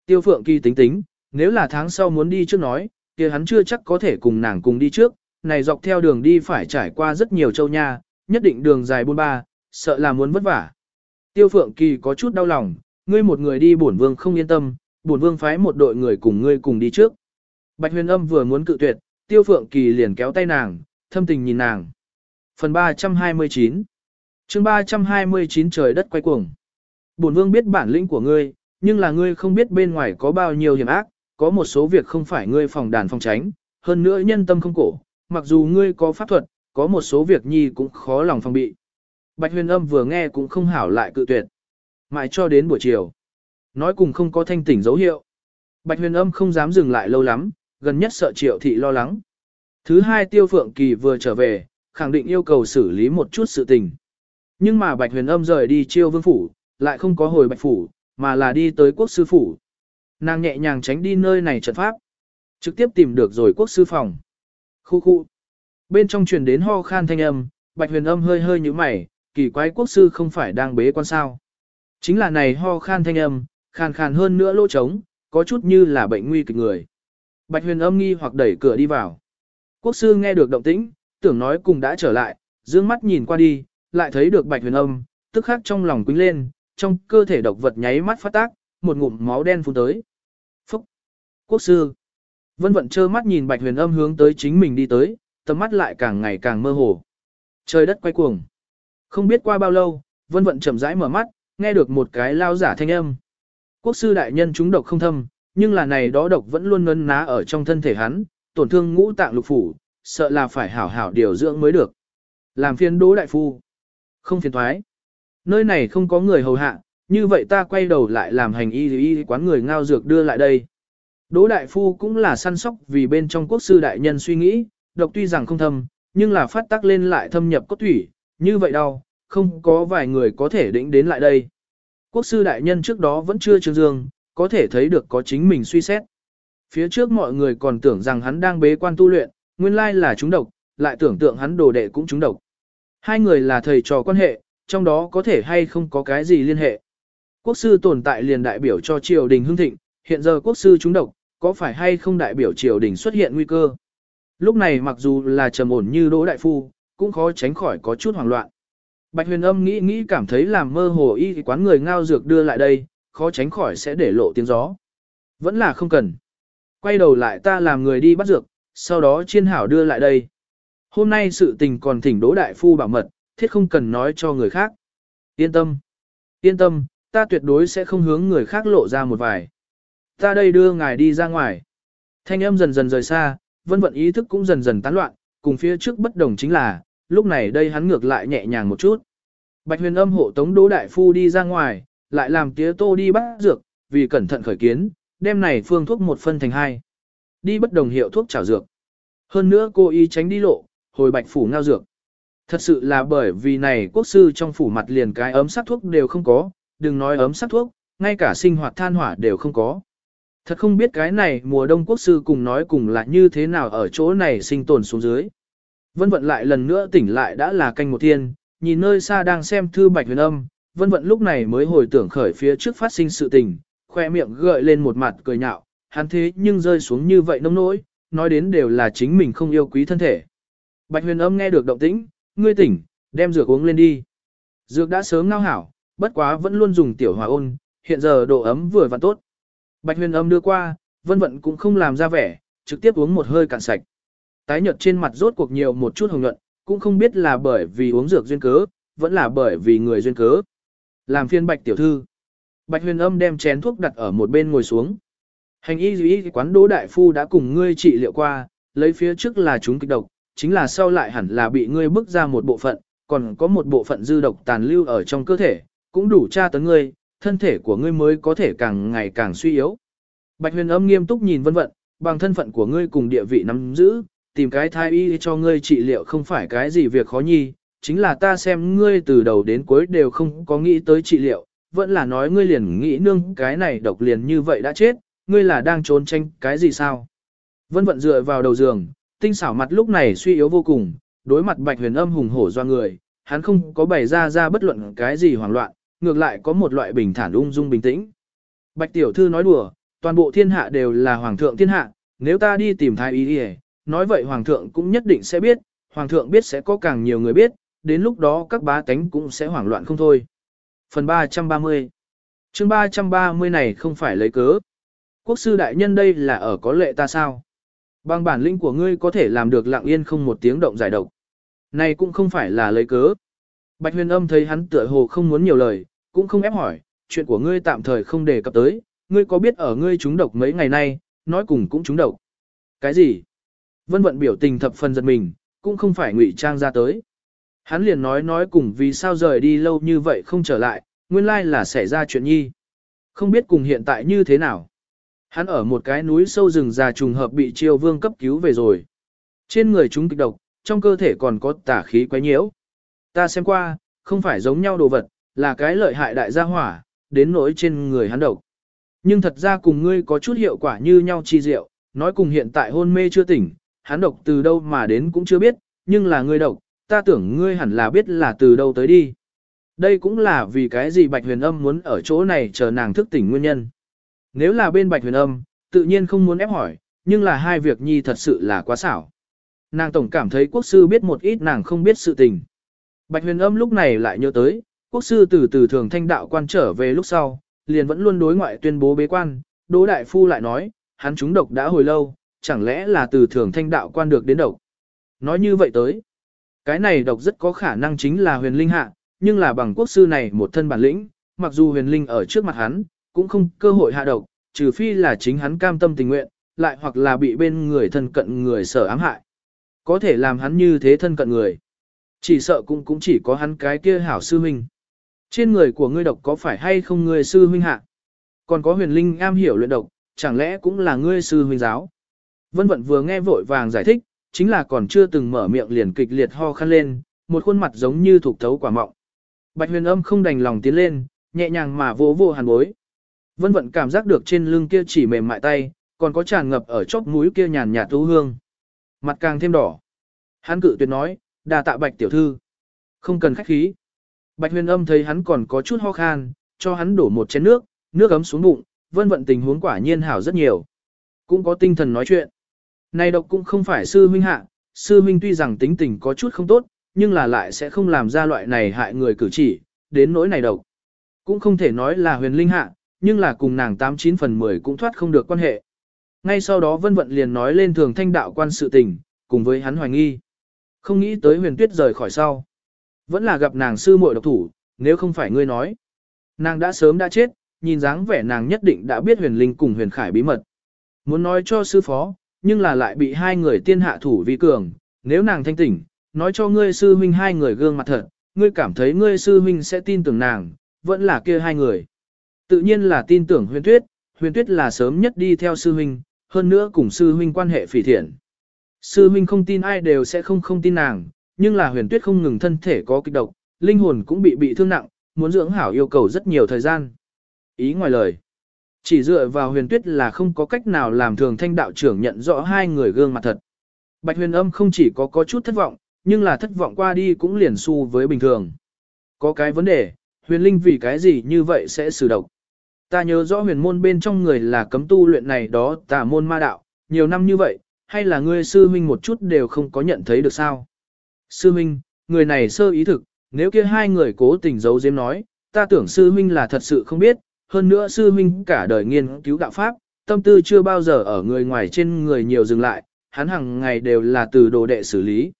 Tiêu phượng kỳ tính tính, nếu là tháng sau muốn đi trước nói, kia hắn chưa chắc có thể cùng nàng cùng đi trước, này dọc theo đường đi phải trải qua rất nhiều châu nha, nhất định đường dài buôn ba, sợ là muốn vất vả. Tiêu Phượng Kỳ có chút đau lòng, ngươi một người đi bổn vương không yên tâm, bổn vương phái một đội người cùng ngươi cùng đi trước. Bạch huyền âm vừa muốn cự tuyệt, Tiêu Phượng Kỳ liền kéo tay nàng, thâm tình nhìn nàng. Phần 329 chương 329 trời đất quay cuồng. Bổn vương biết bản lĩnh của ngươi, nhưng là ngươi không biết bên ngoài có bao nhiêu hiểm ác, có một số việc không phải ngươi phòng đàn phòng tránh, hơn nữa nhân tâm không cổ, mặc dù ngươi có pháp thuật, có một số việc nhi cũng khó lòng phòng bị. Bạch huyền âm vừa nghe cũng không hảo lại cự tuyệt. Mãi cho đến buổi chiều. Nói cùng không có thanh tỉnh dấu hiệu. Bạch huyền âm không dám dừng lại lâu lắm, gần nhất sợ triệu thị lo lắng. Thứ hai tiêu phượng kỳ vừa trở về, khẳng định yêu cầu xử lý một chút sự tình. Nhưng mà bạch huyền âm rời đi chiêu vương phủ, lại không có hồi bạch phủ, mà là đi tới quốc sư phủ. Nàng nhẹ nhàng tránh đi nơi này trận pháp. Trực tiếp tìm được rồi quốc sư phòng. Khu khu. Bên trong truyền đến ho khan thanh âm, bạch huyền âm hơi hơi như mày, kỳ quái quốc sư không phải đang bế quan sao. Chính là này ho khan thanh âm, khàn khàn hơn nữa lỗ trống, có chút như là bệnh nguy kịch người. Bạch huyền âm nghi hoặc đẩy cửa đi vào. Quốc sư nghe được động tĩnh, tưởng nói cùng đã trở lại, dương mắt nhìn qua đi, lại thấy được bạch huyền âm, tức khắc trong lòng quýnh lên, trong cơ thể độc vật nháy mắt phát tác, một ngụm máu đen phun tới. Phúc! Quốc sư! Vân vận trơ mắt nhìn bạch huyền âm hướng tới chính mình đi tới, tầm mắt lại càng ngày càng mơ hồ. Trời đất quay cuồng. Không biết qua bao lâu, vân vận chậm rãi mở mắt, nghe được một cái lao giả thanh âm. Quốc sư đại nhân chúng độc không thâm, nhưng là này đó độc vẫn luôn nấn ná ở trong thân thể hắn, tổn thương ngũ tạng lục phủ, sợ là phải hảo hảo điều dưỡng mới được. Làm phiên đố đại phu. Không phiền thoái. Nơi này không có người hầu hạ, như vậy ta quay đầu lại làm hành y y quán người ngao dược đưa lại đây. Đỗ đại phu cũng là săn sóc vì bên trong quốc sư đại nhân suy nghĩ, độc tuy rằng không thâm, nhưng là phát tác lên lại thâm nhập cốt thủy, như vậy đâu, không có vài người có thể đỉnh đến lại đây. Quốc sư đại nhân trước đó vẫn chưa trương dương, có thể thấy được có chính mình suy xét. Phía trước mọi người còn tưởng rằng hắn đang bế quan tu luyện, nguyên lai là chúng độc, lại tưởng tượng hắn đồ đệ cũng chúng độc. Hai người là thầy trò quan hệ, trong đó có thể hay không có cái gì liên hệ. Quốc sư tồn tại liền đại biểu cho triều đình hưng thịnh, hiện giờ quốc sư trúng độc, có phải hay không đại biểu triều đình xuất hiện nguy cơ. Lúc này mặc dù là trầm ổn như Đỗ Đại Phu, cũng khó tránh khỏi có chút hoảng loạn. Bạch huyền âm nghĩ nghĩ cảm thấy làm mơ hồ y quán người ngao dược đưa lại đây, khó tránh khỏi sẽ để lộ tiếng gió. Vẫn là không cần. Quay đầu lại ta làm người đi bắt dược, sau đó chiên hảo đưa lại đây. Hôm nay sự tình còn thỉnh Đỗ Đại Phu bảo mật, thiết không cần nói cho người khác. Yên tâm. Yên tâm, ta tuyệt đối sẽ không hướng người khác lộ ra một vài. Ta đây đưa ngài đi ra ngoài. Thanh âm dần dần rời xa, vân vận ý thức cũng dần dần tán loạn, cùng phía trước bất đồng chính là, lúc này đây hắn ngược lại nhẹ nhàng một chút. Bạch huyền âm hộ tống Đỗ Đại Phu đi ra ngoài, lại làm tía tô đi bắt dược, vì cẩn thận khởi kiến, đem này phương thuốc một phân thành hai. Đi bất đồng hiệu thuốc trảo dược. Hơn nữa cô y tránh đi lộ, hồi bạch phủ ngao dược. Thật sự là bởi vì này quốc sư trong phủ mặt liền cái ấm sắc thuốc đều không có, đừng nói ấm sắc thuốc, ngay cả sinh hoạt than hỏa đều không có. Thật không biết cái này mùa đông quốc sư cùng nói cùng là như thế nào ở chỗ này sinh tồn xuống dưới. Vân vận lại lần nữa tỉnh lại đã là canh một thiên, nhìn nơi xa đang xem thư bạch huyền âm, vân vận lúc này mới hồi tưởng khởi phía trước phát sinh sự tình, khoe miệng gợi lên một mặt cười nhạo, hắn thế nhưng rơi xuống như vậy nông nỗi, nói đến đều là chính mình không yêu quý thân thể. Bạch huyền âm nghe được động tĩnh, ngươi tỉnh, đem dược uống lên đi. Dược đã sớm ngao hảo, bất quá vẫn luôn dùng tiểu hòa ôn, hiện giờ độ ấm vừa và tốt. Bạch huyền âm đưa qua, vân vận cũng không làm ra vẻ, trực tiếp uống một hơi cạn sạch. Tái nhợt trên mặt rốt cuộc nhiều một chút hồng nhuận, cũng không biết là bởi vì uống dược duyên cớ, vẫn là bởi vì người duyên cớ. Làm phiên bạch tiểu thư. Bạch huyền âm đem chén thuốc đặt ở một bên ngồi xuống. Hành y dĩ quán đỗ đại phu đã cùng ngươi trị liệu qua, lấy phía trước là chúng kịch độc, chính là sau lại hẳn là bị ngươi bức ra một bộ phận, còn có một bộ phận dư độc tàn lưu ở trong cơ thể, cũng đủ tra tấn ngươi, thân thể của ngươi mới có thể càng ngày càng suy yếu. Bạch huyền âm nghiêm túc nhìn vân vận, bằng thân phận của ngươi cùng địa vị nắm giữ, tìm cái thai y cho ngươi trị liệu không phải cái gì việc khó nhi, chính là ta xem ngươi từ đầu đến cuối đều không có nghĩ tới trị liệu, vẫn là nói ngươi liền nghĩ nương cái này độc liền như vậy đã chết, ngươi là đang trốn tranh cái gì sao? Vân vận dựa vào đầu giường, tinh xảo mặt lúc này suy yếu vô cùng, đối mặt bạch huyền âm hùng hổ do người, hắn không có bày ra ra bất luận cái gì hoảng loạn, ngược lại có một loại bình thản ung dung bình tĩnh. Bạch tiểu thư nói đùa, toàn bộ thiên hạ đều là hoàng thượng thiên hạ, nếu ta đi tìm thái y đi nói vậy hoàng thượng cũng nhất định sẽ biết, hoàng thượng biết sẽ có càng nhiều người biết, đến lúc đó các bá tánh cũng sẽ hoảng loạn không thôi. Phần 330 chương 330 này không phải lấy cớ. Quốc sư đại nhân đây là ở có lệ ta sao? Bằng bản lĩnh của ngươi có thể làm được lặng yên không một tiếng động giải độc. Này cũng không phải là lấy cớ. Bạch huyền âm thấy hắn tựa hồ không muốn nhiều lời, cũng không ép hỏi, chuyện của ngươi tạm thời không đề cập tới, ngươi có biết ở ngươi trúng độc mấy ngày nay, nói cùng cũng trúng độc. Cái gì? Vân vận biểu tình thập phần giật mình, cũng không phải ngụy trang ra tới. Hắn liền nói nói cùng vì sao rời đi lâu như vậy không trở lại, nguyên lai là xảy ra chuyện nhi. Không biết cùng hiện tại như thế nào. Hắn ở một cái núi sâu rừng già trùng hợp bị triều vương cấp cứu về rồi. Trên người chúng kịch độc, trong cơ thể còn có tả khí quấy nhiễu. Ta xem qua, không phải giống nhau đồ vật, là cái lợi hại đại gia hỏa, đến nỗi trên người hắn độc. Nhưng thật ra cùng ngươi có chút hiệu quả như nhau chi diệu, nói cùng hiện tại hôn mê chưa tỉnh, hắn độc từ đâu mà đến cũng chưa biết, nhưng là ngươi độc, ta tưởng ngươi hẳn là biết là từ đâu tới đi. Đây cũng là vì cái gì Bạch Huyền Âm muốn ở chỗ này chờ nàng thức tỉnh nguyên nhân. Nếu là bên Bạch Huyền Âm, tự nhiên không muốn ép hỏi, nhưng là hai việc nhi thật sự là quá xảo. Nàng tổng cảm thấy quốc sư biết một ít nàng không biết sự tình. Bạch Huyền Âm lúc này lại nhớ tới, quốc sư từ từ thường thanh đạo quan trở về lúc sau, liền vẫn luôn đối ngoại tuyên bố bế quan, Đỗ Đại Phu lại nói, hắn trúng độc đã hồi lâu, chẳng lẽ là từ thường thanh đạo quan được đến độc. Nói như vậy tới, cái này độc rất có khả năng chính là huyền linh hạ, nhưng là bằng quốc sư này một thân bản lĩnh, mặc dù huyền linh ở trước mặt hắn, cũng không cơ hội hạ độc, trừ phi là chính hắn cam tâm tình nguyện, lại hoặc là bị bên người thân cận người sở ám hại. Có thể làm hắn như thế thân cận người. Chỉ sợ cũng cũng chỉ có hắn cái kia hảo sư huynh. Trên người của ngươi độc có phải hay không ngươi sư huynh hạ? Còn có huyền linh am hiểu luyện độc, chẳng lẽ cũng là ngươi sư huynh giáo? Vân vận vừa nghe vội vàng giải thích, chính là còn chưa từng mở miệng liền kịch liệt ho khăn lên, một khuôn mặt giống như thuộc thấu quả mọng. Bạch huyền âm không đành lòng tiến lên, nhẹ nhàng mà vỗ vô hàn bối. Vân vận cảm giác được trên lưng kia chỉ mềm mại tay, còn có tràn ngập ở chóp mũi kia nhàn nhạt thú hương. Mặt càng thêm đỏ. Hắn cự tuyệt nói, đà tạ bạch tiểu thư. Không cần khách khí. Bạch huyền âm thấy hắn còn có chút ho khan, cho hắn đổ một chén nước, nước ấm xuống bụng, vân vận tình huống quả nhiên hảo rất nhiều. Cũng có tinh thần nói chuyện. Này độc cũng không phải sư huynh hạ, sư huynh tuy rằng tính tình có chút không tốt, nhưng là lại sẽ không làm ra loại này hại người cử chỉ, đến nỗi này độc. Cũng không thể nói là huyền linh hạ, nhưng là cùng nàng 89 phần 10 cũng thoát không được quan hệ. Ngay sau đó vân vận liền nói lên thường thanh đạo quan sự tình, cùng với hắn hoài nghi. Không nghĩ tới huyền tuyết rời khỏi sau. Vẫn là gặp nàng sư muội độc thủ, nếu không phải ngươi nói. Nàng đã sớm đã chết, nhìn dáng vẻ nàng nhất định đã biết huyền linh cùng huyền khải bí mật. Muốn nói cho sư phó, nhưng là lại bị hai người tiên hạ thủ vi cường, nếu nàng thanh tỉnh, nói cho ngươi sư huynh hai người gương mặt thật, ngươi cảm thấy ngươi sư huynh sẽ tin tưởng nàng, vẫn là kia hai người. Tự nhiên là tin tưởng huyền tuyết, huyền tuyết là sớm nhất đi theo sư huynh, hơn nữa cùng sư huynh quan hệ phỉ thiện. Sư huynh không tin ai đều sẽ không không tin nàng, nhưng là huyền tuyết không ngừng thân thể có kích độc, linh hồn cũng bị bị thương nặng, muốn dưỡng hảo yêu cầu rất nhiều thời gian. Ý ngoài lời, chỉ dựa vào huyền tuyết là không có cách nào làm thường thanh đạo trưởng nhận rõ hai người gương mặt thật. Bạch huyền âm không chỉ có có chút thất vọng, nhưng là thất vọng qua đi cũng liền su với bình thường. Có cái vấn đề, huyền linh vì cái gì như vậy sẽ xử độc. Ta nhớ rõ huyền môn bên trong người là cấm tu luyện này đó tà môn ma đạo, nhiều năm như vậy, hay là ngươi sư huynh một chút đều không có nhận thấy được sao. Sư huynh, người này sơ ý thực, nếu kia hai người cố tình giấu giếm nói, ta tưởng sư huynh là thật sự không biết, hơn nữa sư huynh cả đời nghiên cứu đạo pháp, tâm tư chưa bao giờ ở người ngoài trên người nhiều dừng lại, hắn hàng ngày đều là từ đồ đệ xử lý.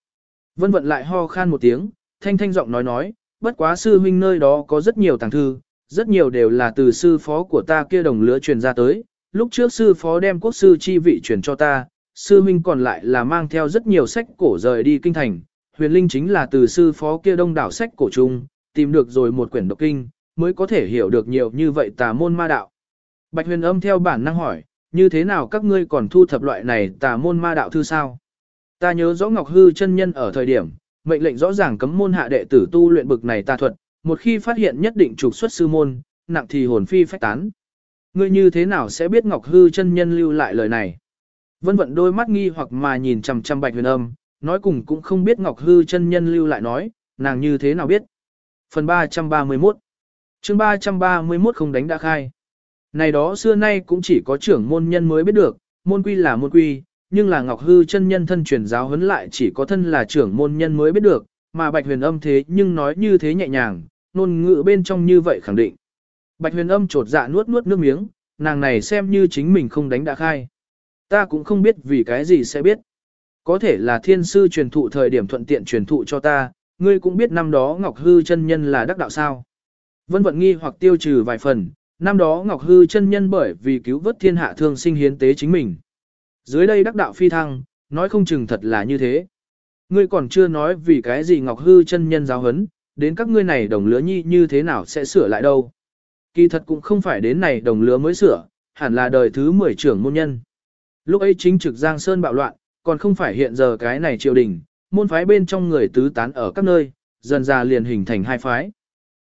Vân vận lại ho khan một tiếng, thanh thanh giọng nói nói, bất quá sư huynh nơi đó có rất nhiều tàng thư, rất nhiều đều là từ sư phó của ta kia đồng lứa truyền ra tới, lúc trước sư phó đem quốc sư chi vị truyền cho ta, sư huynh còn lại là mang theo rất nhiều sách cổ rời đi kinh thành. Huyền Linh chính là từ sư phó kia đông đảo sách cổ chung, tìm được rồi một quyển độc kinh, mới có thể hiểu được nhiều như vậy tà môn ma đạo. Bạch huyền âm theo bản năng hỏi, như thế nào các ngươi còn thu thập loại này tà môn ma đạo thư sao? Ta nhớ rõ Ngọc Hư chân nhân ở thời điểm, mệnh lệnh rõ ràng cấm môn hạ đệ tử tu luyện bực này tà thuật, một khi phát hiện nhất định trục xuất sư môn, nặng thì hồn phi phách tán. Ngươi như thế nào sẽ biết Ngọc Hư chân nhân lưu lại lời này? Vân vận đôi mắt nghi hoặc mà nhìn chằm chằm Bạch Huyền Âm, nói cùng cũng không biết Ngọc Hư chân nhân lưu lại nói, nàng như thế nào biết? Phần 331 chương 331 không đánh đã khai. Này đó xưa nay cũng chỉ có trưởng môn nhân mới biết được, môn quy là môn quy, nhưng là Ngọc Hư chân nhân thân truyền giáo huấn lại chỉ có thân là trưởng môn nhân mới biết được, mà Bạch Huyền Âm thế nhưng nói như thế nhẹ nhàng, nôn ngữ bên trong như vậy khẳng định. Bạch Huyền Âm trột dạ nuốt nuốt nước miếng, nàng này xem như chính mình không đánh đã khai. Ta cũng không biết vì cái gì sẽ biết. Có thể là thiên sư truyền thụ thời điểm thuận tiện truyền thụ cho ta, ngươi cũng biết năm đó Ngọc Hư chân nhân là đắc đạo sao. Vân vận nghi hoặc tiêu trừ vài phần, năm đó Ngọc Hư chân nhân bởi vì cứu vớt thiên hạ thương sinh hiến tế chính mình. Dưới đây đắc đạo phi thăng, nói không chừng thật là như thế. Ngươi còn chưa nói vì cái gì Ngọc Hư chân nhân giáo hấn, đến các ngươi này đồng lứa nhi như thế nào sẽ sửa lại đâu. Kỳ thật cũng không phải đến này đồng lứa mới sửa, hẳn là đời thứ 10 trưởng môn nhân. Lúc ấy chính trực Giang Sơn bạo loạn, còn không phải hiện giờ cái này triều đình, môn phái bên trong người tứ tán ở các nơi, dần ra liền hình thành hai phái.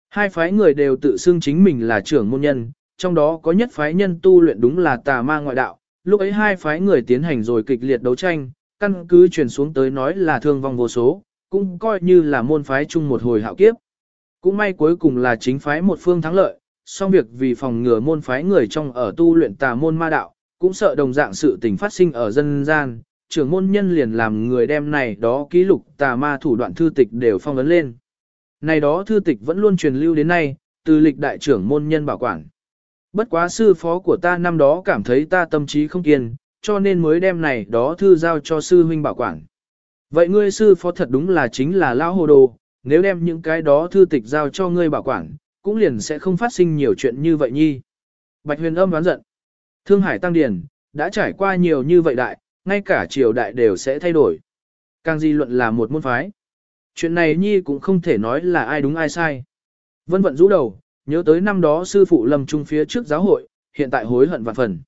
Hai phái người đều tự xưng chính mình là trưởng môn nhân, trong đó có nhất phái nhân tu luyện đúng là tà ma ngoại đạo, lúc ấy hai phái người tiến hành rồi kịch liệt đấu tranh, căn cứ truyền xuống tới nói là thương vong vô số, cũng coi như là môn phái chung một hồi hạo kiếp. Cũng may cuối cùng là chính phái một phương thắng lợi, song việc vì phòng ngừa môn phái người trong ở tu luyện tà môn ma đạo, cũng sợ đồng dạng sự tình phát sinh ở dân gian, trưởng môn nhân liền làm người đem này đó ký lục tà ma thủ đoạn thư tịch đều phong ấn lên. Này đó thư tịch vẫn luôn truyền lưu đến nay, từ lịch đại trưởng môn nhân bảo quản. Bất quá sư phó của ta năm đó cảm thấy ta tâm trí không kiên, cho nên mới đem này đó thư giao cho sư huynh bảo quản. Vậy ngươi sư phó thật đúng là chính là lão hồ đồ, nếu đem những cái đó thư tịch giao cho ngươi bảo quản, cũng liền sẽ không phát sinh nhiều chuyện như vậy nhi. Bạch huyền âm đoán giận. Thương hải tăng điển, đã trải qua nhiều như vậy đại, ngay cả triều đại đều sẽ thay đổi. Càng di luận là một môn phái. Chuyện này nhi cũng không thể nói là ai đúng ai sai. Vân vận rũ đầu, nhớ tới năm đó sư phụ lâm trung phía trước giáo hội, hiện tại hối hận vạn phần.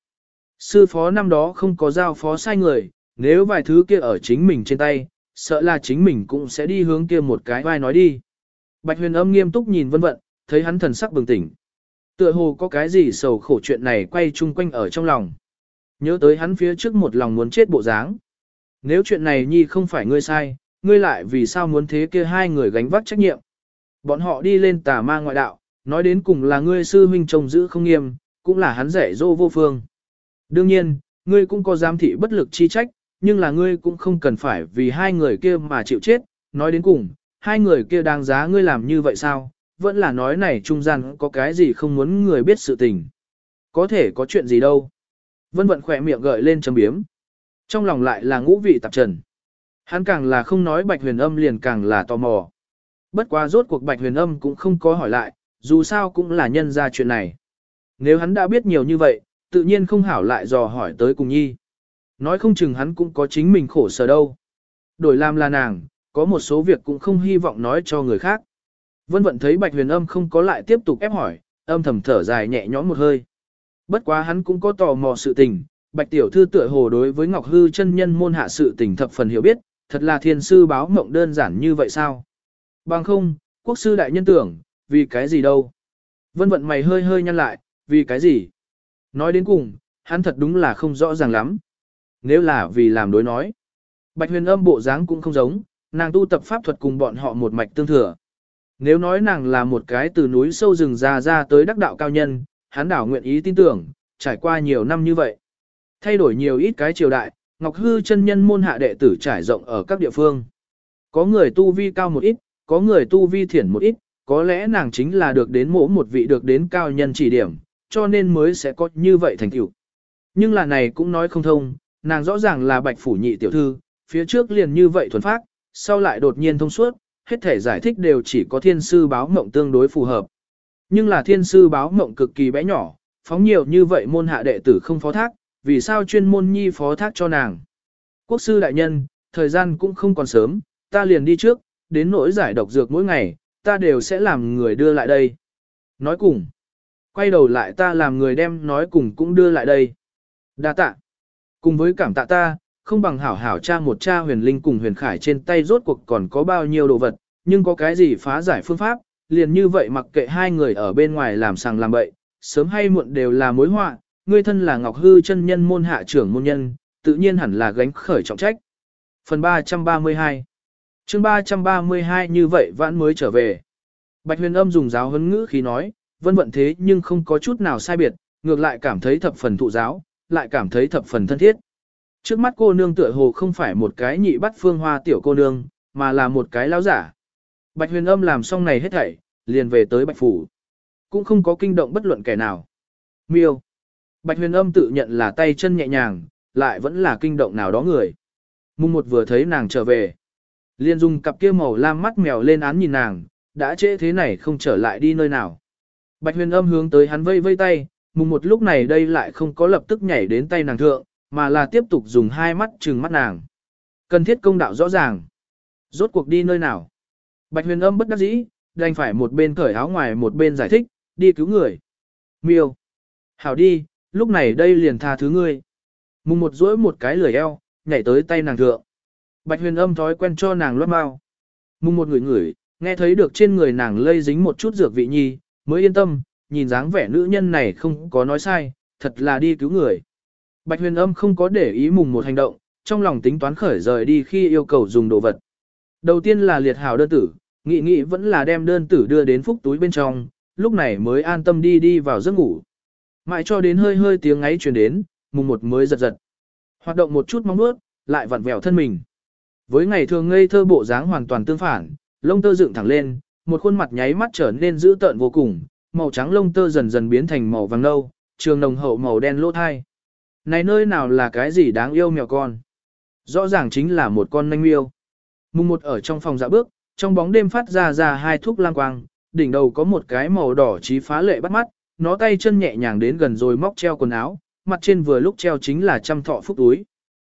Sư phó năm đó không có giao phó sai người, nếu vài thứ kia ở chính mình trên tay, sợ là chính mình cũng sẽ đi hướng kia một cái vai nói đi. Bạch huyền âm nghiêm túc nhìn vân vận, thấy hắn thần sắc bừng tỉnh. Tựa hồ có cái gì sầu khổ chuyện này quay chung quanh ở trong lòng. Nhớ tới hắn phía trước một lòng muốn chết bộ dáng. Nếu chuyện này nhi không phải ngươi sai, ngươi lại vì sao muốn thế kia hai người gánh vác trách nhiệm. Bọn họ đi lên tà ma ngoại đạo, nói đến cùng là ngươi sư huynh trông giữ không nghiêm, cũng là hắn rẻ dô vô phương. Đương nhiên, ngươi cũng có giám thị bất lực chi trách, nhưng là ngươi cũng không cần phải vì hai người kia mà chịu chết, nói đến cùng, hai người kia đáng giá ngươi làm như vậy sao, vẫn là nói này trung gian có cái gì không muốn người biết sự tình. Có thể có chuyện gì đâu. Vân vận khỏe miệng gợi lên chấm biếm. Trong lòng lại là ngũ vị tạp trần. Hắn càng là không nói bạch huyền âm liền càng là tò mò. Bất quá rốt cuộc bạch huyền âm cũng không có hỏi lại, dù sao cũng là nhân ra chuyện này. Nếu hắn đã biết nhiều như vậy, tự nhiên không hảo lại dò hỏi tới cùng nhi. Nói không chừng hắn cũng có chính mình khổ sở đâu. Đổi làm là nàng, có một số việc cũng không hy vọng nói cho người khác. Vân vận thấy bạch huyền âm không có lại tiếp tục ép hỏi, âm thầm thở dài nhẹ nhõm một hơi. Bất quá hắn cũng có tò mò sự tình, bạch tiểu thư tựa hồ đối với Ngọc Hư chân nhân môn hạ sự tình thập phần hiểu biết, thật là thiên sư báo mộng đơn giản như vậy sao? Bằng không, quốc sư đại nhân tưởng, vì cái gì đâu? Vân vận mày hơi hơi nhăn lại, vì cái gì? Nói đến cùng, hắn thật đúng là không rõ ràng lắm. Nếu là vì làm đối nói. Bạch huyền âm bộ dáng cũng không giống, nàng tu tập pháp thuật cùng bọn họ một mạch tương thừa. Nếu nói nàng là một cái từ núi sâu rừng ra ra tới đắc đạo cao nhân, hắn đảo nguyện ý tin tưởng, trải qua nhiều năm như vậy. Thay đổi nhiều ít cái triều đại, Ngọc Hư chân nhân môn hạ đệ tử trải rộng ở các địa phương. Có người tu vi cao một ít, có người tu vi thiển một ít, có lẽ nàng chính là được đến mỗ một vị được đến cao nhân chỉ điểm, cho nên mới sẽ có như vậy thành tựu. Nhưng là này cũng nói không thông, nàng rõ ràng là bạch phủ nhị tiểu thư, phía trước liền như vậy thuần phát, sau lại đột nhiên thông suốt, hết thể giải thích đều chỉ có thiên sư báo mộng tương đối phù hợp. Nhưng là thiên sư báo mộng cực kỳ bé nhỏ, phóng nhiều như vậy môn hạ đệ tử không phó thác, vì sao chuyên môn nhi phó thác cho nàng. Quốc sư đại nhân, thời gian cũng không còn sớm, ta liền đi trước, đến nỗi giải độc dược mỗi ngày, ta đều sẽ làm người đưa lại đây. Nói cùng. Quay đầu lại ta làm người đem nói cùng cũng đưa lại đây. Đa tạ. Cùng với cảm tạ ta, không bằng hảo hảo cha một cha huyền linh cùng huyền khải trên tay rốt cuộc còn có bao nhiêu đồ vật, nhưng có cái gì phá giải phương pháp, liền như vậy mặc kệ hai người ở bên ngoài làm sàng làm bậy, sớm hay muộn đều là mối họa, ngươi thân là Ngọc Hư chân nhân môn hạ trưởng môn nhân, tự nhiên hẳn là gánh khởi trọng trách. Phần 332 chương 332 như vậy vãn mới trở về. Bạch huyền âm dùng giáo huấn ngữ khi nói, vân vận thế nhưng không có chút nào sai biệt, ngược lại cảm thấy thập phần thụ giáo, lại cảm thấy thập phần thân thiết. Trước mắt cô nương tựa hồ không phải một cái nhị bắt phương hoa tiểu cô nương, mà là một cái lão giả. Bạch huyền âm làm xong này hết thảy, liền về tới bạch phủ. Cũng không có kinh động bất luận kẻ nào. Miêu. Bạch huyền âm tự nhận là tay chân nhẹ nhàng, lại vẫn là kinh động nào đó người. Mùng một vừa thấy nàng trở về. Liên dùng cặp kia màu lam mắt mèo lên án nhìn nàng, đã trễ thế này không trở lại đi nơi nào. Bạch huyền âm hướng tới hắn vây vây tay, mùng một lúc này đây lại không có lập tức nhảy đến tay nàng thượng, mà là tiếp tục dùng hai mắt trừng mắt nàng. Cần thiết công đạo rõ ràng. Rốt cuộc đi nơi nào. Bạch huyền âm bất đắc dĩ, đành phải một bên cởi áo ngoài một bên giải thích, đi cứu người. Miêu. Hảo đi, lúc này đây liền tha thứ ngươi. Mùng một duỗi một cái lười eo, nhảy tới tay nàng thượng. Bạch huyền âm thói quen cho nàng loát mau. Mùng một người ngửi, nghe thấy được trên người nàng lây dính một chút dược vị nhi, mới yên tâm, nhìn dáng vẻ nữ nhân này không có nói sai, thật là đi cứu người. Bạch huyền âm không có để ý mùng một hành động, trong lòng tính toán khởi rời đi khi yêu cầu dùng đồ vật. Đầu tiên là liệt hào đơn tử, nghị nghị vẫn là đem đơn tử đưa đến phúc túi bên trong, lúc này mới an tâm đi đi vào giấc ngủ. Mãi cho đến hơi hơi tiếng ấy truyền đến, mùng một mới giật giật. Hoạt động một chút mong nuốt, lại vặn vẹo thân mình. Với ngày thường ngây thơ bộ dáng hoàn toàn tương phản, lông tơ dựng thẳng lên, một khuôn mặt nháy mắt trở nên dữ tợn vô cùng, màu trắng lông tơ dần dần biến thành màu vàng nâu, trường nồng hậu màu đen lỗ thai. Này nơi nào là cái gì đáng yêu mèo con? Rõ ràng chính là một con nanh miêu. Mùng một ở trong phòng dạ bước, trong bóng đêm phát ra ra hai thuốc lang quang, đỉnh đầu có một cái màu đỏ trí phá lệ bắt mắt, nó tay chân nhẹ nhàng đến gần rồi móc treo quần áo, mặt trên vừa lúc treo chính là trăm thọ phúc túi.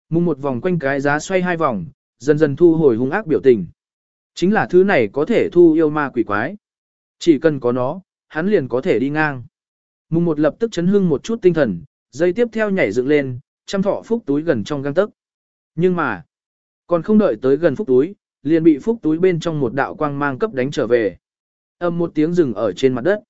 Mùng một vòng quanh cái giá xoay hai vòng, dần dần thu hồi hung ác biểu tình. Chính là thứ này có thể thu yêu ma quỷ quái. Chỉ cần có nó, hắn liền có thể đi ngang. Mùng một lập tức chấn hưng một chút tinh thần, dây tiếp theo nhảy dựng lên, trăm thọ phúc túi gần trong găng tấc. Nhưng mà, còn không đợi tới gần phúc túi, liền bị phúc túi bên trong một đạo quang mang cấp đánh trở về. Âm một tiếng rừng ở trên mặt đất.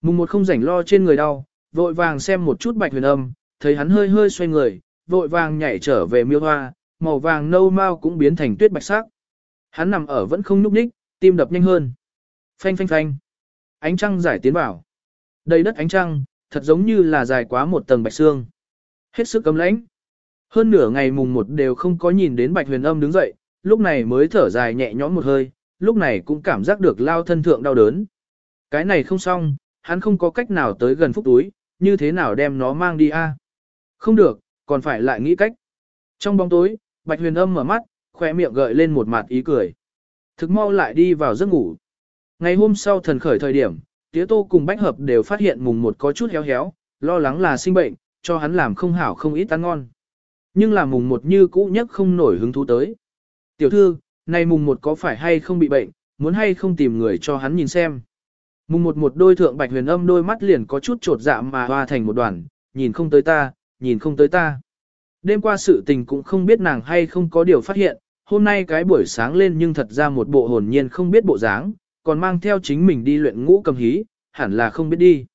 Mùng một không rảnh lo trên người đau, vội vàng xem một chút bạch huyền âm, thấy hắn hơi hơi xoay người, vội vàng nhảy trở về miêu hoa, màu vàng nâu mau cũng biến thành tuyết bạch sắc. Hắn nằm ở vẫn không nhúc nhích, tim đập nhanh hơn. Phanh phanh phanh. Ánh trăng giải tiến vào. Đầy đất ánh trăng, thật giống như là dài quá một tầng bạch xương. Hết sức cấm lãnh. Hơn nửa ngày mùng một đều không có nhìn đến bạch huyền âm đứng dậy, lúc này mới thở dài nhẹ nhõm một hơi, lúc này cũng cảm giác được lao thân thượng đau đớn. Cái này không xong, hắn không có cách nào tới gần phúc túi, như thế nào đem nó mang đi a? Không được, còn phải lại nghĩ cách. Trong bóng tối, Bạch Huyền Âm mở mắt, khỏe miệng gợi lên một mặt ý cười. Thực mau lại đi vào giấc ngủ. Ngày hôm sau thần khởi thời điểm, tía tô cùng bách hợp đều phát hiện mùng một có chút héo héo, lo lắng là sinh bệnh, cho hắn làm không hảo không ít ăn ngon. Nhưng là mùng một như cũ nhất không nổi hứng thú tới. Tiểu thư, nay mùng một có phải hay không bị bệnh, muốn hay không tìm người cho hắn nhìn xem. Mùng một một đôi thượng bạch huyền âm đôi mắt liền có chút trột dạ mà hoa thành một đoàn, nhìn không tới ta, nhìn không tới ta. Đêm qua sự tình cũng không biết nàng hay không có điều phát hiện, hôm nay cái buổi sáng lên nhưng thật ra một bộ hồn nhiên không biết bộ dáng, còn mang theo chính mình đi luyện ngũ cầm hí, hẳn là không biết đi.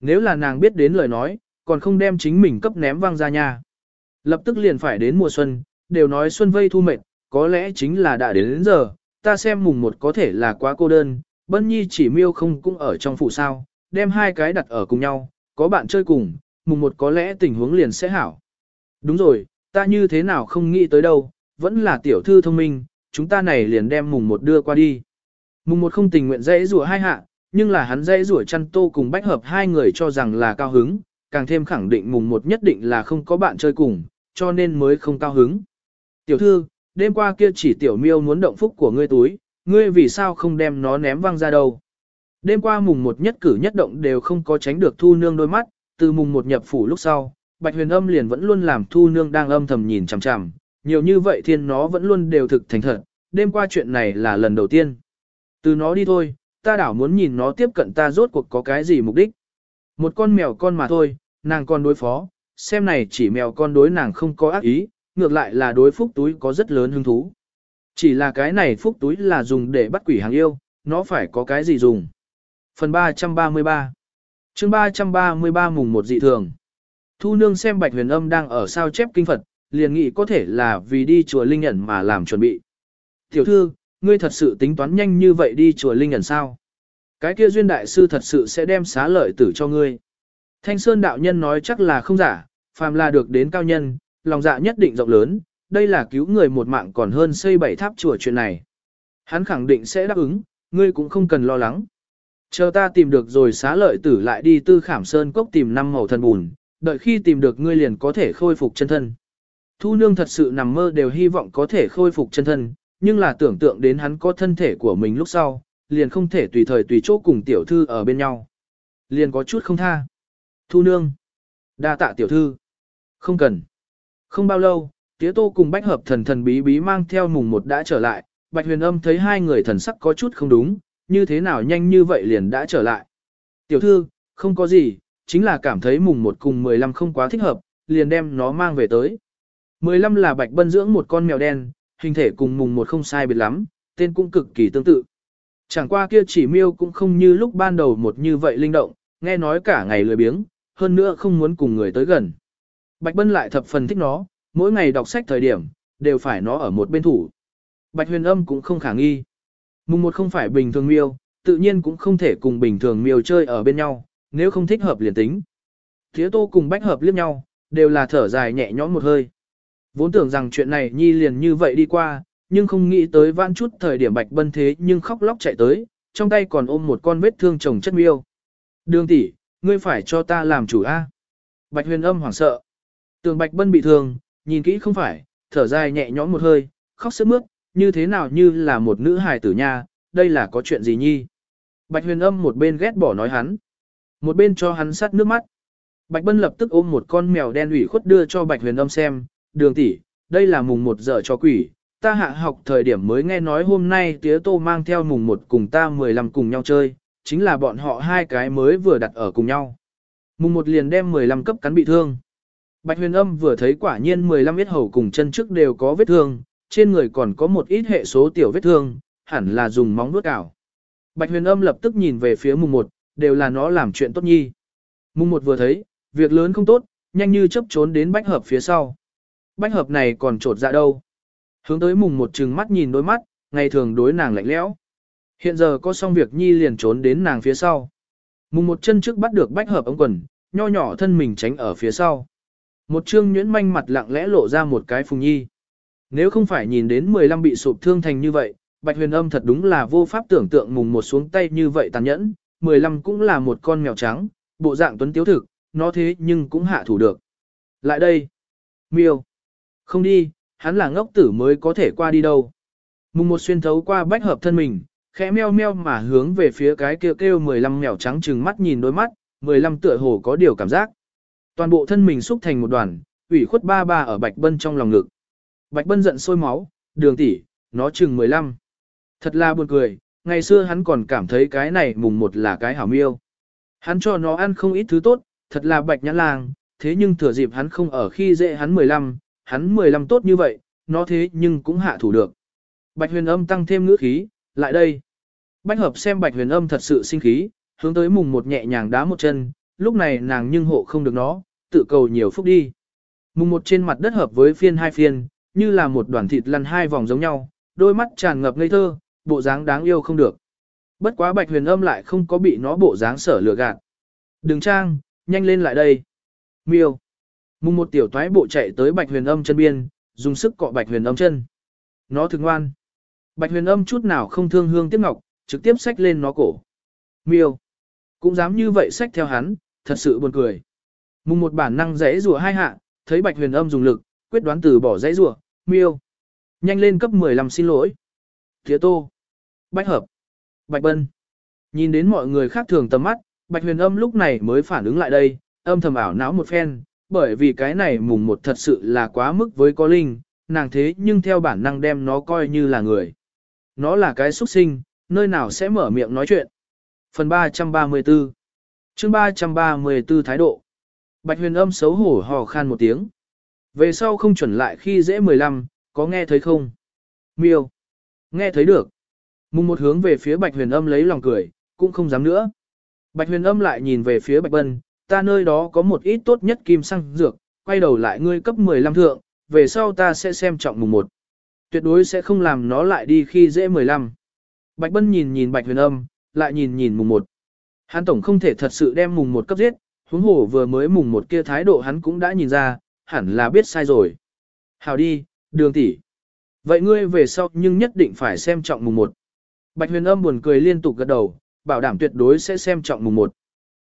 Nếu là nàng biết đến lời nói, còn không đem chính mình cấp ném văng ra nhà. Lập tức liền phải đến mùa xuân, đều nói xuân vây thu mệt, có lẽ chính là đã đến, đến giờ, ta xem mùng một có thể là quá cô đơn, Bân Nhi chỉ miêu không cũng ở trong phủ sao, đem hai cái đặt ở cùng nhau, có bạn chơi cùng, mùng một có lẽ tình huống liền sẽ hảo. Đúng rồi, ta như thế nào không nghĩ tới đâu, vẫn là tiểu thư thông minh, chúng ta này liền đem mùng một đưa qua đi. Mùng một không tình nguyện dễ rủa hai hạ, nhưng là hắn dễ rủa chăn tô cùng bách hợp hai người cho rằng là cao hứng, càng thêm khẳng định mùng một nhất định là không có bạn chơi cùng, cho nên mới không cao hứng. Tiểu thư, đêm qua kia chỉ tiểu miêu muốn động phúc của ngươi túi, ngươi vì sao không đem nó ném văng ra đâu. Đêm qua mùng một nhất cử nhất động đều không có tránh được thu nương đôi mắt, từ mùng một nhập phủ lúc sau, Bạch Huyền Âm liền vẫn luôn làm thu nương đang âm thầm nhìn chằm chằm, nhiều như vậy thiên nó vẫn luôn đều thực thành thật, đêm qua chuyện này là lần đầu tiên. Từ nó đi thôi, ta đảo muốn nhìn nó tiếp cận ta rốt cuộc có cái gì mục đích. Một con mèo con mà thôi, nàng con đối phó, xem này chỉ mèo con đối nàng không có ác ý, ngược lại là đối phúc túi có rất lớn hứng thú. Chỉ là cái này phúc túi là dùng để bắt quỷ hàng yêu, nó phải có cái gì dùng. Phần 333 chương 333 mùng một dị thường. Thu nương xem bạch huyền âm đang ở sao chép kinh Phật, liền nghĩ có thể là vì đi chùa Linh nhẫn mà làm chuẩn bị. Tiểu thư, ngươi thật sự tính toán nhanh như vậy đi chùa Linh ẩn sao? Cái kia duyên đại sư thật sự sẽ đem xá lợi tử cho ngươi. Thanh Sơn đạo nhân nói chắc là không giả, phàm là được đến cao nhân, lòng dạ nhất định rộng lớn, đây là cứu người một mạng còn hơn xây bảy tháp chùa chuyện này. Hắn khẳng định sẽ đáp ứng, ngươi cũng không cần lo lắng. Chờ ta tìm được rồi xá lợi tử lại đi tư khảm sơn cốc tìm năm màu thần bùn, đợi khi tìm được ngươi liền có thể khôi phục chân thân. Thu nương thật sự nằm mơ đều hy vọng có thể khôi phục chân thân, nhưng là tưởng tượng đến hắn có thân thể của mình lúc sau, liền không thể tùy thời tùy chỗ cùng tiểu thư ở bên nhau. Liền có chút không tha. Thu nương. đa tạ tiểu thư. Không cần. Không bao lâu, tía tô cùng bách hợp thần thần bí bí mang theo mùng một đã trở lại, bạch huyền âm thấy hai người thần sắc có chút không đúng, như thế nào nhanh như vậy liền đã trở lại. Tiểu thư, không có gì, chính là cảm thấy mùng một cùng 15 không quá thích hợp, liền đem nó mang về tới. 15 là bạch bân dưỡng một con mèo đen, hình thể cùng mùng một không sai biệt lắm, tên cũng cực kỳ tương tự. Chẳng qua kia chỉ miêu cũng không như lúc ban đầu một như vậy linh động, nghe nói cả ngày lười biếng, hơn nữa không muốn cùng người tới gần. Bạch Bân lại thập phần thích nó, mỗi ngày đọc sách thời điểm, đều phải nó ở một bên thủ. Bạch huyền âm cũng không khả nghi. Mùng một không phải bình thường miêu, tự nhiên cũng không thể cùng bình thường miêu chơi ở bên nhau, nếu không thích hợp liền tính. Thía tô cùng bách hợp liếc nhau, đều là thở dài nhẹ nhõm một hơi. Vốn tưởng rằng chuyện này nhi liền như vậy đi qua, nhưng không nghĩ tới vãn chút thời điểm bạch bân thế nhưng khóc lóc chạy tới, trong tay còn ôm một con vết thương chồng chất miêu. Đường tỷ, ngươi phải cho ta làm chủ a. Bạch huyền âm hoảng sợ. Tường bạch bân bị thương, nhìn kỹ không phải, thở dài nhẹ nhõm một hơi, khóc sướt mướt, như thế nào như là một nữ hài tử nha, đây là có chuyện gì nhi. Bạch huyền âm một bên ghét bỏ nói hắn, một bên cho hắn sát nước mắt. Bạch bân lập tức ôm một con mèo đen ủy khuất đưa cho bạch huyền âm xem, đường tỷ, đây là mùng một giờ cho quỷ, ta hạ học thời điểm mới nghe nói hôm nay tía tô mang theo mùng một cùng ta 15 cùng nhau chơi, chính là bọn họ hai cái mới vừa đặt ở cùng nhau. Mùng một liền đem 15 cấp cắn bị thương. Bạch huyền âm vừa thấy quả nhiên 15 vết hầu cùng chân trước đều có vết thương, trên người còn có một ít hệ số tiểu vết thương, hẳn là dùng móng vuốt cào. Bạch huyền âm lập tức nhìn về phía mùng một, đều là nó làm chuyện tốt nhi. Mùng một vừa thấy, việc lớn không tốt, nhanh như chấp trốn đến bách hợp phía sau. Bách hợp này còn trột dạ đâu. Hướng tới mùng một chừng mắt nhìn đôi mắt, ngày thường đối nàng lạnh lẽo. Hiện giờ có xong việc nhi liền trốn đến nàng phía sau. Mùng một chân trước bắt được bách hợp ống quần, nho nhỏ thân mình tránh ở phía sau. Một trương nhuyễn manh mặt lặng lẽ lộ ra một cái phùng nhi. Nếu không phải nhìn đến 15 bị sụp thương thành như vậy, Bạch huyền âm thật đúng là vô pháp tưởng tượng mùng một xuống tay như vậy tàn nhẫn, 15 cũng là một con mèo trắng, bộ dạng tuấn tiếu thực, nó thế nhưng cũng hạ thủ được. Lại đây. Miêu. Không đi, hắn là ngốc tử mới có thể qua đi đâu. Mùng một xuyên thấu qua bách hợp thân mình, khẽ meo meo mà hướng về phía cái kêu kêu 15 mèo trắng trừng mắt nhìn đôi mắt, 15 tựa hồ có điều cảm giác. Toàn bộ thân mình xúc thành một đoàn, ủy khuất ba ba ở Bạch Bân trong lòng ngực. Bạch Bân giận sôi máu, đường tỷ, nó chừng 15. Thật là buồn cười, ngày xưa hắn còn cảm thấy cái này mùng một là cái hảo miêu. Hắn cho nó ăn không ít thứ tốt, thật là bạch nhãn lang, thế nhưng thừa dịp hắn không ở khi dễ hắn 15, hắn 15 tốt như vậy, nó thế nhưng cũng hạ thủ được. Bạch huyền âm tăng thêm ngữ khí, lại đây. Bạch hợp xem bạch huyền âm thật sự sinh khí, hướng tới mùng một nhẹ nhàng đá một chân, lúc này nàng nhưng hộ không được nó, tự cầu nhiều phúc đi. Mùng một trên mặt đất hợp với phiên hai phiên, như là một đoàn thịt lăn hai vòng giống nhau, đôi mắt tràn ngập ngây thơ, bộ dáng đáng yêu không được. Bất quá bạch huyền âm lại không có bị nó bộ dáng sở lừa gạt. Đừng trang, nhanh lên lại đây. Miêu. Mùng một tiểu toái bộ chạy tới bạch huyền âm chân biên, dùng sức cọ bạch huyền âm chân. Nó thường ngoan. Bạch huyền âm chút nào không thương hương tiếc ngọc, trực tiếp xách lên nó cổ. Miêu. Cũng dám như vậy xách theo hắn, thật sự buồn cười. Mùng một bản năng rẽ rùa hai hạ, thấy bạch huyền âm dùng lực, quyết đoán từ bỏ rẽ rùa, miêu. Nhanh lên cấp 15 xin lỗi. Thía tô. Bách hợp. Bạch bân. Nhìn đến mọi người khác thường tầm mắt, Bạch Huyền Âm lúc này mới phản ứng lại đây, âm thầm ảo não một phen, bởi vì cái này mùng một thật sự là quá mức với có linh, nàng thế nhưng theo bản năng đem nó coi như là người. Nó là cái xuất sinh, nơi nào sẽ mở miệng nói chuyện. Phần 334 chương 334 thái độ Bạch huyền âm xấu hổ hò khan một tiếng. Về sau không chuẩn lại khi dễ 15, có nghe thấy không? Miêu. Nghe thấy được. Mùng một hướng về phía bạch huyền âm lấy lòng cười, cũng không dám nữa. Bạch huyền âm lại nhìn về phía bạch bân, ta nơi đó có một ít tốt nhất kim xăng dược, quay đầu lại ngươi cấp 15 thượng, về sau ta sẽ xem trọng mùng một. Tuyệt đối sẽ không làm nó lại đi khi dễ 15. Bạch bân nhìn nhìn bạch huyền âm, lại nhìn nhìn mùng một. Hắn tổng không thể thật sự đem mùng một cấp giết, huống hồ vừa mới mùng một kia thái độ hắn cũng đã nhìn ra, hẳn là biết sai rồi. Hào đi, đường tỷ. Vậy ngươi về sau nhưng nhất định phải xem trọng mùng một. Bạch huyền âm buồn cười liên tục gật đầu, bảo đảm tuyệt đối sẽ xem trọng mùng một.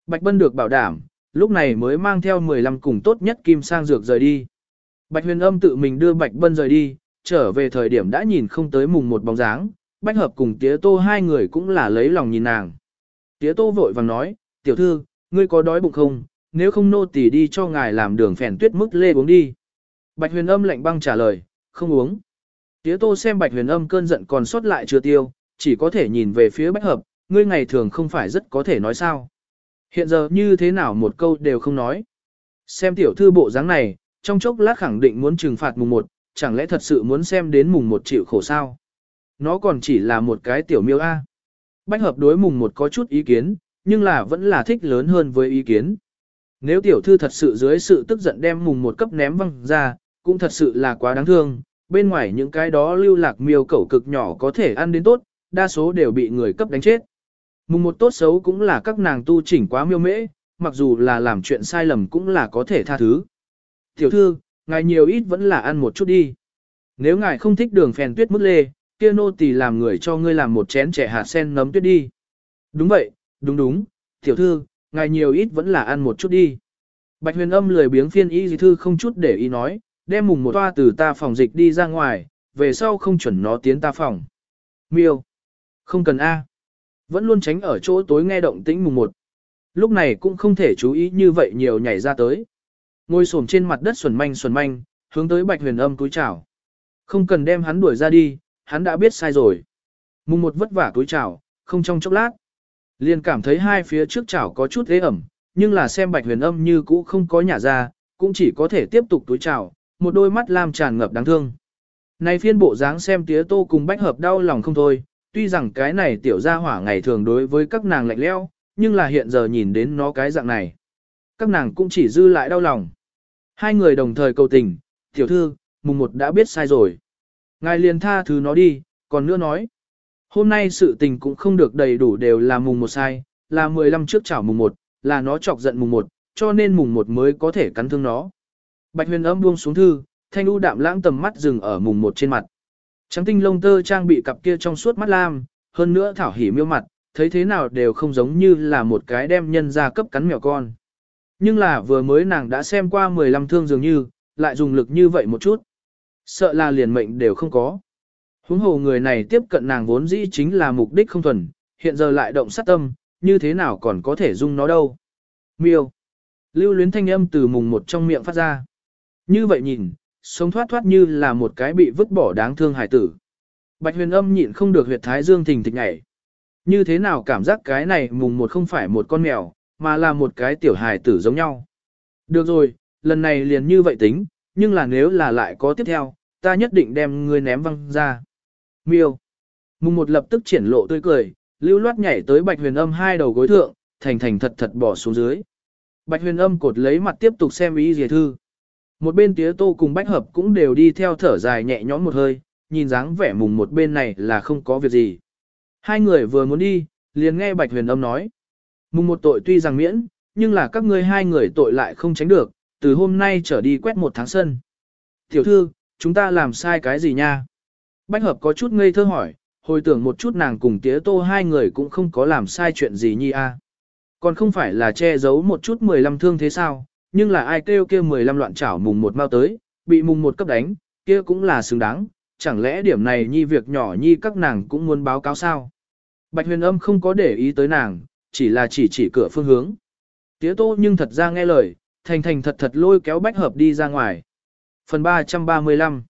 Bạch bân được bảo đảm, lúc này mới mang theo 15 cùng tốt nhất kim sang dược rời đi. Bạch huyền âm tự mình đưa Bạch bân rời đi, trở về thời điểm đã nhìn không tới mùng một bóng dáng, Bạch hợp cùng tía tô hai người cũng là lấy lòng nhìn nàng. Tía tô vội vàng nói, tiểu thư, ngươi có đói bụng không, nếu không nô tỳ đi cho ngài làm đường phèn tuyết mức lê uống đi. Bạch huyền âm lạnh băng trả lời, không uống. Tía tô xem bạch huyền âm cơn giận còn sót lại chưa tiêu, chỉ có thể nhìn về phía bách hợp, ngươi ngày thường không phải rất có thể nói sao. Hiện giờ như thế nào một câu đều không nói. Xem tiểu thư bộ dáng này, trong chốc lát khẳng định muốn trừng phạt mùng một, chẳng lẽ thật sự muốn xem đến mùng một chịu khổ sao. Nó còn chỉ là một cái tiểu miêu A. Bách hợp đối mùng một có chút ý kiến, nhưng là vẫn là thích lớn hơn với ý kiến. Nếu tiểu thư thật sự dưới sự tức giận đem mùng một cấp ném văng ra, cũng thật sự là quá đáng thương, bên ngoài những cái đó lưu lạc miêu cẩu cực nhỏ có thể ăn đến tốt, đa số đều bị người cấp đánh chết. Mùng một tốt xấu cũng là các nàng tu chỉnh quá miêu mễ, mặc dù là làm chuyện sai lầm cũng là có thể tha thứ. Tiểu thư, ngài nhiều ít vẫn là ăn một chút đi. Nếu ngài không thích đường phèn tuyết mứt lê, kia nô tỳ làm người cho ngươi làm một chén trẻ hạt sen nấm tuyết đi. Đúng vậy, đúng đúng, tiểu thư, ngài nhiều ít vẫn là ăn một chút đi. Bạch huyền âm lười biếng phiên y dì thư không chút để ý nói, đem mùng một toa từ ta phòng dịch đi ra ngoài, về sau không chuẩn nó tiến ta phòng. Miêu. Không cần A. Vẫn luôn tránh ở chỗ tối nghe động tĩnh mùng một. Lúc này cũng không thể chú ý như vậy nhiều nhảy ra tới. Ngồi xổm trên mặt đất xuẩn manh xuẩn manh, hướng tới bạch huyền âm túi chào. Không cần đem hắn đuổi ra đi, hắn đã biết sai rồi. Mùng một vất vả túi chào, không trong chốc lát. Liền cảm thấy hai phía trước chảo có chút thế ẩm, nhưng là xem bạch huyền âm như cũ không có nhả ra, cũng chỉ có thể tiếp tục túi chảo, một đôi mắt lam tràn ngập đáng thương. Này phiên bộ dáng xem tía tô cùng bách hợp đau lòng không thôi, tuy rằng cái này tiểu gia hỏa ngày thường đối với các nàng lạnh leo, nhưng là hiện giờ nhìn đến nó cái dạng này. Các nàng cũng chỉ dư lại đau lòng. Hai người đồng thời cầu tình, tiểu thư, mùng một đã biết sai rồi. Ngài liền tha thứ nó đi, còn nữa nói. Hôm nay sự tình cũng không được đầy đủ đều là mùng một sai, là 15 trước chảo mùng một, là nó chọc giận mùng một, cho nên mùng một mới có thể cắn thương nó. Bạch huyền âm buông xuống thư, thanh u đạm lãng tầm mắt dừng ở mùng một trên mặt. Trắng tinh lông tơ trang bị cặp kia trong suốt mắt lam, hơn nữa thảo hỉ miêu mặt, thấy thế nào đều không giống như là một cái đem nhân ra cấp cắn mèo con. Nhưng là vừa mới nàng đã xem qua 15 thương dường như, lại dùng lực như vậy một chút. Sợ là liền mệnh đều không có. Huống hồ người này tiếp cận nàng vốn dĩ chính là mục đích không thuần, hiện giờ lại động sát tâm, như thế nào còn có thể dung nó đâu. Miêu. Lưu luyến thanh âm từ mùng một trong miệng phát ra. Như vậy nhìn, sống thoát thoát như là một cái bị vứt bỏ đáng thương hải tử. Bạch huyền âm nhịn không được huyệt thái dương thình thịch nhảy. Như thế nào cảm giác cái này mùng một không phải một con mèo, mà là một cái tiểu hải tử giống nhau. Được rồi, lần này liền như vậy tính, nhưng là nếu là lại có tiếp theo, ta nhất định đem ngươi ném văng ra. Miêu. Mùng một lập tức triển lộ tươi cười, lưu loát nhảy tới bạch huyền âm hai đầu gối thượng, thành thành thật thật bỏ xuống dưới. Bạch huyền âm cột lấy mặt tiếp tục xem ý dìa thư. Một bên tía tô cùng bách hợp cũng đều đi theo thở dài nhẹ nhõm một hơi, nhìn dáng vẻ mùng một bên này là không có việc gì. Hai người vừa muốn đi, liền nghe bạch huyền âm nói. Mùng một tội tuy rằng miễn, nhưng là các ngươi hai người tội lại không tránh được, từ hôm nay trở đi quét một tháng sân. Tiểu thư, chúng ta làm sai cái gì nha? Bách hợp có chút ngây thơ hỏi, hồi tưởng một chút nàng cùng tía tô hai người cũng không có làm sai chuyện gì nhi a. Còn không phải là che giấu một chút 15 thương thế sao, nhưng là ai kêu kia 15 loạn chảo mùng một mau tới, bị mùng một cấp đánh, kia cũng là xứng đáng, chẳng lẽ điểm này nhi việc nhỏ nhi các nàng cũng muốn báo cáo sao? Bạch huyền âm không có để ý tới nàng, chỉ là chỉ chỉ cửa phương hướng. Tía tô nhưng thật ra nghe lời, thành thành thật thật lôi kéo bách hợp đi ra ngoài. Phần 335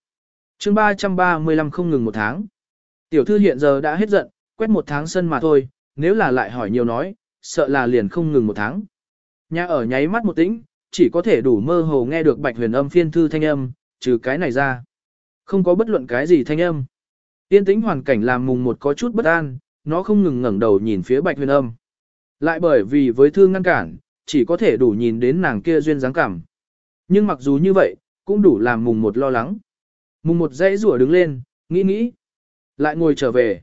chương 335 không ngừng một tháng. Tiểu thư hiện giờ đã hết giận, quét một tháng sân mà thôi, nếu là lại hỏi nhiều nói, sợ là liền không ngừng một tháng. Nhà ở nháy mắt một tĩnh, chỉ có thể đủ mơ hồ nghe được bạch huyền âm phiên thư thanh âm, trừ cái này ra. Không có bất luận cái gì thanh âm. Tiên tĩnh hoàn cảnh làm mùng một có chút bất an, nó không ngừng ngẩng đầu nhìn phía bạch huyền âm. Lại bởi vì với thư ngăn cản, chỉ có thể đủ nhìn đến nàng kia duyên dáng cảm. Nhưng mặc dù như vậy, cũng đủ làm mùng một lo lắng. Mùng một dãy rủa đứng lên, nghĩ nghĩ. Lại ngồi trở về.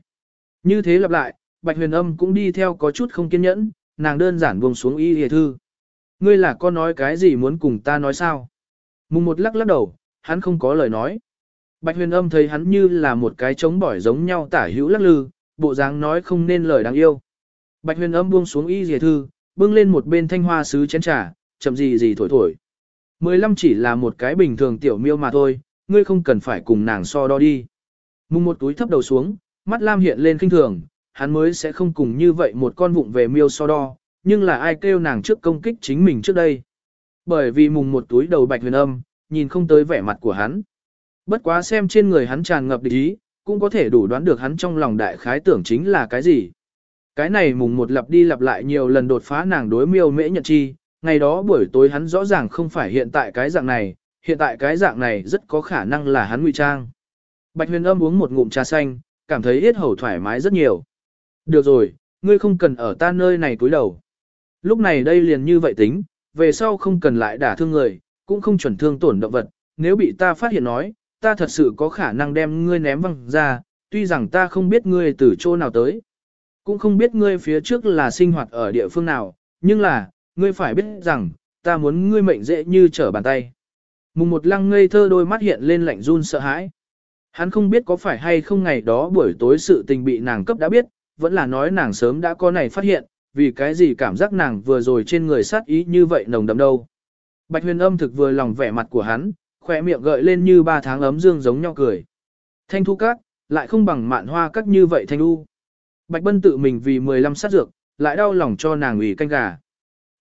Như thế lặp lại, bạch huyền âm cũng đi theo có chút không kiên nhẫn, nàng đơn giản buông xuống y hề thư. Ngươi là có nói cái gì muốn cùng ta nói sao? Mùng một lắc lắc đầu, hắn không có lời nói. Bạch huyền âm thấy hắn như là một cái trống bỏi giống nhau tả hữu lắc lư, bộ dáng nói không nên lời đáng yêu. Bạch huyền âm buông xuống y dìa thư, bưng lên một bên thanh hoa sứ chén trà, chậm gì gì thổi thổi. Mười lăm chỉ là một cái bình thường tiểu miêu mà thôi, ngươi không cần phải cùng nàng so đo đi. Mùng một túi thấp đầu xuống, mắt lam hiện lên kinh thường, hắn mới sẽ không cùng như vậy một con vụng về miêu so đo, nhưng là ai kêu nàng trước công kích chính mình trước đây. Bởi vì mùng một túi đầu bạch huyền âm, nhìn không tới vẻ mặt của hắn. Bất quá xem trên người hắn tràn ngập địch ý, cũng có thể đủ đoán được hắn trong lòng đại khái tưởng chính là cái gì. Cái này mùng một lặp đi lặp lại nhiều lần đột phá nàng đối miêu mễ nhận chi, ngày đó buổi tối hắn rõ ràng không phải hiện tại cái dạng này, hiện tại cái dạng này rất có khả năng là hắn ngụy trang. Bạch huyền âm uống một ngụm trà xanh, cảm thấy yết hầu thoải mái rất nhiều. Được rồi, ngươi không cần ở ta nơi này túi đầu. Lúc này đây liền như vậy tính, về sau không cần lại đả thương người, cũng không chuẩn thương tổn động vật, nếu bị ta phát hiện nói, ta thật sự có khả năng đem ngươi ném văng ra, tuy rằng ta không biết ngươi từ chỗ nào tới. Cũng không biết ngươi phía trước là sinh hoạt ở địa phương nào, nhưng là, ngươi phải biết rằng, ta muốn ngươi mệnh dễ như trở bàn tay. Mùng một lăng ngây thơ đôi mắt hiện lên lạnh run sợ hãi. Hắn không biết có phải hay không ngày đó buổi tối sự tình bị nàng cấp đã biết, vẫn là nói nàng sớm đã có này phát hiện, vì cái gì cảm giác nàng vừa rồi trên người sát ý như vậy nồng đậm đâu. Bạch huyền âm thực vừa lòng vẻ mặt của hắn, khỏe miệng gợi lên như ba tháng ấm dương giống nhau cười. Thanh thu các, lại không bằng mạn hoa các như vậy thanh u. Bạch bân tự mình vì 15 sát dược, lại đau lòng cho nàng ủy canh gà.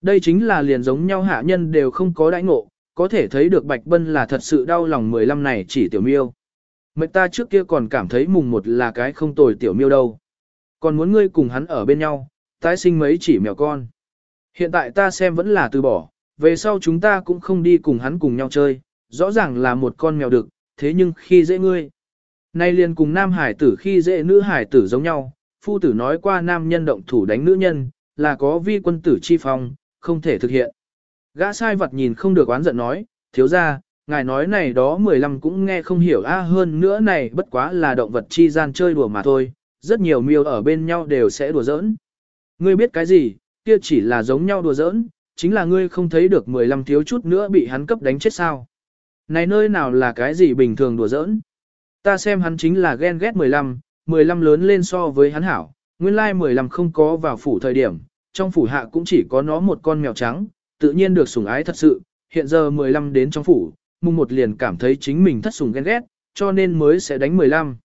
Đây chính là liền giống nhau hạ nhân đều không có đãi ngộ, có thể thấy được Bạch Bân là thật sự đau lòng 15 này chỉ tiểu miêu. Mệnh ta trước kia còn cảm thấy mùng một là cái không tồi tiểu miêu đâu. Còn muốn ngươi cùng hắn ở bên nhau, tái sinh mấy chỉ mèo con. Hiện tại ta xem vẫn là từ bỏ, về sau chúng ta cũng không đi cùng hắn cùng nhau chơi, rõ ràng là một con mèo đực, thế nhưng khi dễ ngươi. Nay liền cùng nam hải tử khi dễ nữ hải tử giống nhau, phu tử nói qua nam nhân động thủ đánh nữ nhân, là có vi quân tử chi phong, không thể thực hiện. Gã sai vật nhìn không được oán giận nói, thiếu ra, ngài nói này đó 15 cũng nghe không hiểu a hơn nữa này bất quá là động vật chi gian chơi đùa mà thôi, rất nhiều miêu ở bên nhau đều sẽ đùa giỡn. Ngươi biết cái gì, kia chỉ là giống nhau đùa giỡn, chính là ngươi không thấy được 15 thiếu chút nữa bị hắn cấp đánh chết sao. Này nơi nào là cái gì bình thường đùa giỡn? Ta xem hắn chính là ghen ghét 15, 15 lớn lên so với hắn hảo, nguyên lai 15 không có vào phủ thời điểm, trong phủ hạ cũng chỉ có nó một con mèo trắng, tự nhiên được sủng ái thật sự, hiện giờ 15 đến trong phủ, mùng một liền cảm thấy chính mình thất sủng ghen ghét, cho nên mới sẽ đánh 15.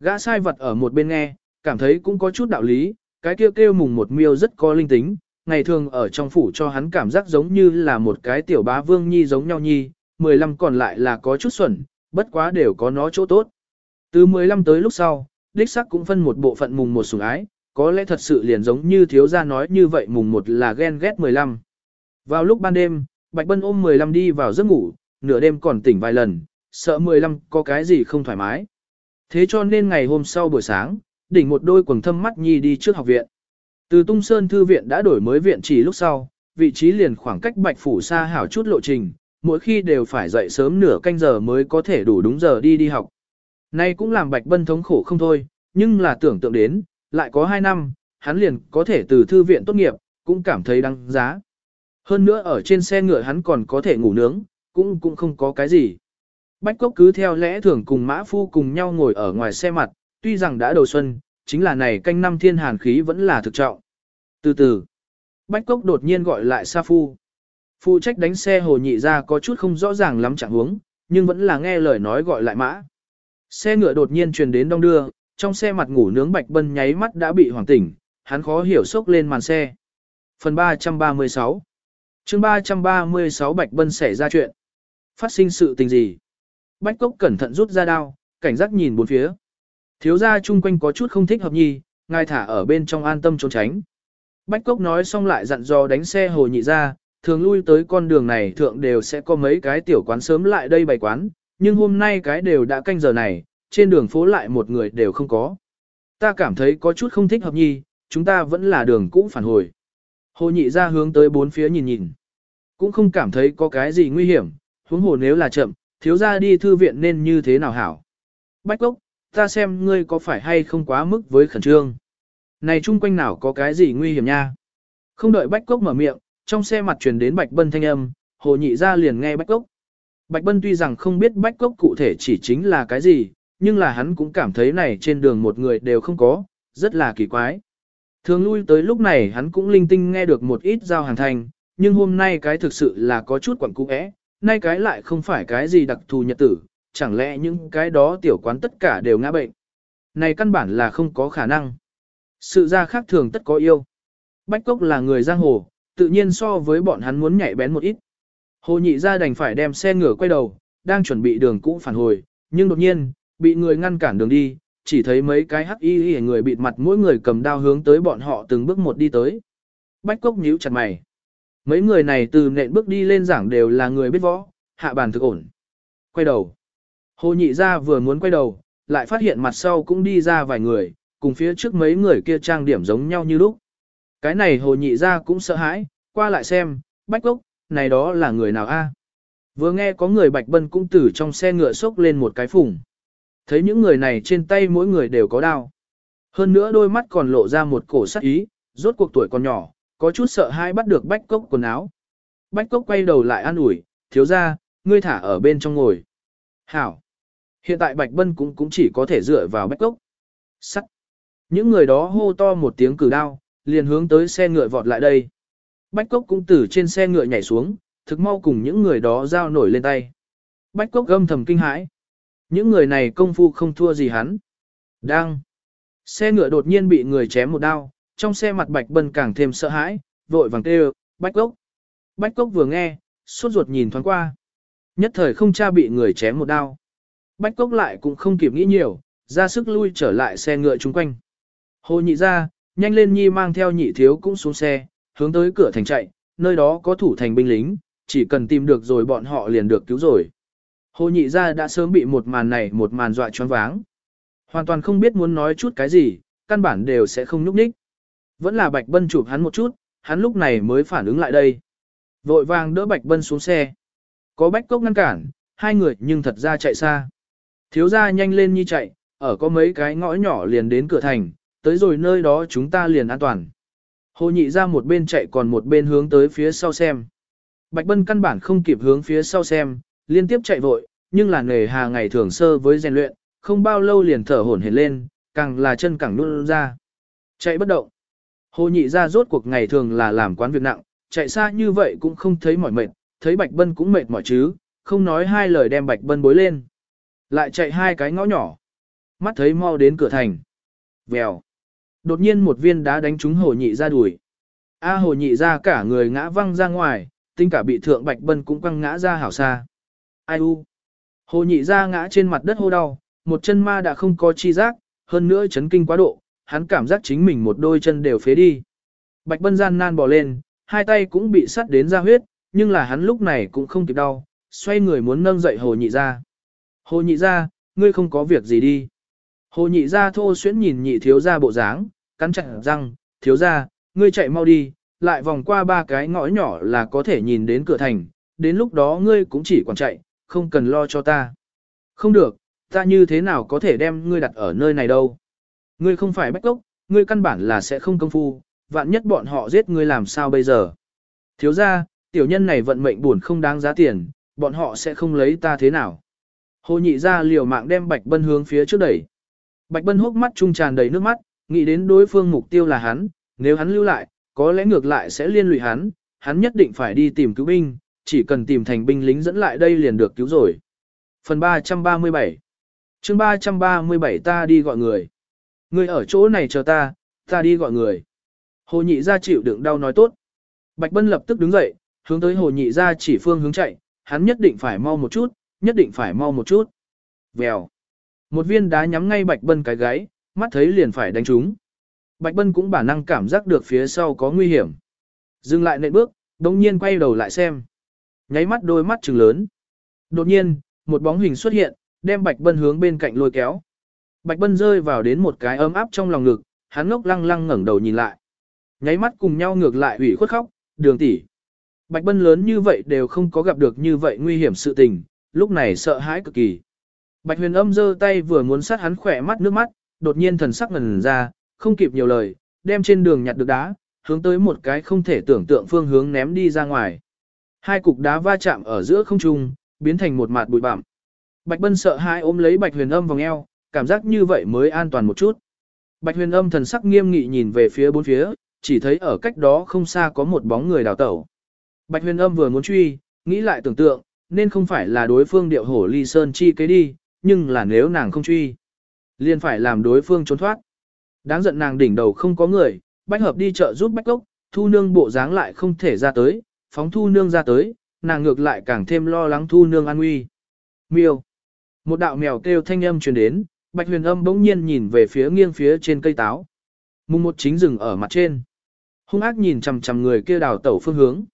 Gã sai vật ở một bên nghe, cảm thấy cũng có chút đạo lý, cái kêu kêu mùng một miêu rất có linh tính, ngày thường ở trong phủ cho hắn cảm giác giống như là một cái tiểu bá vương nhi giống nhau nhi, 15 còn lại là có chút xuẩn, bất quá đều có nó chỗ tốt. Từ 15 tới lúc sau, đích sắc cũng phân một bộ phận mùng một sủng ái, có lẽ thật sự liền giống như thiếu gia nói như vậy mùng một là ghen ghét 15. Vào lúc ban đêm, Bạch Bân ôm 15 đi vào giấc ngủ, nửa đêm còn tỉnh vài lần, sợ 15 có cái gì không thoải mái. Thế cho nên ngày hôm sau buổi sáng, đỉnh một đôi quần thâm mắt nhi đi trước học viện. Từ Tung Sơn Thư viện đã đổi mới viện chỉ lúc sau, vị trí liền khoảng cách Bạch Phủ xa hảo chút lộ trình, mỗi khi đều phải dậy sớm nửa canh giờ mới có thể đủ đúng giờ đi đi học. Nay cũng làm Bạch Bân thống khổ không thôi, nhưng là tưởng tượng đến, lại có 2 năm, hắn liền có thể từ thư viện tốt nghiệp, cũng cảm thấy đáng giá. Hơn nữa ở trên xe ngựa hắn còn có thể ngủ nướng, cũng cũng không có cái gì. Bách Cốc cứ theo lẽ thường cùng Mã Phu cùng nhau ngồi ở ngoài xe mặt, tuy rằng đã đầu xuân, chính là này canh năm thiên hàn khí vẫn là thực trọng. Từ từ, Bách Cốc đột nhiên gọi lại Sa Phu. Phụ trách đánh xe hồ nhị ra có chút không rõ ràng lắm chẳng hướng, nhưng vẫn là nghe lời nói gọi lại mã. Xe ngựa đột nhiên truyền đến đông đưa, trong xe mặt ngủ nướng Bạch Bân nháy mắt đã bị hoảng tỉnh, hắn khó hiểu sốc lên màn xe. Phần 336 chương 336 Bạch Bân xảy ra chuyện. Phát sinh sự tình gì? Bách Cốc cẩn thận rút ra đao, cảnh giác nhìn bốn phía. Thiếu gia chung quanh có chút không thích hợp nhi, ngài thả ở bên trong an tâm trốn tránh. Bách Cốc nói xong lại dặn dò đánh xe hồ nhị ra, thường lui tới con đường này thượng đều sẽ có mấy cái tiểu quán sớm lại đây bày quán, nhưng hôm nay cái đều đã canh giờ này, trên đường phố lại một người đều không có. Ta cảm thấy có chút không thích hợp nhi, chúng ta vẫn là đường cũ phản hồi. Hồ nhị ra hướng tới bốn phía nhìn nhìn. Cũng không cảm thấy có cái gì nguy hiểm, huống hồ nếu là chậm, thiếu ra đi thư viện nên như thế nào hảo. Bách Cốc, ta xem ngươi có phải hay không quá mức với khẩn trương. Này chung quanh nào có cái gì nguy hiểm nha. Không đợi Bách Cốc mở miệng, trong xe mặt truyền đến Bạch Bân thanh âm, hồ nhị ra liền nghe Bách Cốc. Bạch Bân tuy rằng không biết Bách Cốc cụ thể chỉ chính là cái gì, nhưng là hắn cũng cảm thấy này trên đường một người đều không có, rất là kỳ quái. Thường lui tới lúc này hắn cũng linh tinh nghe được một ít giao hàng thành, nhưng hôm nay cái thực sự là có chút quẩn cung ẽ, nay cái lại không phải cái gì đặc thù nhật tử, chẳng lẽ những cái đó tiểu quán tất cả đều ngã bệnh. Này căn bản là không có khả năng. Sự ra khác thường tất có yêu. Bách Cốc là người giang hồ, tự nhiên so với bọn hắn muốn nhảy bén một ít. Hồ nhị ra đành phải đem xe ngựa quay đầu, đang chuẩn bị đường cũ phản hồi, nhưng đột nhiên, bị người ngăn cản đường đi, chỉ thấy mấy cái hắc y y người bịt mặt mỗi người cầm đao hướng tới bọn họ từng bước một đi tới. Bách Cốc nhíu chặt mày. Mấy người này từ nện bước đi lên giảng đều là người biết võ, hạ bàn thực ổn. Quay đầu. Hồ nhị ra vừa muốn quay đầu, lại phát hiện mặt sau cũng đi ra vài người, cùng phía trước mấy người kia trang điểm giống nhau như lúc. Cái này hồ nhị ra cũng sợ hãi, qua lại xem, bách cốc, này đó là người nào a? Vừa nghe có người bạch bân cũng từ trong xe ngựa xốc lên một cái phùng. Thấy những người này trên tay mỗi người đều có đao. Hơn nữa đôi mắt còn lộ ra một cổ sắc ý, rốt cuộc tuổi còn nhỏ, có chút sợ hãi bắt được bách cốc quần áo. Bách cốc quay đầu lại an ủi, thiếu ra, ngươi thả ở bên trong ngồi. Hảo. Hiện tại Bạch Bân cũng cũng chỉ có thể dựa vào bách gốc. Sắt. Những người đó hô to một tiếng cử đao, liền hướng tới xe ngựa vọt lại đây. Bách cốc cũng từ trên xe ngựa nhảy xuống, thực mau cùng những người đó giao nổi lên tay. Bách cốc gâm thầm kinh hãi. Những người này công phu không thua gì hắn. Đang. Xe ngựa đột nhiên bị người chém một đao, trong xe mặt Bạch Bân càng thêm sợ hãi, vội vàng kêu, Bách Cốc. Bách Cốc vừa nghe, sốt ruột nhìn thoáng qua. Nhất thời không cha bị người chém một đao. Bách Cốc lại cũng không kịp nghĩ nhiều, ra sức lui trở lại xe ngựa chung quanh. Hồ nhị ra, nhanh lên nhi mang theo nhị thiếu cũng xuống xe, hướng tới cửa thành chạy, nơi đó có thủ thành binh lính, chỉ cần tìm được rồi bọn họ liền được cứu rồi. Hồ nhị ra đã sớm bị một màn này một màn dọa choáng váng. Hoàn toàn không biết muốn nói chút cái gì, căn bản đều sẽ không nhúc nhích. Vẫn là Bạch Bân chụp hắn một chút, hắn lúc này mới phản ứng lại đây. Vội vàng đỡ Bạch Bân xuống xe. Có Bách Cốc ngăn cản, hai người nhưng thật ra chạy xa. Thiếu gia nhanh lên như chạy, ở có mấy cái ngõ nhỏ liền đến cửa thành, tới rồi nơi đó chúng ta liền an toàn. Hồ nhị ra một bên chạy còn một bên hướng tới phía sau xem. Bạch Bân căn bản không kịp hướng phía sau xem, liên tiếp chạy vội, nhưng là nghề hà ngày thường sơ với rèn luyện, không bao lâu liền thở hổn hển lên, càng là chân càng luôn ra. Chạy bất động. Hồ nhị ra rốt cuộc ngày thường là làm quán việc nặng, chạy xa như vậy cũng không thấy mỏi mệt, thấy Bạch Bân cũng mệt mỏi chứ, không nói hai lời đem Bạch Bân bối lên. Lại chạy hai cái ngõ nhỏ. Mắt thấy mau đến cửa thành. Vèo. Đột nhiên một viên đá đánh trúng hồ nhị ra đuổi. A hồ nhị ra cả người ngã văng ra ngoài, tính cả bị thượng Bạch Bân cũng quăng ngã ra hảo xa. Ai u. Hồ nhị ra ngã trên mặt đất hô đau, một chân ma đã không có chi giác, hơn nữa chấn kinh quá độ, hắn cảm giác chính mình một đôi chân đều phế đi. Bạch Bân gian nan bỏ lên, hai tay cũng bị sắt đến ra huyết, nhưng là hắn lúc này cũng không kịp đau, xoay người muốn nâng dậy hồ nhị ra. Hồ nhị ra, ngươi không có việc gì đi. Hồ nhị ra thô xuyến nhìn nhị thiếu ra bộ dáng, cắn chặt răng, thiếu ra, ngươi chạy mau đi, lại vòng qua ba cái ngõ nhỏ là có thể nhìn đến cửa thành, đến lúc đó ngươi cũng chỉ còn chạy, không cần lo cho ta. Không được, ta như thế nào có thể đem ngươi đặt ở nơi này đâu. Ngươi không phải bách gốc, ngươi căn bản là sẽ không công phu, vạn nhất bọn họ giết ngươi làm sao bây giờ. Thiếu ra, tiểu nhân này vận mệnh buồn không đáng giá tiền, bọn họ sẽ không lấy ta thế nào. Hồ nhị ra liều mạng đem Bạch Bân hướng phía trước đẩy. Bạch Bân hốc mắt trung tràn đầy nước mắt, nghĩ đến đối phương mục tiêu là hắn, nếu hắn lưu lại, có lẽ ngược lại sẽ liên lụy hắn, hắn nhất định phải đi tìm cứu binh, chỉ cần tìm thành binh lính dẫn lại đây liền được cứu rồi. Phần 337 chương 337 ta đi gọi người. người ở chỗ này chờ ta, ta đi gọi người. Hồ nhị ra chịu đựng đau nói tốt. Bạch Bân lập tức đứng dậy, hướng tới hồ nhị ra chỉ phương hướng chạy, hắn nhất định phải mau một chút, nhất định phải mau một chút. Vèo. Một viên đá nhắm ngay Bạch Bân cái gáy, mắt thấy liền phải đánh trúng. Bạch Bân cũng bản năng cảm giác được phía sau có nguy hiểm. Dừng lại nệm bước, đồng nhiên quay đầu lại xem. Nháy mắt đôi mắt trừng lớn. Đột nhiên, một bóng hình xuất hiện, đem Bạch Bân hướng bên cạnh lôi kéo. Bạch Bân rơi vào đến một cái ấm áp trong lòng ngực, hắn ngốc lăng lăng ngẩng đầu nhìn lại. Nháy mắt cùng nhau ngược lại ủy khuất khóc, đường tỷ. Bạch Bân lớn như vậy đều không có gặp được như vậy nguy hiểm sự tình, lúc này sợ hãi cực kỳ. Bạch huyền âm giơ tay vừa muốn sát hắn khỏe mắt nước mắt, đột nhiên thần sắc ngần ra, không kịp nhiều lời, đem trên đường nhặt được đá, hướng tới một cái không thể tưởng tượng phương hướng ném đi ra ngoài. Hai cục đá va chạm ở giữa không trung, biến thành một mạt bụi bặm. Bạch Bân sợ hãi ôm lấy Bạch Huyền Âm vòng eo, cảm giác như vậy mới an toàn một chút. Bạch Huyền Âm thần sắc nghiêm nghị nhìn về phía bốn phía, chỉ thấy ở cách đó không xa có một bóng người đào tẩu. Bạch Huyền Âm vừa muốn truy, nghĩ lại tưởng tượng, nên không phải là đối phương điệu hổ ly sơn chi kế đi, nhưng là nếu nàng không truy, liền phải làm đối phương trốn thoát. Đáng giận nàng đỉnh đầu không có người, bách hợp đi chợ giúp bách gốc, thu nương bộ dáng lại không thể ra tới, phóng thu nương ra tới, nàng ngược lại càng thêm lo lắng thu nương an nguy. Miêu. Một đạo mèo kêu thanh âm truyền đến, bạch huyền âm bỗng nhiên nhìn về phía nghiêng phía trên cây táo. Mùng một chính rừng ở mặt trên. Hung ác nhìn chằm chằm người kia đào tẩu phương hướng.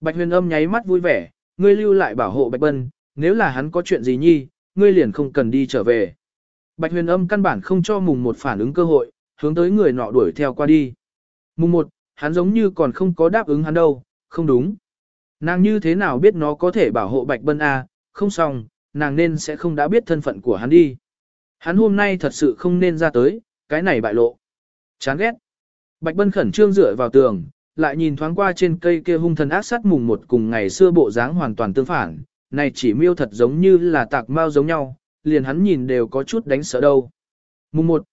Bạch huyền âm nháy mắt vui vẻ, ngươi lưu lại bảo hộ bạch bân, nếu là hắn có chuyện gì nhi, ngươi liền không cần đi trở về. Bạch huyền âm căn bản không cho mùng một phản ứng cơ hội, hướng tới người nọ đuổi theo qua đi. Mùng một, hắn giống như còn không có đáp ứng hắn đâu, không đúng. Nàng như thế nào biết nó có thể bảo hộ Bạch Bân A, à? không xong, nàng nên sẽ không đã biết thân phận của hắn đi. Hắn hôm nay thật sự không nên ra tới, cái này bại lộ. Chán ghét. Bạch Bân khẩn trương dựa vào tường, lại nhìn thoáng qua trên cây kia hung thần ác sát mùng một cùng ngày xưa bộ dáng hoàn toàn tương phản, này chỉ miêu thật giống như là tạc mao giống nhau, liền hắn nhìn đều có chút đánh sợ đâu. Mùng một.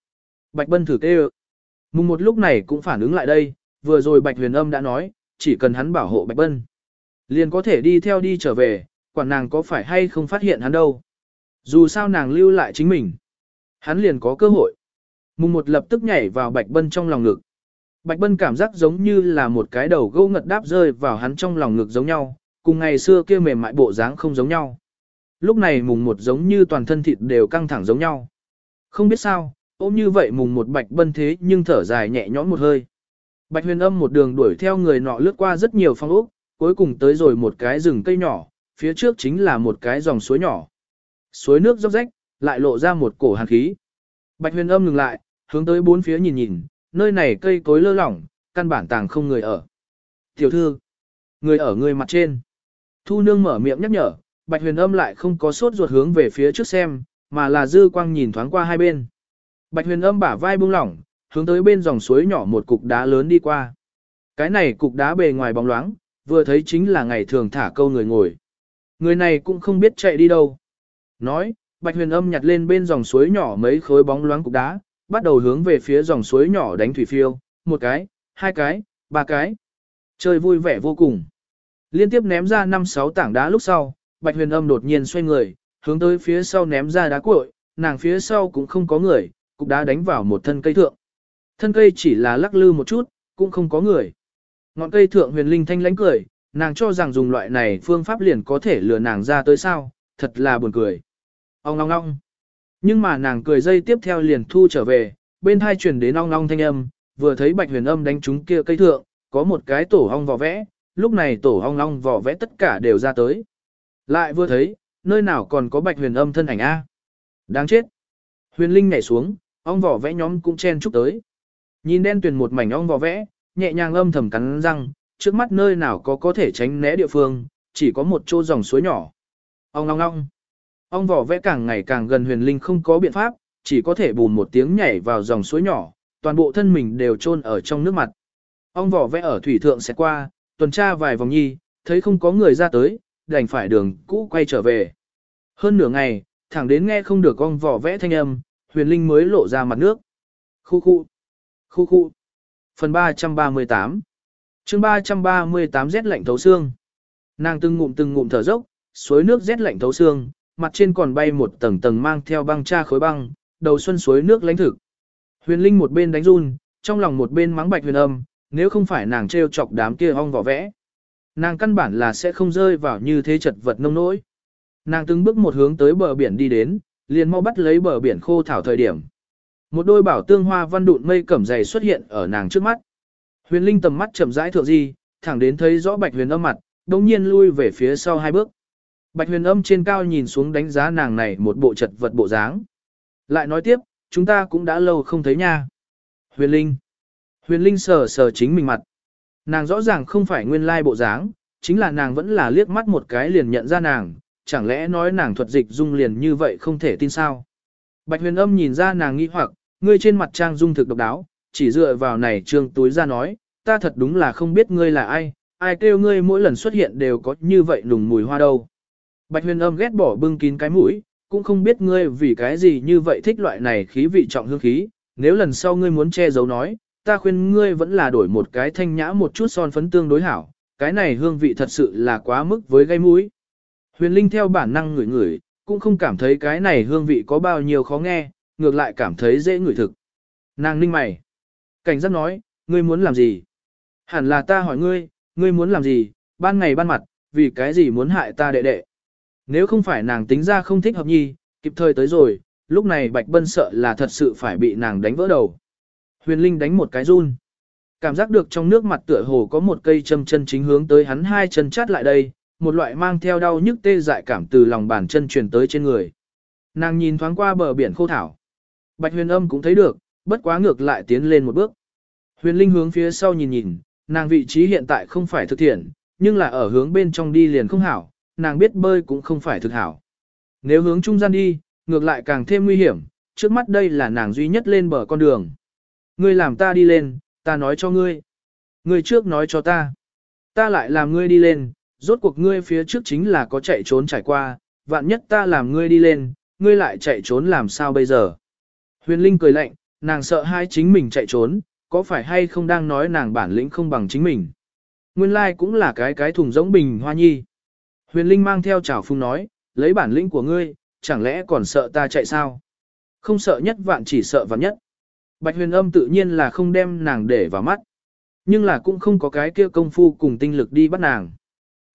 Bạch Bân thử kêu. Mùng một lúc này cũng phản ứng lại đây, vừa rồi Bạch Huyền Âm đã nói, chỉ cần hắn bảo hộ Bạch Bân. Liền có thể đi theo đi trở về, quản nàng có phải hay không phát hiện hắn đâu. Dù sao nàng lưu lại chính mình. Hắn liền có cơ hội. Mùng một lập tức nhảy vào Bạch Bân trong lòng ngực. Bạch Bân cảm giác giống như là một cái đầu gâu ngật đáp rơi vào hắn trong lòng ngực giống nhau, cùng ngày xưa kia mềm mại bộ dáng không giống nhau. Lúc này mùng một giống như toàn thân thịt đều căng thẳng giống nhau. Không biết sao, ôm như vậy mùng một Bạch Bân thế nhưng thở dài nhẹ nhõm một hơi. Bạch huyền âm một đường đuổi theo người nọ lướt qua rất nhiều phong ốc, cuối cùng tới rồi một cái rừng cây nhỏ, phía trước chính là một cái dòng suối nhỏ. Suối nước róc rách, lại lộ ra một cổ hàn khí. Bạch huyền âm ngừng lại, hướng tới bốn phía nhìn nhìn, nơi này cây cối lơ lỏng, căn bản tàng không người ở. Tiểu thư, người ở người mặt trên. Thu nương mở miệng nhắc nhở, bạch huyền âm lại không có sốt ruột hướng về phía trước xem, mà là dư quang nhìn thoáng qua hai bên. Bạch huyền âm bả vai buông lỏng, hướng tới bên dòng suối nhỏ một cục đá lớn đi qua. Cái này cục đá bề ngoài bóng loáng, vừa thấy chính là ngày thường thả câu người ngồi. Người này cũng không biết chạy đi đâu. Nói, Bạch Huyền Âm nhặt lên bên dòng suối nhỏ mấy khối bóng loáng cục đá, bắt đầu hướng về phía dòng suối nhỏ đánh thủy phiêu, một cái, hai cái, ba cái. Chơi vui vẻ vô cùng. Liên tiếp ném ra năm sáu tảng đá lúc sau, Bạch Huyền Âm đột nhiên xoay người, hướng tới phía sau ném ra đá cuội, nàng phía sau cũng không có người, cục đá đánh vào một thân cây thượng. Thân cây chỉ là lắc lư một chút, cũng không có người. Ngọn cây thượng huyền linh thanh lánh cười, nàng cho rằng dùng loại này phương pháp liền có thể lừa nàng ra tới sao, thật là buồn cười. Ông ngong ngong. Nhưng mà nàng cười dây tiếp theo liền thu trở về, bên hai chuyển đến ong ong thanh âm, vừa thấy bạch huyền âm đánh trúng kia cây thượng, có một cái tổ ong vỏ vẽ, lúc này tổ ong ong vỏ vẽ tất cả đều ra tới. Lại vừa thấy, nơi nào còn có bạch huyền âm thân ảnh A. Đáng chết. Huyền linh nhảy xuống, ong vỏ vẽ nhóm cũng chen chúc tới. Nhìn đen tuyền một mảnh ong vỏ vẽ, nhẹ nhàng âm thầm cắn răng, trước mắt nơi nào có có thể tránh né địa phương, chỉ có một chỗ dòng suối nhỏ. Ong ong ong. Ong vỏ vẽ càng ngày càng gần huyền linh không có biện pháp, chỉ có thể bùn một tiếng nhảy vào dòng suối nhỏ, toàn bộ thân mình đều chôn ở trong nước mặt. Ong vỏ vẽ ở thủy thượng sẽ qua, tuần tra vài vòng nhi, thấy không có người ra tới, đành phải đường cũ quay trở về. Hơn nửa ngày, thẳng đến nghe không được ong vỏ vẽ thanh âm, huyền linh mới lộ ra mặt nước. Khu khu, khu khu. Phần 338 chương 338 rét lạnh thấu xương. Nàng từng ngụm từng ngụm thở dốc, suối nước rét lạnh thấu xương, mặt trên còn bay một tầng tầng mang theo băng cha khối băng, đầu xuân suối nước lãnh thực. Huyền Linh một bên đánh run, trong lòng một bên mắng bạch huyền âm, nếu không phải nàng trêu chọc đám kia ong vỏ vẽ. Nàng căn bản là sẽ không rơi vào như thế chật vật nông nỗi. Nàng từng bước một hướng tới bờ biển đi đến, liền mau bắt lấy bờ biển khô thảo thời điểm. Một đôi bảo tương hoa văn đụn mây cẩm dày xuất hiện ở nàng trước mắt. Huyền Linh tầm mắt chậm rãi thượng di, thẳng đến thấy rõ Bạch Huyền Âm mặt, đồng nhiên lui về phía sau hai bước. Bạch Huyền Âm trên cao nhìn xuống đánh giá nàng này một bộ chật vật bộ dáng. Lại nói tiếp, chúng ta cũng đã lâu không thấy nha. Huyền Linh. Huyền Linh sờ sờ chính mình mặt. Nàng rõ ràng không phải nguyên lai bộ dáng, chính là nàng vẫn là liếc mắt một cái liền nhận ra nàng, chẳng lẽ nói nàng thuật dịch dung liền như vậy không thể tin sao. Bạch huyền âm nhìn ra nàng nghi hoặc, ngươi trên mặt trang dung thực độc đáo, chỉ dựa vào này trương túi ra nói, ta thật đúng là không biết ngươi là ai, ai kêu ngươi mỗi lần xuất hiện đều có như vậy nùng mùi hoa đâu. Bạch huyền âm ghét bỏ bưng kín cái mũi, cũng không biết ngươi vì cái gì như vậy thích loại này khí vị trọng hương khí, nếu lần sau ngươi muốn che giấu nói, ta khuyên ngươi vẫn là đổi một cái thanh nhã một chút son phấn tương đối hảo, cái này hương vị thật sự là quá mức với gây mũi. Huyền Linh theo bản năng ngửi ngửi, cũng không cảm thấy cái này hương vị có bao nhiêu khó nghe, ngược lại cảm thấy dễ ngửi thực. Nàng ninh mày. Cảnh giác nói, ngươi muốn làm gì? Hẳn là ta hỏi ngươi, ngươi muốn làm gì, ban ngày ban mặt, vì cái gì muốn hại ta đệ đệ? Nếu không phải nàng tính ra không thích hợp nhi, kịp thời tới rồi, lúc này Bạch Bân sợ là thật sự phải bị nàng đánh vỡ đầu. Huyền Linh đánh một cái run. Cảm giác được trong nước mặt tựa hồ có một cây châm chân chính hướng tới hắn hai chân chát lại đây, một loại mang theo đau nhức tê dại cảm từ lòng bàn chân truyền tới trên người. Nàng nhìn thoáng qua bờ biển khô thảo. Bạch huyền âm cũng thấy được, bất quá ngược lại tiến lên một bước. Huyền linh hướng phía sau nhìn nhìn, nàng vị trí hiện tại không phải thực thiện, nhưng là ở hướng bên trong đi liền không hảo, nàng biết bơi cũng không phải thực hảo. Nếu hướng trung gian đi, ngược lại càng thêm nguy hiểm, trước mắt đây là nàng duy nhất lên bờ con đường. Ngươi làm ta đi lên, ta nói cho ngươi. Ngươi trước nói cho ta. Ta lại làm ngươi đi lên, rốt cuộc ngươi phía trước chính là có chạy trốn trải qua, vạn nhất ta làm ngươi đi lên, ngươi lại chạy trốn làm sao bây giờ. Huyền Linh cười lạnh, nàng sợ hai chính mình chạy trốn, có phải hay không đang nói nàng bản lĩnh không bằng chính mình. Nguyên lai like cũng là cái cái thùng giống bình hoa nhi. Huyền Linh mang theo trào phung nói, lấy bản lĩnh của ngươi, chẳng lẽ còn sợ ta chạy sao? Không sợ nhất vạn chỉ sợ vạn nhất. Bạch huyền âm tự nhiên là không đem nàng để vào mắt. Nhưng là cũng không có cái kia công phu cùng tinh lực đi bắt nàng.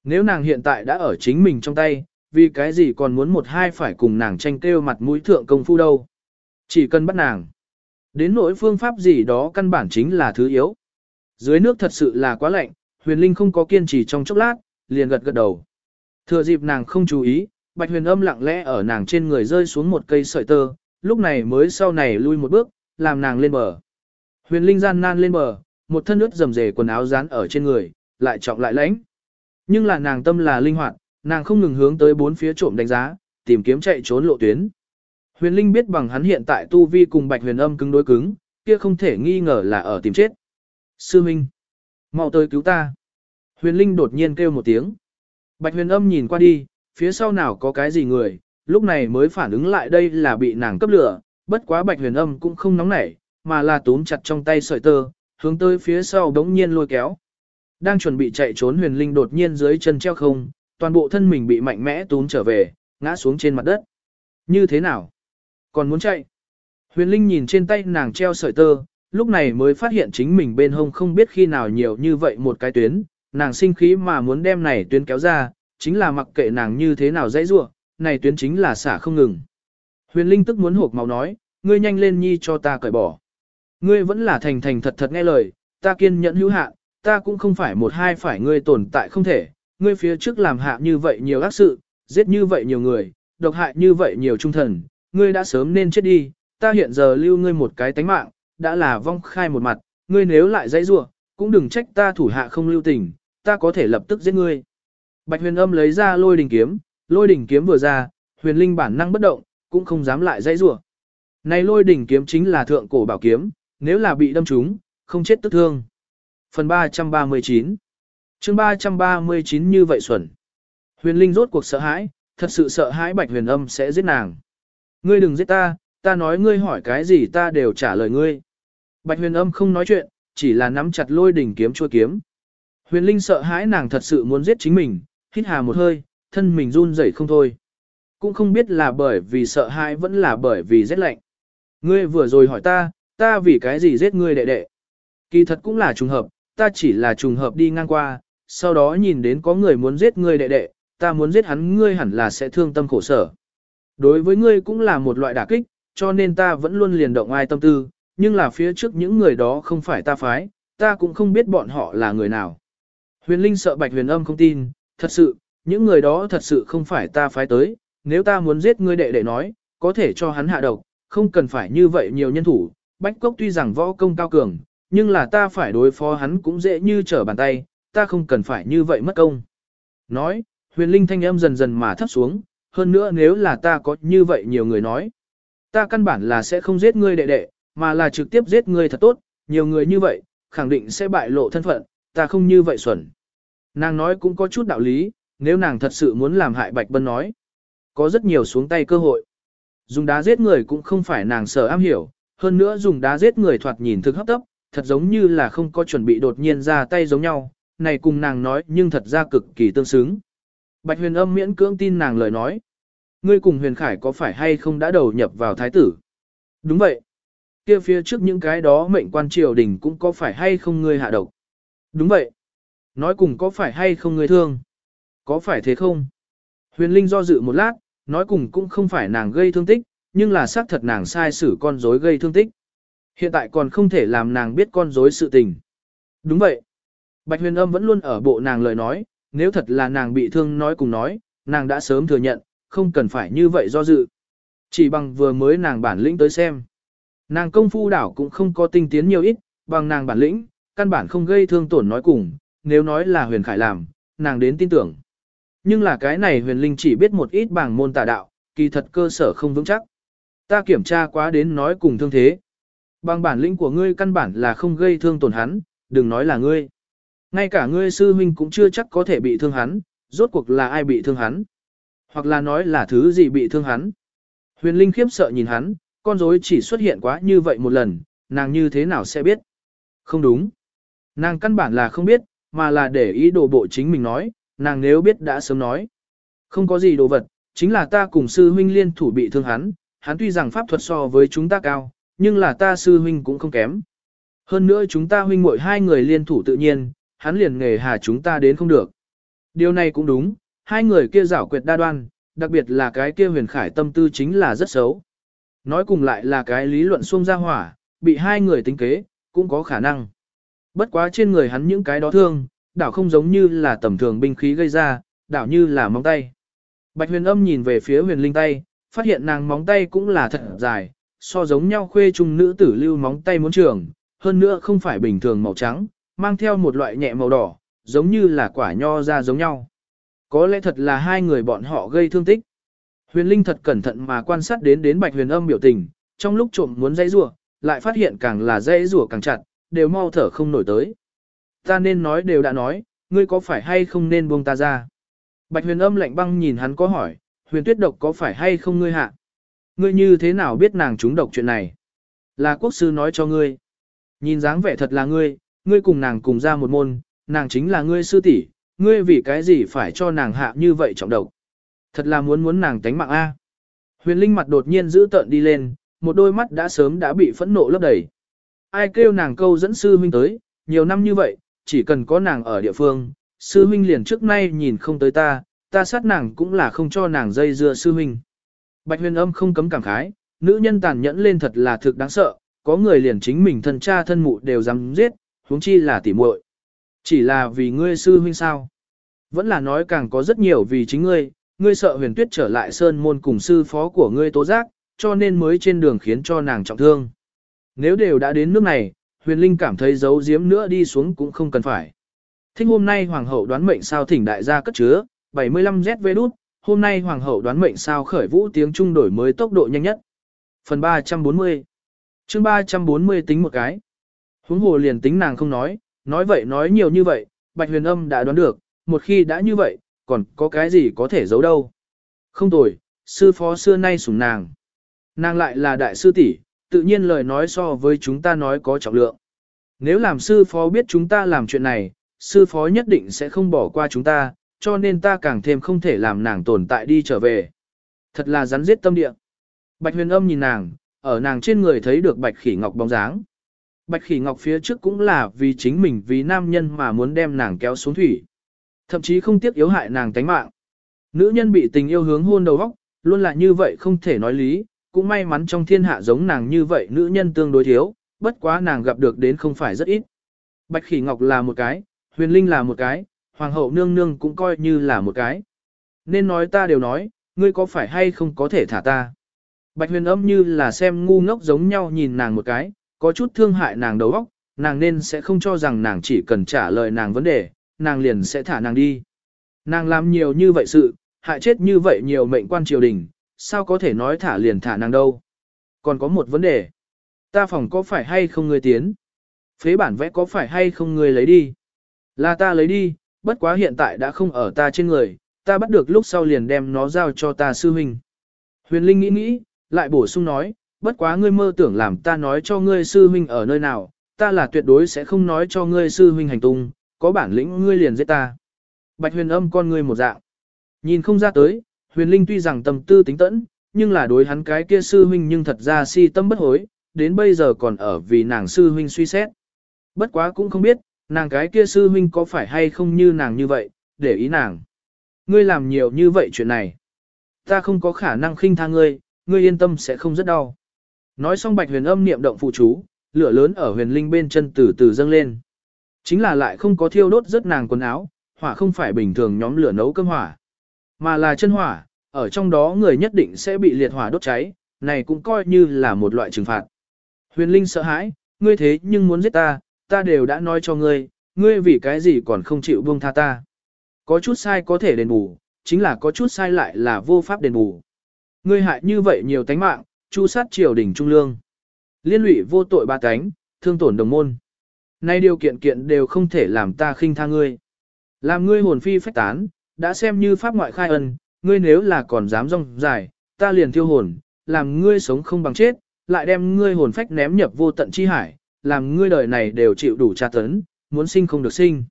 Nếu nàng hiện tại đã ở chính mình trong tay, vì cái gì còn muốn một hai phải cùng nàng tranh kêu mặt mũi thượng công phu đâu. Chỉ cần bắt nàng. Đến nỗi phương pháp gì đó căn bản chính là thứ yếu. Dưới nước thật sự là quá lạnh, huyền linh không có kiên trì trong chốc lát, liền gật gật đầu. Thừa dịp nàng không chú ý, bạch huyền âm lặng lẽ ở nàng trên người rơi xuống một cây sợi tơ, lúc này mới sau này lui một bước, làm nàng lên bờ. Huyền linh gian nan lên bờ, một thân ướt rầm rề quần áo dán ở trên người, lại trọng lại lãnh. Nhưng là nàng tâm là linh hoạt, nàng không ngừng hướng tới bốn phía trộm đánh giá, tìm kiếm chạy trốn lộ tuyến. Huyền Linh biết bằng hắn hiện tại tu vi cùng Bạch Huyền Âm cứng đối cứng, kia không thể nghi ngờ là ở tìm chết. Sư Minh, mau tới cứu ta. Huyền Linh đột nhiên kêu một tiếng. Bạch Huyền Âm nhìn qua đi, phía sau nào có cái gì người, lúc này mới phản ứng lại đây là bị nàng cấp lửa, bất quá Bạch Huyền Âm cũng không nóng nảy, mà là túm chặt trong tay sợi tơ, hướng tới phía sau đống nhiên lôi kéo. Đang chuẩn bị chạy trốn huyền linh đột nhiên dưới chân treo không, toàn bộ thân mình bị mạnh mẽ túm trở về, ngã xuống trên mặt đất. Như thế nào? Còn muốn chạy? Huyền linh nhìn trên tay nàng treo sợi tơ, lúc này mới phát hiện chính mình bên hông không biết khi nào nhiều như vậy một cái tuyến, nàng sinh khí mà muốn đem này tuyến kéo ra, chính là mặc kệ nàng như thế nào dãy rua, này tuyến chính là xả không ngừng. Huyền linh tức muốn hộp máu nói, ngươi nhanh lên nhi cho ta cởi bỏ. Ngươi vẫn là thành thành thật thật nghe lời, ta kiên nhẫn hữu hạn, ta cũng không phải một hai phải ngươi tồn tại không thể, ngươi phía trước làm hạ như vậy nhiều ác sự, giết như vậy nhiều người, độc hại như vậy nhiều trung thần, ngươi đã sớm nên chết đi, ta hiện giờ lưu ngươi một cái tánh mạng, đã là vong khai một mặt, ngươi nếu lại dãy rủa, cũng đừng trách ta thủ hạ không lưu tình, ta có thể lập tức giết ngươi. Bạch huyền âm lấy ra lôi đình kiếm, lôi đình kiếm vừa ra, huyền linh bản năng bất động, cũng không dám lại dãy rủa. Này lôi đỉnh kiếm chính là thượng cổ bảo kiếm, nếu là bị đâm trúng, không chết tức thương. Phần 339 chương 339 như vậy xuẩn. Huyền Linh rốt cuộc sợ hãi, thật sự sợ hãi Bạch Huyền Âm sẽ giết nàng. Ngươi đừng giết ta, ta nói ngươi hỏi cái gì ta đều trả lời ngươi. Bạch Huyền Âm không nói chuyện, chỉ là nắm chặt lôi đỉnh kiếm chua kiếm. Huyền Linh sợ hãi nàng thật sự muốn giết chính mình, hít hà một hơi, thân mình run rẩy không thôi. Cũng không biết là bởi vì sợ hãi vẫn là bởi vì rét lạnh. Ngươi vừa rồi hỏi ta, ta vì cái gì giết ngươi đệ đệ. Kỳ thật cũng là trùng hợp, ta chỉ là trùng hợp đi ngang qua, sau đó nhìn đến có người muốn giết ngươi đệ đệ, ta muốn giết hắn ngươi hẳn là sẽ thương tâm khổ sở. Đối với ngươi cũng là một loại đả kích, cho nên ta vẫn luôn liền động ai tâm tư, nhưng là phía trước những người đó không phải ta phái, ta cũng không biết bọn họ là người nào. Huyền Linh sợ Bạch Huyền Âm không tin, thật sự, những người đó thật sự không phải ta phái tới, nếu ta muốn giết ngươi đệ đệ nói, có thể cho hắn hạ độc, không cần phải như vậy nhiều nhân thủ. Bách Cốc tuy rằng võ công cao cường, nhưng là ta phải đối phó hắn cũng dễ như trở bàn tay, ta không cần phải như vậy mất công. Nói, huyền linh thanh âm dần dần mà thấp xuống, hơn nữa nếu là ta có như vậy nhiều người nói. Ta căn bản là sẽ không giết ngươi đệ đệ, mà là trực tiếp giết ngươi thật tốt, nhiều người như vậy, khẳng định sẽ bại lộ thân phận, ta không như vậy xuẩn. Nàng nói cũng có chút đạo lý, nếu nàng thật sự muốn làm hại Bạch Bân nói. Có rất nhiều xuống tay cơ hội. Dùng đá giết người cũng không phải nàng sợ am hiểu, hơn nữa dùng đá giết người thoạt nhìn thực hấp tấp, thật giống như là không có chuẩn bị đột nhiên ra tay giống nhau, này cùng nàng nói nhưng thật ra cực kỳ tương xứng. Bạch huyền âm miễn cưỡng tin nàng lời nói. Ngươi cùng huyền khải có phải hay không đã đầu nhập vào thái tử? Đúng vậy. Kia phía trước những cái đó mệnh quan triều đình cũng có phải hay không ngươi hạ độc? Đúng vậy. Nói cùng có phải hay không người thương? Có phải thế không? Huyền Linh do dự một lát, nói cùng cũng không phải nàng gây thương tích, nhưng là xác thật nàng sai xử con rối gây thương tích. Hiện tại còn không thể làm nàng biết con rối sự tình. Đúng vậy. Bạch huyền âm vẫn luôn ở bộ nàng lời nói, nếu thật là nàng bị thương nói cùng nói, nàng đã sớm thừa nhận, không cần phải như vậy do dự. Chỉ bằng vừa mới nàng bản lĩnh tới xem. Nàng công phu đảo cũng không có tinh tiến nhiều ít, bằng nàng bản lĩnh, căn bản không gây thương tổn nói cùng, nếu nói là huyền khải làm, nàng đến tin tưởng. Nhưng là cái này huyền linh chỉ biết một ít bảng môn tà đạo, kỳ thật cơ sở không vững chắc. Ta kiểm tra quá đến nói cùng thương thế. Bằng bản lĩnh của ngươi căn bản là không gây thương tổn hắn, đừng nói là ngươi. Ngay cả ngươi sư huynh cũng chưa chắc có thể bị thương hắn, rốt cuộc là ai bị thương hắn. Hoặc là nói là thứ gì bị thương hắn. Huyền Linh khiếp sợ nhìn hắn, con rối chỉ xuất hiện quá như vậy một lần, nàng như thế nào sẽ biết? Không đúng. Nàng căn bản là không biết, mà là để ý đồ bộ chính mình nói, nàng nếu biết đã sớm nói. Không có gì đồ vật, chính là ta cùng sư huynh liên thủ bị thương hắn, hắn tuy rằng pháp thuật so với chúng ta cao, nhưng là ta sư huynh cũng không kém. Hơn nữa chúng ta huynh muội hai người liên thủ tự nhiên, hắn liền nghề hà chúng ta đến không được. Điều này cũng đúng, hai người kia giảo quyệt đa đoan, đặc biệt là cái kia huyền khải tâm tư chính là rất xấu. Nói cùng lại là cái lý luận xuông ra hỏa, bị hai người tính kế, cũng có khả năng. Bất quá trên người hắn những cái đó thương, đảo không giống như là tầm thường binh khí gây ra, đảo như là móng tay. Bạch huyền âm nhìn về phía huyền linh tay, phát hiện nàng móng tay cũng là thật dài, so giống nhau khuê trung nữ tử lưu móng tay muốn trường, hơn nữa không phải bình thường màu trắng, mang theo một loại nhẹ màu đỏ, giống như là quả nho ra giống nhau. Có lẽ thật là hai người bọn họ gây thương tích. Huyền Linh thật cẩn thận mà quan sát đến đến Bạch Huyền Âm biểu tình, trong lúc trộm muốn dây rủa, lại phát hiện càng là dây rủa càng chặt, đều mau thở không nổi tới. Ta nên nói đều đã nói, ngươi có phải hay không nên buông ta ra? Bạch Huyền Âm lạnh băng nhìn hắn có hỏi, Huyền Tuyết độc có phải hay không ngươi hạ? Ngươi như thế nào biết nàng trúng độc chuyện này? Là quốc sư nói cho ngươi. Nhìn dáng vẻ thật là ngươi, ngươi cùng nàng cùng ra một môn, nàng chính là ngươi sư tỷ, ngươi vì cái gì phải cho nàng hạ như vậy trọng độc. Thật là muốn muốn nàng tánh mạng A. Huyền Linh mặt đột nhiên giữ tợn đi lên, một đôi mắt đã sớm đã bị phẫn nộ lấp đầy. Ai kêu nàng câu dẫn sư huynh tới, nhiều năm như vậy, chỉ cần có nàng ở địa phương, sư huynh liền trước nay nhìn không tới ta, ta sát nàng cũng là không cho nàng dây dưa sư huynh. Bạch huyền âm không cấm cảm khái, nữ nhân tàn nhẫn lên thật là thực đáng sợ, có người liền chính mình thân cha thân mụ đều dám giết, huống chi là tỉ muội. Chỉ là vì ngươi sư huynh sao? Vẫn là nói càng có rất nhiều vì chính ngươi, ngươi sợ huyền tuyết trở lại sơn môn cùng sư phó của ngươi tố giác, cho nên mới trên đường khiến cho nàng trọng thương. Nếu đều đã đến nước này, huyền linh cảm thấy giấu giếm nữa đi xuống cũng không cần phải. Thích hôm nay hoàng hậu đoán mệnh sao thỉnh đại gia cất chứa, 75 ZV đút, hôm nay hoàng hậu đoán mệnh sao khởi vũ tiếng trung đổi mới tốc độ nhanh nhất. Phần 340 chương 340 tính một cái. Huống hồ liền tính nàng không nói, nói vậy nói nhiều như vậy, Bạch Huyền Âm đã đoán được, một khi đã như vậy, còn có cái gì có thể giấu đâu. Không tồi, sư phó xưa nay sủng nàng. Nàng lại là đại sư tỷ, tự nhiên lời nói so với chúng ta nói có trọng lượng. Nếu làm sư phó biết chúng ta làm chuyện này, sư phó nhất định sẽ không bỏ qua chúng ta, cho nên ta càng thêm không thể làm nàng tồn tại đi trở về. Thật là rắn giết tâm địa. Bạch huyền âm nhìn nàng, ở nàng trên người thấy được bạch khỉ ngọc bóng dáng. Bạch khỉ ngọc phía trước cũng là vì chính mình vì nam nhân mà muốn đem nàng kéo xuống thủy. Thậm chí không tiếc yếu hại nàng tánh mạng. Nữ nhân bị tình yêu hướng hôn đầu góc, luôn là như vậy không thể nói lý, cũng may mắn trong thiên hạ giống nàng như vậy nữ nhân tương đối thiếu, bất quá nàng gặp được đến không phải rất ít. Bạch khỉ ngọc là một cái, huyền linh là một cái, hoàng hậu nương nương cũng coi như là một cái. Nên nói ta đều nói, ngươi có phải hay không có thể thả ta. Bạch huyền âm như là xem ngu ngốc giống nhau nhìn nàng một cái, có chút thương hại nàng đầu óc, nàng nên sẽ không cho rằng nàng chỉ cần trả lời nàng vấn đề, nàng liền sẽ thả nàng đi. Nàng làm nhiều như vậy sự, hại chết như vậy nhiều mệnh quan triều đình, sao có thể nói thả liền thả nàng đâu. Còn có một vấn đề. Ta phòng có phải hay không ngươi tiến? Phế bản vẽ có phải hay không ngươi lấy đi? Là ta lấy đi, bất quá hiện tại đã không ở ta trên người, ta bắt được lúc sau liền đem nó giao cho ta sư huynh. Huyền Linh nghĩ nghĩ, lại bổ sung nói, bất quá ngươi mơ tưởng làm ta nói cho ngươi sư huynh ở nơi nào, ta là tuyệt đối sẽ không nói cho ngươi sư huynh hành tung, có bản lĩnh ngươi liền giết ta. Bạch huyền âm con ngươi một dạng. Nhìn không ra tới, huyền linh tuy rằng tâm tư tính tẫn, nhưng là đối hắn cái kia sư huynh nhưng thật ra si tâm bất hối, đến bây giờ còn ở vì nàng sư huynh suy xét. Bất quá cũng không biết, nàng cái kia sư huynh có phải hay không như nàng như vậy, để ý nàng. Ngươi làm nhiều như vậy chuyện này. Ta không có khả năng khinh tha ngươi, ngươi yên tâm sẽ không rất đau. Nói xong bạch huyền âm niệm động phụ chú, lửa lớn ở huyền linh bên chân từ từ dâng lên. Chính là lại không có thiêu đốt rất nàng quần áo, hỏa không phải bình thường nhóm lửa nấu cơm hỏa, mà là chân hỏa, ở trong đó người nhất định sẽ bị liệt hỏa đốt cháy, này cũng coi như là một loại trừng phạt. Huyền linh sợ hãi, ngươi thế nhưng muốn giết ta, ta đều đã nói cho ngươi, ngươi vì cái gì còn không chịu buông tha ta. Có chút sai có thể đền bù, chính là có chút sai lại là vô pháp đền bù. Ngươi hại như vậy nhiều tánh mạng, chu sát triều đình trung lương. Liên lụy vô tội ba cánh, thương tổn đồng môn. Nay điều kiện kiện đều không thể làm ta khinh tha ngươi. Làm ngươi hồn phi phách tán, đã xem như pháp ngoại khai ân, ngươi nếu là còn dám rong dài, ta liền thiêu hồn, làm ngươi sống không bằng chết, lại đem ngươi hồn phách ném nhập vô tận chi hải, làm ngươi đời này đều chịu đủ tra tấn, muốn sinh không được sinh,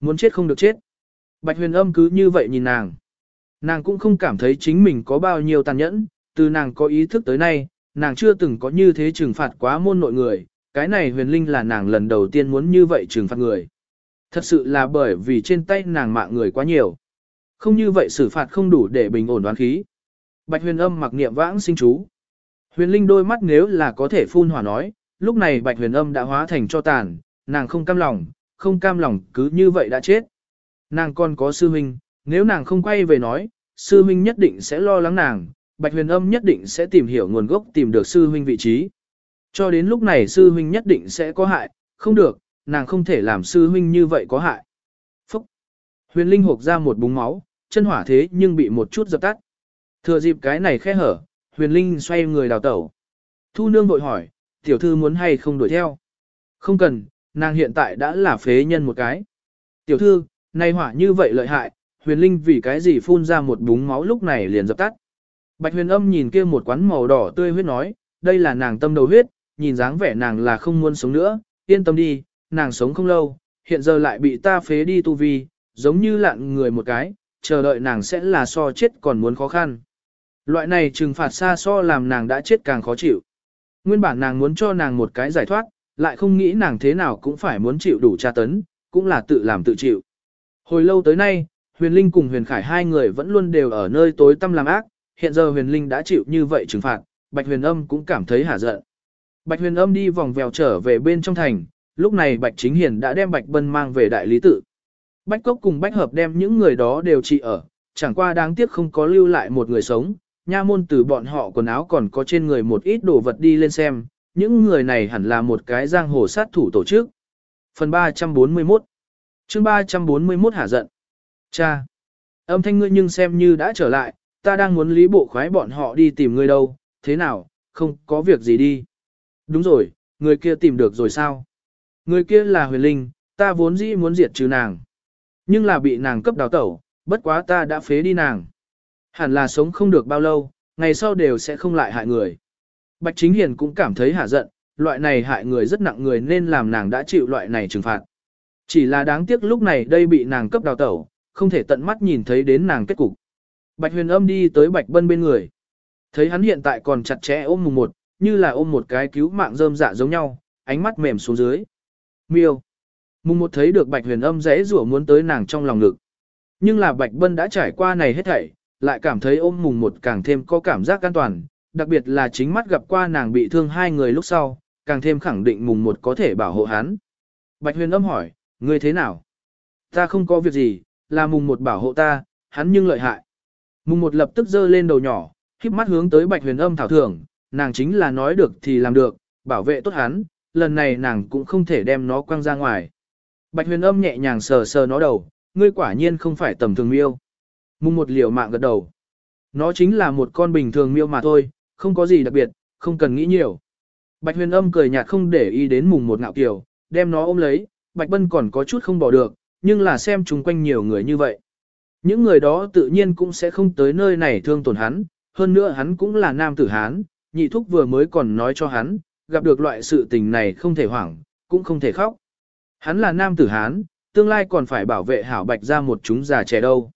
muốn chết không được chết. Bạch huyền âm cứ như vậy nhìn nàng. Nàng cũng không cảm thấy chính mình có bao nhiêu tàn nhẫn, từ nàng có ý thức tới nay, nàng chưa từng có như thế trừng phạt quá môn nội người, cái này huyền linh là nàng lần đầu tiên muốn như vậy trừng phạt người. Thật sự là bởi vì trên tay nàng mạng người quá nhiều. Không như vậy xử phạt không đủ để bình ổn đoán khí. Bạch huyền âm mặc niệm vãng sinh chú. Huyền linh đôi mắt nếu là có thể phun hỏa nói, lúc này bạch huyền âm đã hóa thành cho tàn, nàng không cam lòng, không cam lòng cứ như vậy đã chết. Nàng còn có sư huynh, nếu nàng không quay về nói, sư huynh nhất định sẽ lo lắng nàng, bạch huyền âm nhất định sẽ tìm hiểu nguồn gốc tìm được sư huynh vị trí. Cho đến lúc này sư huynh nhất định sẽ có hại, không được, nàng không thể làm sư huynh như vậy có hại. Phúc! Huyền linh hộp ra một búng máu, chân hỏa thế nhưng bị một chút dập tắt. Thừa dịp cái này khe hở, huyền linh xoay người đào tẩu. Thu nương vội hỏi, tiểu thư muốn hay không đuổi theo? Không cần, nàng hiện tại đã là phế nhân một cái. Tiểu thư, nay hỏa như vậy lợi hại, huyền linh vì cái gì phun ra một búng máu lúc này liền dập tắt. Bạch huyền âm nhìn kia một quán màu đỏ tươi huyết nói, đây là nàng tâm đầu huyết, nhìn dáng vẻ nàng là không muốn sống nữa, yên tâm đi, nàng sống không lâu, hiện giờ lại bị ta phế đi tu vi, giống như lạn người một cái, chờ đợi nàng sẽ là so chết còn muốn khó khăn. Loại này trừng phạt xa so làm nàng đã chết càng khó chịu. Nguyên bản nàng muốn cho nàng một cái giải thoát, lại không nghĩ nàng thế nào cũng phải muốn chịu đủ tra tấn, cũng là tự làm tự chịu. Hồi lâu tới nay, Huyền Linh cùng Huyền Khải hai người vẫn luôn đều ở nơi tối tâm làm ác, hiện giờ Huyền Linh đã chịu như vậy trừng phạt, Bạch Huyền Âm cũng cảm thấy hả giận. Bạch Huyền Âm đi vòng vèo trở về bên trong thành, lúc này Bạch Chính Hiền đã đem Bạch Bân mang về đại lý tự. Bách Cốc cùng bách Hợp đem những người đó đều trị ở, chẳng qua đáng tiếc không có lưu lại một người sống, nha môn từ bọn họ quần áo còn có trên người một ít đồ vật đi lên xem, những người này hẳn là một cái giang hồ sát thủ tổ chức. Phần 341 chương 341 hả giận. Cha! Âm thanh ngươi nhưng xem như đã trở lại, ta đang muốn lý bộ khoái bọn họ đi tìm ngươi đâu, thế nào, không có việc gì đi. Đúng rồi, người kia tìm được rồi sao? Người kia là huyền linh, ta vốn dĩ muốn diệt trừ nàng. Nhưng là bị nàng cấp đào tẩu, bất quá ta đã phế đi nàng. Hẳn là sống không được bao lâu, ngày sau đều sẽ không lại hại người. Bạch Chính Hiền cũng cảm thấy hả giận, loại này hại người rất nặng người nên làm nàng đã chịu loại này trừng phạt. Chỉ là đáng tiếc lúc này đây bị nàng cấp đào tẩu, không thể tận mắt nhìn thấy đến nàng kết cục. Bạch huyền âm đi tới Bạch Bân bên người. Thấy hắn hiện tại còn chặt chẽ ôm mùng một, như là ôm một cái cứu mạng rơm dạ giống nhau, ánh mắt mềm xuống dưới. Miêu. Mùng một thấy được Bạch Huyền Âm dễ rủa muốn tới nàng trong lòng ngực. Nhưng là Bạch Bân đã trải qua này hết thảy, lại cảm thấy ôm mùng một càng thêm có cảm giác an toàn, đặc biệt là chính mắt gặp qua nàng bị thương hai người lúc sau, càng thêm khẳng định mùng một có thể bảo hộ hắn. Bạch Huyền Âm hỏi, ngươi thế nào? Ta không có việc gì, là mùng một bảo hộ ta, hắn nhưng lợi hại. Mùng một lập tức giơ lên đầu nhỏ, khiếp mắt hướng tới Bạch Huyền Âm thảo thưởng, nàng chính là nói được thì làm được, bảo vệ tốt hắn, lần này nàng cũng không thể đem nó quăng ra ngoài. Bạch huyền âm nhẹ nhàng sờ sờ nó đầu, ngươi quả nhiên không phải tầm thường miêu. Mùng một liều mạng gật đầu. Nó chính là một con bình thường miêu mà thôi, không có gì đặc biệt, không cần nghĩ nhiều. Bạch huyền âm cười nhạt không để ý đến mùng một ngạo kiều, đem nó ôm lấy, Bạch Bân còn có chút không bỏ được, nhưng là xem chung quanh nhiều người như vậy. Những người đó tự nhiên cũng sẽ không tới nơi này thương tổn hắn, hơn nữa hắn cũng là nam tử Hán, nhị thúc vừa mới còn nói cho hắn, gặp được loại sự tình này không thể hoảng, cũng không thể khóc. Hắn là nam tử Hán, tương lai còn phải bảo vệ hảo bạch ra một chúng già trẻ đâu.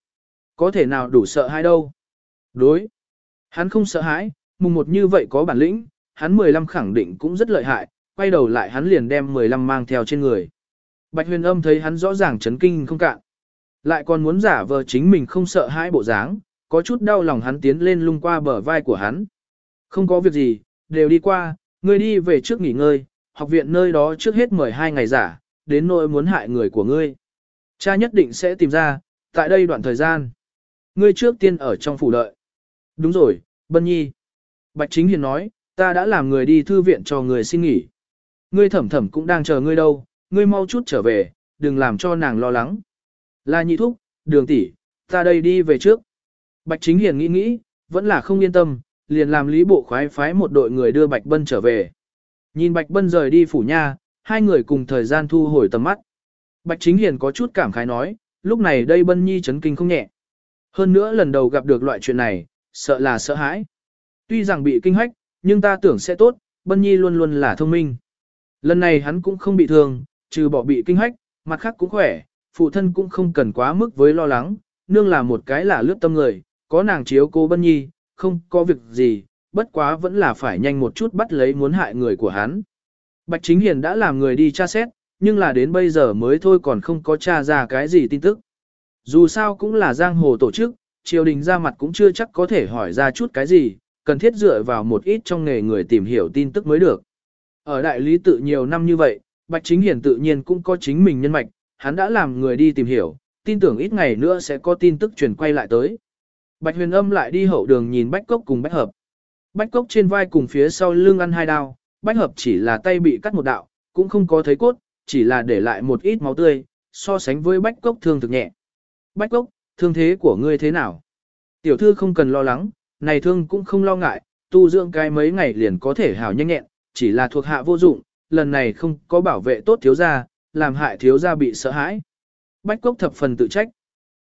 Có thể nào đủ sợ hãi đâu. Đối. Hắn không sợ hãi, mùng một như vậy có bản lĩnh, hắn 15 khẳng định cũng rất lợi hại, quay đầu lại hắn liền đem 15 mang theo trên người. Bạch huyền âm thấy hắn rõ ràng chấn kinh không cạn. Lại còn muốn giả vờ chính mình không sợ hãi bộ dáng, có chút đau lòng hắn tiến lên lung qua bờ vai của hắn. Không có việc gì, đều đi qua, ngươi đi về trước nghỉ ngơi, học viện nơi đó trước hết mời hai ngày giả, đến nỗi muốn hại người của ngươi. Cha nhất định sẽ tìm ra, tại đây đoạn thời gian. Ngươi trước tiên ở trong phủ đợi. Đúng rồi, Bân Nhi. Bạch Chính Hiền nói, ta đã làm người đi thư viện cho người xin nghỉ. Ngươi thẩm thẩm cũng đang chờ ngươi đâu, ngươi mau chút trở về, đừng làm cho nàng lo lắng. Là nhị thúc, đường tỷ, ta đây đi về trước. Bạch Chính Hiền nghĩ nghĩ, vẫn là không yên tâm, liền làm lý bộ khoái phái một đội người đưa Bạch Bân trở về. Nhìn Bạch Bân rời đi phủ nha, hai người cùng thời gian thu hồi tầm mắt. Bạch Chính Hiền có chút cảm khái nói, lúc này đây Bân Nhi chấn kinh không nhẹ. Hơn nữa lần đầu gặp được loại chuyện này, sợ là sợ hãi. Tuy rằng bị kinh hách, nhưng ta tưởng sẽ tốt, Bân Nhi luôn luôn là thông minh. Lần này hắn cũng không bị thương, trừ bỏ bị kinh hách, mặt khác cũng khỏe, phụ thân cũng không cần quá mức với lo lắng, nương là một cái là lướt tâm người, có nàng chiếu cô Bân Nhi, không có việc gì, bất quá vẫn là phải nhanh một chút bắt lấy muốn hại người của hắn. Bạch Chính Hiền đã làm người đi tra xét, nhưng là đến bây giờ mới thôi còn không có tra ra cái gì tin tức. Dù sao cũng là giang hồ tổ chức, triều đình ra mặt cũng chưa chắc có thể hỏi ra chút cái gì, cần thiết dựa vào một ít trong nghề người tìm hiểu tin tức mới được. Ở đại lý tự nhiều năm như vậy, Bạch Chính Hiền tự nhiên cũng có chính mình nhân mạch, hắn đã làm người đi tìm hiểu, tin tưởng ít ngày nữa sẽ có tin tức truyền quay lại tới. Bạch huyền âm lại đi hậu đường nhìn bách cốc cùng bách hợp. Bách cốc trên vai cùng phía sau lưng ăn hai đao, bách hợp chỉ là tay bị cắt một đạo, cũng không có thấy cốt, chỉ là để lại một ít máu tươi, so sánh với bách cốc thương thực nhẹ. Bách cốc, thương thế của ngươi thế nào? Tiểu thư không cần lo lắng, này thương cũng không lo ngại, tu dưỡng cái mấy ngày liền có thể hảo nhanh nhẹn, chỉ là thuộc hạ vô dụng, lần này không có bảo vệ tốt thiếu gia, làm hại thiếu gia bị sợ hãi. Bách cốc thập phần tự trách.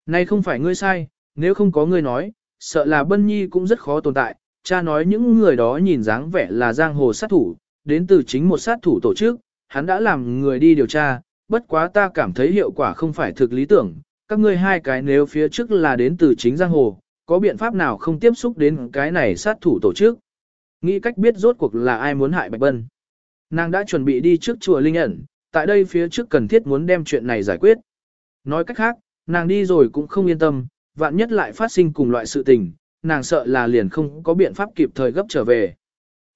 Này không phải ngươi sai, nếu không có ngươi nói, sợ là Bân Nhi cũng rất khó tồn tại, cha nói những người đó nhìn dáng vẻ là giang hồ sát thủ, đến từ chính một sát thủ tổ chức, hắn đã làm người đi điều tra, bất quá ta cảm thấy hiệu quả không phải thực lý tưởng, các ngươi hai cái nếu phía trước là đến từ chính giang hồ, có biện pháp nào không tiếp xúc đến cái này sát thủ tổ chức. Nghĩ cách biết rốt cuộc là ai muốn hại Bạch Bân. Nàng đã chuẩn bị đi trước chùa Linh ẩn, tại đây phía trước cần thiết muốn đem chuyện này giải quyết. Nói cách khác, nàng đi rồi cũng không yên tâm, vạn nhất lại phát sinh cùng loại sự tình, nàng sợ là liền không có biện pháp kịp thời gấp trở về.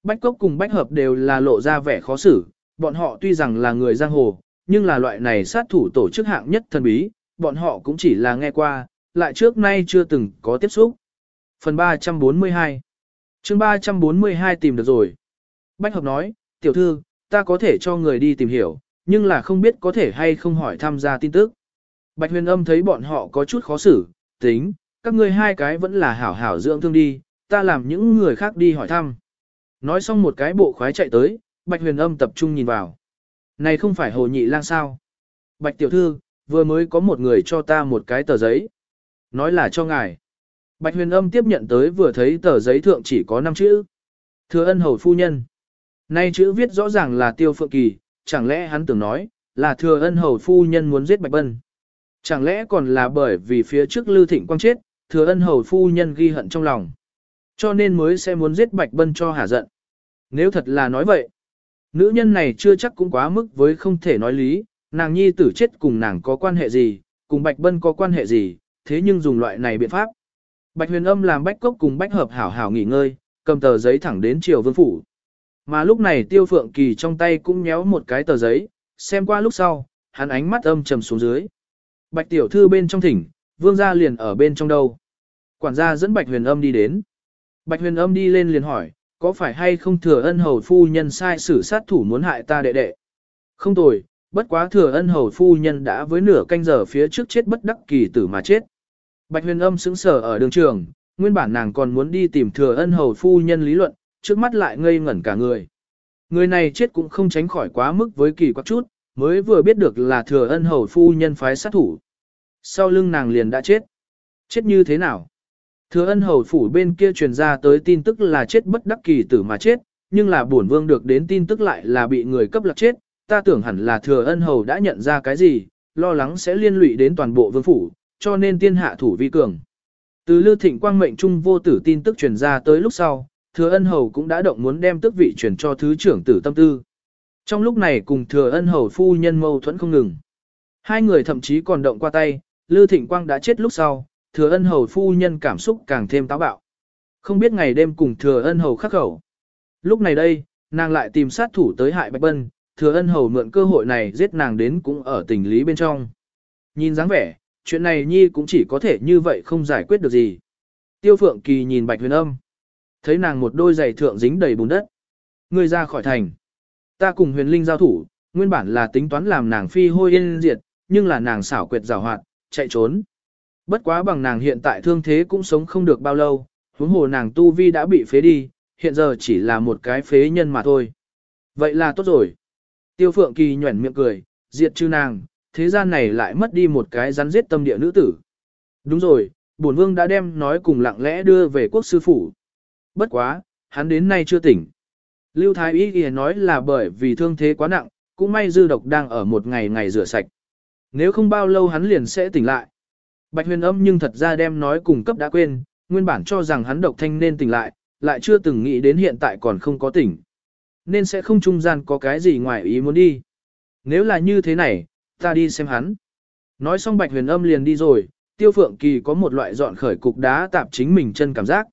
Bách Cốc cùng Bách Hợp đều là lộ ra vẻ khó xử, bọn họ tuy rằng là người giang hồ, nhưng là loại này sát thủ tổ chức hạng nhất thần bí, bọn họ cũng chỉ là nghe qua, lại trước nay chưa từng có tiếp xúc. Phần 342 chương 342 tìm được rồi. Bách Hợp nói, tiểu thư, ta có thể cho người đi tìm hiểu, nhưng là không biết có thể hay không hỏi tham gia tin tức. Bạch huyền âm thấy bọn họ có chút khó xử, tính, các ngươi hai cái vẫn là hảo hảo dưỡng thương đi, ta làm những người khác đi hỏi thăm. Nói xong một cái bộ khoái chạy tới, Bạch huyền âm tập trung nhìn vào. Này không phải hồ nhị lang sao? Bạch tiểu thư, vừa mới có một người cho ta một cái tờ giấy. Nói là cho ngài. Bạch huyền âm tiếp nhận tới vừa thấy tờ giấy thượng chỉ có 5 chữ. Thưa ân hầu phu nhân. Nay chữ viết rõ ràng là tiêu phượng kỳ, chẳng lẽ hắn tưởng nói, là thừa ân hầu phu nhân muốn giết Bạch Bân. Chẳng lẽ còn là bởi vì phía trước Lưu Thịnh Quang chết, thừa ân hầu phu nhân ghi hận trong lòng. Cho nên mới sẽ muốn giết Bạch Bân cho hả giận. Nếu thật là nói vậy, nữ nhân này chưa chắc cũng quá mức với không thể nói lý, nàng nhi tử chết cùng nàng có quan hệ gì, cùng Bạch Bân có quan hệ gì, thế nhưng dùng loại này biện pháp. Bạch huyền âm làm bách cốc cùng bách hợp hảo hảo nghỉ ngơi, cầm tờ giấy thẳng đến triều vương phủ. Mà lúc này tiêu phượng kỳ trong tay cũng nhéo một cái tờ giấy, xem qua lúc sau, hắn ánh mắt âm trầm xuống dưới. Bạch tiểu thư bên trong thỉnh, vương gia liền ở bên trong đâu. Quản gia dẫn bạch huyền âm đi đến. Bạch huyền âm đi lên liền hỏi, có phải hay không thừa ân hầu phu nhân sai xử sát thủ muốn hại ta đệ đệ? Không tồi, bất quá thừa ân hầu phu nhân đã với nửa canh giờ phía trước chết bất đắc kỳ tử mà chết. Bạch huyền âm sững sờ ở đường trường, nguyên bản nàng còn muốn đi tìm thừa ân hầu phu nhân lý luận, trước mắt lại ngây ngẩn cả người. Người này chết cũng không tránh khỏi quá mức với kỳ quặc chút, mới vừa biết được là thừa ân hầu phu nhân phái sát thủ. Sau lưng nàng liền đã chết. Chết như thế nào? Thừa ân hầu phủ bên kia truyền ra tới tin tức là chết bất đắc kỳ tử mà chết, nhưng là bổn vương được đến tin tức lại là bị người cấp lạc chết, ta tưởng hẳn là thừa ân hầu đã nhận ra cái gì, lo lắng sẽ liên lụy đến toàn bộ vương phủ, cho nên tiên hạ thủ vi cường. Từ Lư Thịnh Quang mệnh trung vô tử tin tức truyền ra tới lúc sau, Thừa Ân Hầu cũng đã động muốn đem tước vị truyền cho thứ trưởng tử tâm tư. Trong lúc này cùng Thừa Ân Hầu phu nhân mâu thuẫn không ngừng. Hai người thậm chí còn động qua tay, Lư Thịnh Quang đã chết lúc sau, Thừa Ân Hầu phu nhân cảm xúc càng thêm táo bạo. Không biết ngày đêm cùng Thừa Ân Hầu khắc khẩu. Lúc này đây, nàng lại tìm sát thủ tới hại Bạch Bân, Thừa Ân Hầu mượn cơ hội này giết nàng đến cũng ở tình lý bên trong. Nhìn dáng vẻ, chuyện này nhi cũng chỉ có thể như vậy không giải quyết được gì. Tiêu Phượng Kỳ nhìn Bạch Huyền Âm, thấy nàng một đôi giày thượng dính đầy bùn đất. Người ra khỏi thành. Ta cùng Huyền Linh giao thủ, nguyên bản là tính toán làm nàng phi hôi yên diệt, nhưng là nàng xảo quyệt rào hoạt, chạy trốn. Bất quá bằng nàng hiện tại thương thế cũng sống không được bao lâu, huống hồ nàng tu vi đã bị phế đi, hiện giờ chỉ là một cái phế nhân mà thôi. Vậy là tốt rồi. Tiêu Phượng Kỳ nhuẩn miệng cười, diệt trừ nàng, thế gian này lại mất đi một cái rắn giết tâm địa nữ tử. Đúng rồi, bổn vương đã đem nói cùng lặng lẽ đưa về quốc sư phủ. Bất quá, hắn đến nay chưa tỉnh. Lưu Thái Y Y nói là bởi vì thương thế quá nặng, cũng may dư độc đang ở một ngày ngày rửa sạch. Nếu không bao lâu hắn liền sẽ tỉnh lại. Bạch huyền âm nhưng thật ra đem nói cùng cấp đã quên, nguyên bản cho rằng hắn độc thanh nên tỉnh lại, lại chưa từng nghĩ đến hiện tại còn không có tỉnh. Nên sẽ không trung gian có cái gì ngoài ý muốn đi. Nếu là như thế này, ta đi xem hắn. Nói xong bạch huyền âm liền đi rồi, tiêu phượng kỳ có một loại dọn khởi cục đá tạp chính mình chân cảm giác.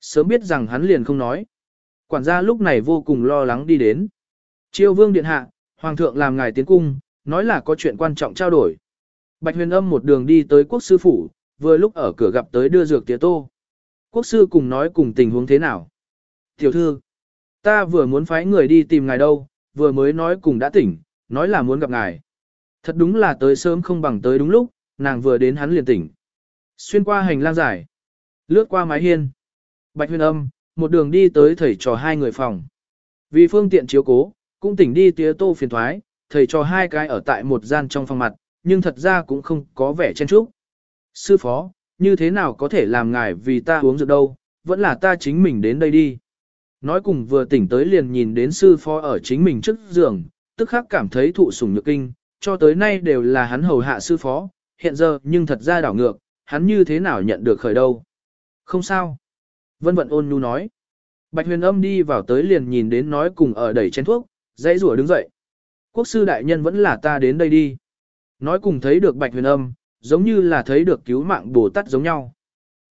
Sớm biết rằng hắn liền không nói. Quản gia lúc này vô cùng lo lắng đi đến. Chiêu vương điện hạ, hoàng thượng làm ngài tiến cung, nói là có chuyện quan trọng trao đổi. Bạch huyền âm một đường đi tới quốc sư phủ, vừa lúc ở cửa gặp tới đưa dược tía tô. Quốc sư cùng nói cùng tình huống thế nào. Tiểu thư, ta vừa muốn phái người đi tìm ngài đâu, vừa mới nói cùng đã tỉnh, nói là muốn gặp ngài. Thật đúng là tới sớm không bằng tới đúng lúc, nàng vừa đến hắn liền tỉnh. Xuyên qua hành lang dài, lướt qua mái hiên. Bạch huyền âm, một đường đi tới thầy trò hai người phòng. Vì phương tiện chiếu cố, cũng tỉnh đi tía tô phiền thoái, thầy trò hai cái ở tại một gian trong phòng mặt, nhưng thật ra cũng không có vẻ chen chúc. Sư phó, như thế nào có thể làm ngài vì ta uống rượu đâu, vẫn là ta chính mình đến đây đi. Nói cùng vừa tỉnh tới liền nhìn đến sư phó ở chính mình trước giường, tức khắc cảm thấy thụ sủng nhược kinh, cho tới nay đều là hắn hầu hạ sư phó, hiện giờ nhưng thật ra đảo ngược, hắn như thế nào nhận được khởi đâu. Không sao. Vân vận ôn nhu nói. Bạch huyền âm đi vào tới liền nhìn đến nói cùng ở đẩy chén thuốc, dãy rủa đứng dậy. Quốc sư đại nhân vẫn là ta đến đây đi. Nói cùng thấy được bạch huyền âm, giống như là thấy được cứu mạng Bồ Tát giống nhau.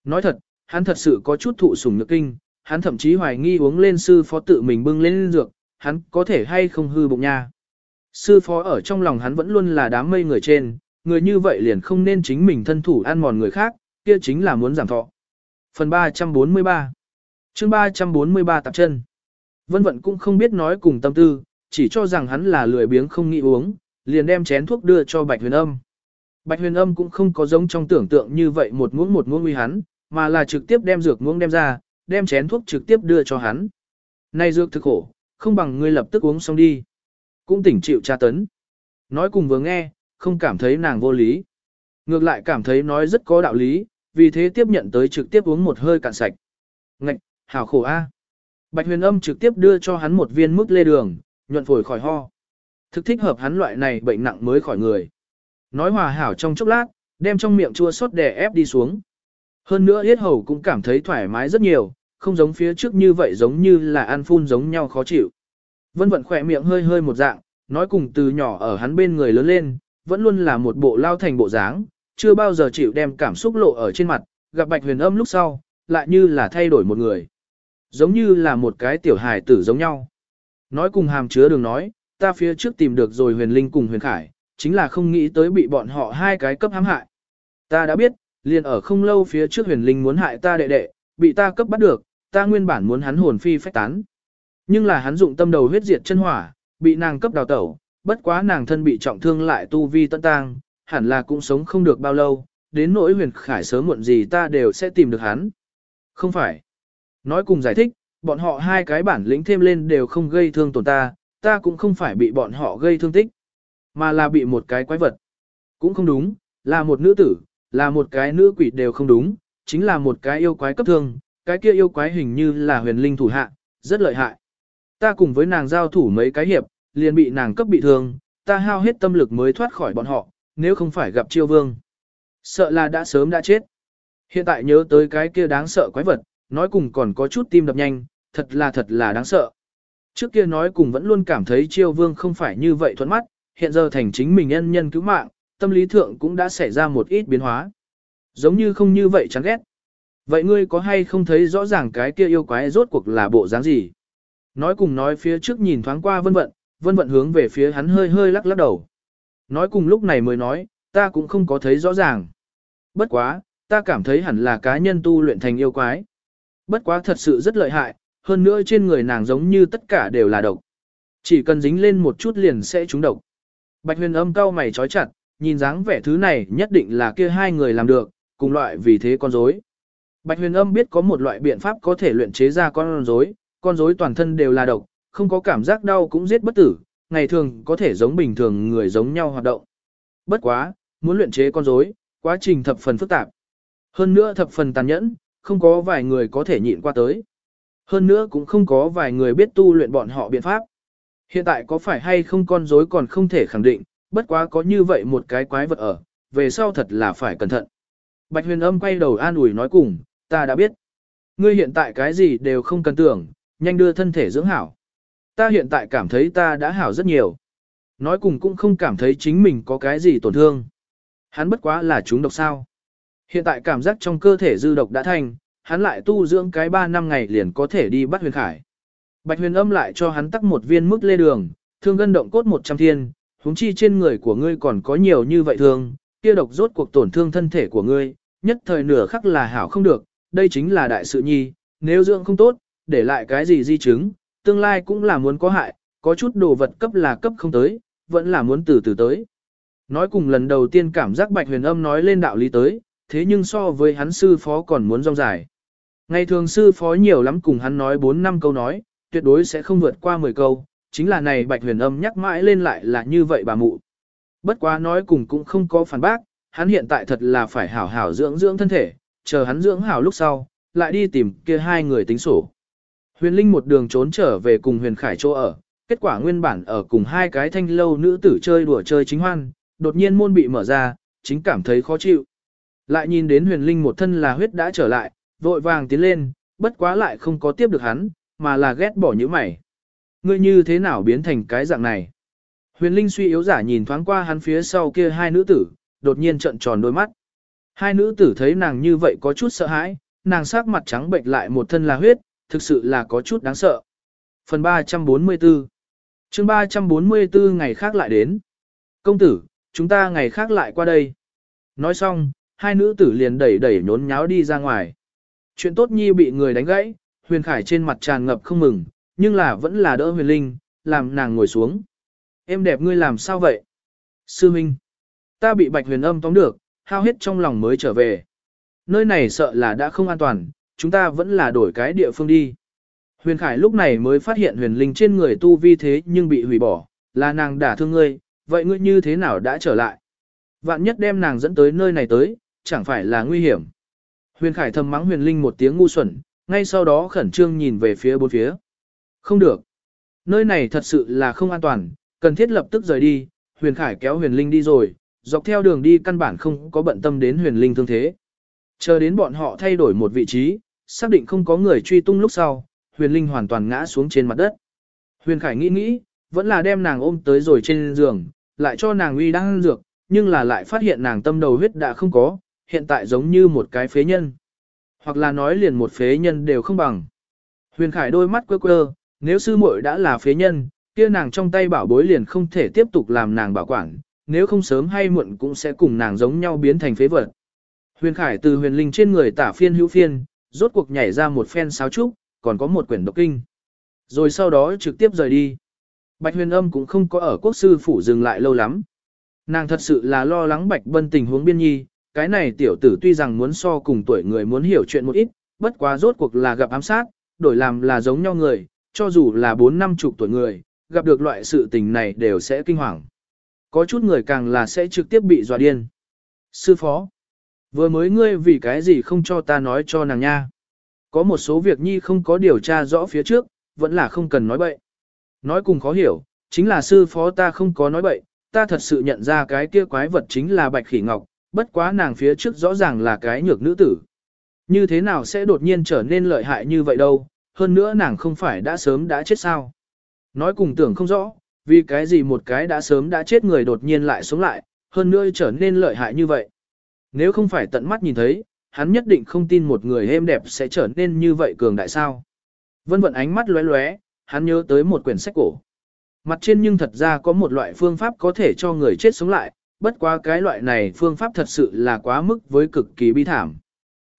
Nói thật, hắn thật sự có chút thụ sủng nhược kinh, hắn thậm chí hoài nghi uống lên sư phó tự mình bưng lên dược, hắn có thể hay không hư bụng nha. Sư phó ở trong lòng hắn vẫn luôn là đám mây người trên, người như vậy liền không nên chính mình thân thủ ăn mòn người khác, kia chính là muốn giảm thọ. Phần 343 chương 343 tạp chân Vân vận cũng không biết nói cùng tâm tư, chỉ cho rằng hắn là lười biếng không nghĩ uống, liền đem chén thuốc đưa cho Bạch Huyền Âm. Bạch Huyền Âm cũng không có giống trong tưởng tượng như vậy một muỗng một muỗng uy hắn, mà là trực tiếp đem dược muỗng đem ra, đem chén thuốc trực tiếp đưa cho hắn. Này dược thực khổ, không bằng ngươi lập tức uống xong đi. Cũng tỉnh chịu tra tấn. Nói cùng vừa nghe, không cảm thấy nàng vô lý. Ngược lại cảm thấy nói rất có đạo lý, vì thế tiếp nhận tới trực tiếp uống một hơi cạn sạch. Ngạch, hảo khổ a. Bạch huyền âm trực tiếp đưa cho hắn một viên mức lê đường, nhuận phổi khỏi ho. Thực thích hợp hắn loại này bệnh nặng mới khỏi người. Nói hòa hảo trong chốc lát, đem trong miệng chua sốt đè ép đi xuống. Hơn nữa yết hầu cũng cảm thấy thoải mái rất nhiều, không giống phía trước như vậy giống như là ăn phun giống nhau khó chịu. Vân vận khỏe miệng hơi hơi một dạng, nói cùng từ nhỏ ở hắn bên người lớn lên, vẫn luôn là một bộ lao thành bộ dáng, chưa bao giờ chịu đem cảm xúc lộ ở trên mặt, gặp bạch huyền âm lúc sau, lại như là thay đổi một người. Giống như là một cái tiểu hài tử giống nhau. Nói cùng hàm chứa đường nói, ta phía trước tìm được rồi huyền linh cùng huyền khải, chính là không nghĩ tới bị bọn họ hai cái cấp hãm hại. Ta đã biết, liền ở không lâu phía trước huyền linh muốn hại ta đệ đệ, bị ta cấp bắt được, ta nguyên bản muốn hắn hồn phi phách tán. Nhưng là hắn dụng tâm đầu huyết diệt chân hỏa, bị nàng cấp đào tẩu, bất quá nàng thân bị trọng thương lại tu vi tận tang, hẳn là cũng sống không được bao lâu, đến nỗi huyền khải sớm muộn gì ta đều sẽ tìm được hắn. Không phải. Nói cùng giải thích, bọn họ hai cái bản lĩnh thêm lên đều không gây thương tổn ta, ta cũng không phải bị bọn họ gây thương tích, mà là bị một cái quái vật. Cũng không đúng, là một nữ tử, là một cái nữ quỷ đều không đúng, chính là một cái yêu quái cấp thương, cái kia yêu quái hình như là huyền linh thủ hạ, rất lợi hại. Ta cùng với nàng giao thủ mấy cái hiệp, liền bị nàng cấp bị thương, ta hao hết tâm lực mới thoát khỏi bọn họ, nếu không phải gặp chiêu vương. Sợ là đã sớm đã chết. Hiện tại nhớ tới cái kia đáng sợ quái vật, nói cùng còn có chút tim đập nhanh, thật là thật là đáng sợ. Trước kia nói cùng vẫn luôn cảm thấy chiêu vương không phải như vậy thuận mắt, hiện giờ thành chính mình nhân nhân cứu mạng, tâm lý thượng cũng đã xảy ra một ít biến hóa. Giống như không như vậy chán ghét. Vậy ngươi có hay không thấy rõ ràng cái kia yêu quái rốt cuộc là bộ dáng gì? Nói cùng nói phía trước nhìn thoáng qua vân vận, vân vận hướng về phía hắn hơi hơi lắc lắc đầu. Nói cùng lúc này mới nói, ta cũng không có thấy rõ ràng. Bất quá, ta cảm thấy hẳn là cá nhân tu luyện thành yêu quái. Bất quá thật sự rất lợi hại, hơn nữa trên người nàng giống như tất cả đều là độc. Chỉ cần dính lên một chút liền sẽ trúng độc. Bạch huyền âm cao mày trói chặt, nhìn dáng vẻ thứ này nhất định là kia hai người làm được, cùng loại vì thế con rối. Bạch huyền âm biết có một loại biện pháp có thể luyện chế ra con rối, con rối toàn thân đều là độc, không có cảm giác đau cũng giết bất tử, ngày thường có thể giống bình thường người giống nhau hoạt động. Bất quá, muốn luyện chế con rối, quá trình thập phần phức tạp. Hơn nữa thập phần tàn nhẫn, không có vài người có thể nhịn qua tới. Hơn nữa cũng không có vài người biết tu luyện bọn họ biện pháp. Hiện tại có phải hay không con rối còn không thể khẳng định, bất quá có như vậy một cái quái vật ở, về sau thật là phải cẩn thận. Bạch huyền âm quay đầu an ủi nói cùng, ta đã biết. Ngươi hiện tại cái gì đều không cần tưởng, nhanh đưa thân thể dưỡng hảo. Ta hiện tại cảm thấy ta đã hảo rất nhiều. Nói cùng cũng không cảm thấy chính mình có cái gì tổn thương. Hắn bất quá là chúng độc sao. Hiện tại cảm giác trong cơ thể dư độc đã thành, hắn lại tu dưỡng cái 3 năm ngày liền có thể đi bắt huyền khải. Bạch huyền âm lại cho hắn tắc một viên mức lê đường, thương gân động cốt 100 thiên, huống chi trên người của ngươi còn có nhiều như vậy thương, kia độc rốt cuộc tổn thương thân thể của ngươi, nhất thời nửa khắc là hảo không được, đây chính là đại sự nhi, nếu dưỡng không tốt, để lại cái gì di chứng, tương lai cũng là muốn có hại, có chút đồ vật cấp là cấp không tới, vẫn là muốn từ từ tới. Nói cùng lần đầu tiên cảm giác bạch huyền âm nói lên đạo lý tới, thế nhưng so với hắn sư phó còn muốn rong dài. Ngày thường sư phó nhiều lắm cùng hắn nói 4 năm câu nói, tuyệt đối sẽ không vượt qua 10 câu, chính là này bạch huyền âm nhắc mãi lên lại là như vậy bà mụ. Bất quá nói cùng cũng không có phản bác, hắn hiện tại thật là phải hảo hảo dưỡng dưỡng thân thể, chờ hắn dưỡng hảo lúc sau, lại đi tìm kia hai người tính sổ. Huyền Linh một đường trốn trở về cùng Huyền Khải chỗ ở, kết quả nguyên bản ở cùng hai cái thanh lâu nữ tử chơi đùa chơi chính hoan, đột nhiên môn bị mở ra, chính cảm thấy khó chịu. Lại nhìn đến Huyền Linh một thân là huyết đã trở lại, vội vàng tiến lên, bất quá lại không có tiếp được hắn, mà là ghét bỏ như mày. Ngươi như thế nào biến thành cái dạng này? Huyền Linh suy yếu giả nhìn thoáng qua hắn phía sau kia hai nữ tử, đột nhiên trợn tròn đôi mắt. Hai nữ tử thấy nàng như vậy có chút sợ hãi, nàng sắc mặt trắng bệnh lại một thân là huyết, thực sự là có chút đáng sợ. Phần 344 chương 344 ngày khác lại đến. Công tử, chúng ta ngày khác lại qua đây. Nói xong, hai nữ tử liền đẩy đẩy nhốn nháo đi ra ngoài. Chuyện tốt nhi bị người đánh gãy, huyền khải trên mặt tràn ngập không mừng, nhưng là vẫn là đỡ huyền linh, làm nàng ngồi xuống. Em đẹp ngươi làm sao vậy? Sư Minh. Ta bị bạch huyền âm tóm được, hao hết trong lòng mới trở về. Nơi này sợ là đã không an toàn, chúng ta vẫn là đổi cái địa phương đi. Huyền Khải lúc này mới phát hiện huyền linh trên người tu vi thế nhưng bị hủy bỏ, là nàng đả thương ngươi, vậy ngươi như thế nào đã trở lại? Vạn nhất đem nàng dẫn tới nơi này tới, chẳng phải là nguy hiểm. Huyền Khải thầm mắng huyền linh một tiếng ngu xuẩn, ngay sau đó khẩn trương nhìn về phía bốn phía. Không được. Nơi này thật sự là không an toàn, cần thiết lập tức rời đi, huyền Khải kéo huyền linh đi rồi, dọc theo đường đi căn bản không có bận tâm đến huyền linh thương thế. Chờ đến bọn họ thay đổi một vị trí, xác định không có người truy tung lúc sau, huyền linh hoàn toàn ngã xuống trên mặt đất. Huyền Khải nghĩ nghĩ, vẫn là đem nàng ôm tới rồi trên giường, lại cho nàng uy đang dược, nhưng là lại phát hiện nàng tâm đầu huyết đã không có, hiện tại giống như một cái phế nhân. Hoặc là nói liền một phế nhân đều không bằng. Huyền Khải đôi mắt quơ quơ, nếu sư muội đã là phế nhân, kia nàng trong tay bảo bối liền không thể tiếp tục làm nàng bảo quản, nếu không sớm hay muộn cũng sẽ cùng nàng giống nhau biến thành phế vật. Huyền Khải từ huyền linh trên người tả phiên hữu phiên, rốt cuộc nhảy ra một phen sáo trúc, còn có một quyển độc kinh. Rồi sau đó trực tiếp rời đi. Bạch huyền âm cũng không có ở quốc sư phủ dừng lại lâu lắm. Nàng thật sự là lo lắng Bạch Bân tình huống biên nhi, cái này tiểu tử tuy rằng muốn so cùng tuổi người muốn hiểu chuyện một ít, bất quá rốt cuộc là gặp ám sát, đổi làm là giống nhau người, cho dù là bốn năm chục tuổi người, gặp được loại sự tình này đều sẽ kinh hoàng. Có chút người càng là sẽ trực tiếp bị dọa điên. Sư phó, vừa mới ngươi vì cái gì không cho ta nói cho nàng nha. Có một số việc nhi không có điều tra rõ phía trước, vẫn là không cần nói bậy. Nói cùng khó hiểu, chính là sư phó ta không có nói bậy, ta thật sự nhận ra cái kia quái vật chính là bạch khỉ ngọc, bất quá nàng phía trước rõ ràng là cái nhược nữ tử. Như thế nào sẽ đột nhiên trở nên lợi hại như vậy đâu, hơn nữa nàng không phải đã sớm đã chết sao. Nói cùng tưởng không rõ, vì cái gì một cái đã sớm đã chết người đột nhiên lại sống lại, hơn nữa trở nên lợi hại như vậy. Nếu không phải tận mắt nhìn thấy, hắn nhất định không tin một người êm đẹp sẽ trở nên như vậy cường đại sao. Vân vận ánh mắt lóe lóe, hắn nhớ tới một quyển sách cổ. Mặt trên nhưng thật ra có một loại phương pháp có thể cho người chết sống lại, bất quá cái loại này phương pháp thật sự là quá mức với cực kỳ bi thảm.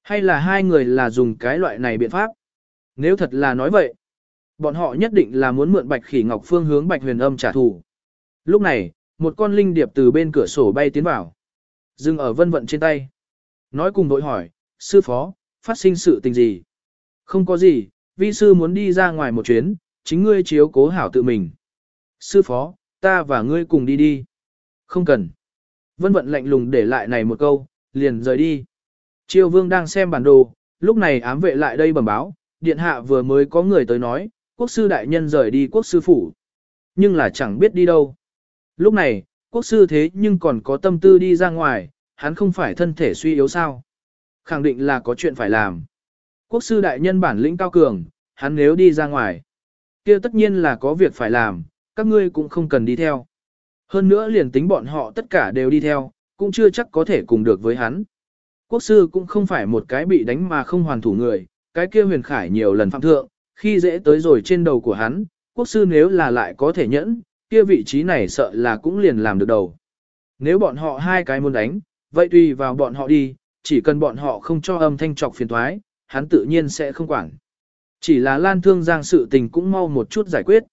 Hay là hai người là dùng cái loại này biện pháp? Nếu thật là nói vậy, bọn họ nhất định là muốn mượn bạch khỉ ngọc phương hướng bạch huyền âm trả thù. Lúc này, một con linh điệp từ bên cửa sổ bay tiến vào. Dừng ở vân vận trên tay. Nói cùng đội hỏi, sư phó, phát sinh sự tình gì? Không có gì, vi sư muốn đi ra ngoài một chuyến, chính ngươi chiếu cố hảo tự mình. Sư phó, ta và ngươi cùng đi đi. Không cần. Vân vận lạnh lùng để lại này một câu, liền rời đi. Triều vương đang xem bản đồ, lúc này ám vệ lại đây bẩm báo, điện hạ vừa mới có người tới nói, quốc sư đại nhân rời đi quốc sư phủ. Nhưng là chẳng biết đi đâu. Lúc này, quốc sư thế nhưng còn có tâm tư đi ra ngoài, hắn không phải thân thể suy yếu sao. Khẳng định là có chuyện phải làm. Quốc sư đại nhân bản lĩnh cao cường, hắn nếu đi ra ngoài. kia tất nhiên là có việc phải làm, các ngươi cũng không cần đi theo. Hơn nữa liền tính bọn họ tất cả đều đi theo, cũng chưa chắc có thể cùng được với hắn. Quốc sư cũng không phải một cái bị đánh mà không hoàn thủ người, cái kia huyền khải nhiều lần phạm thượng, khi dễ tới rồi trên đầu của hắn, quốc sư nếu là lại có thể nhẫn, kia vị trí này sợ là cũng liền làm được đầu. Nếu bọn họ hai cái muốn đánh, vậy tùy vào bọn họ đi, chỉ cần bọn họ không cho âm thanh trọc phiền thoái, hắn tự nhiên sẽ không quản. Chỉ là lan thương giang sự tình cũng mau một chút giải quyết.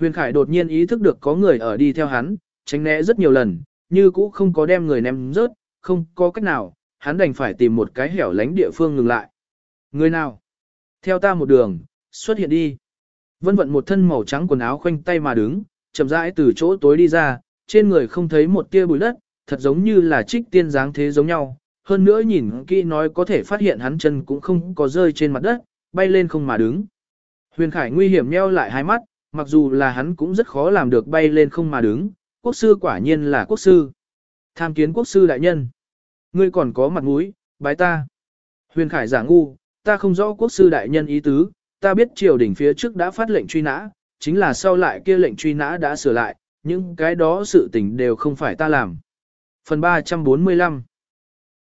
Huyền Khải đột nhiên ý thức được có người ở đi theo hắn, tránh né rất nhiều lần, như cũ không có đem người ném rớt, không có cách nào, hắn đành phải tìm một cái hẻo lánh địa phương ngừng lại. Người nào? Theo ta một đường, xuất hiện đi. Vân vận một thân màu trắng quần áo khoanh tay mà đứng, chậm rãi từ chỗ tối đi ra, trên người không thấy một tia bụi đất, thật giống như là trích tiên dáng thế giống nhau. Hơn nữa nhìn kỹ nói có thể phát hiện hắn chân cũng không có rơi trên mặt đất, bay lên không mà đứng. Huyền Khải nguy hiểm nheo lại hai mắt, mặc dù là hắn cũng rất khó làm được bay lên không mà đứng, quốc sư quả nhiên là quốc sư. Tham kiến quốc sư đại nhân. Ngươi còn có mặt mũi, bái ta. Huyền Khải giả ngu, ta không rõ quốc sư đại nhân ý tứ, ta biết triều đình phía trước đã phát lệnh truy nã, chính là sau lại kia lệnh truy nã đã sửa lại, những cái đó sự tình đều không phải ta làm. Phần 345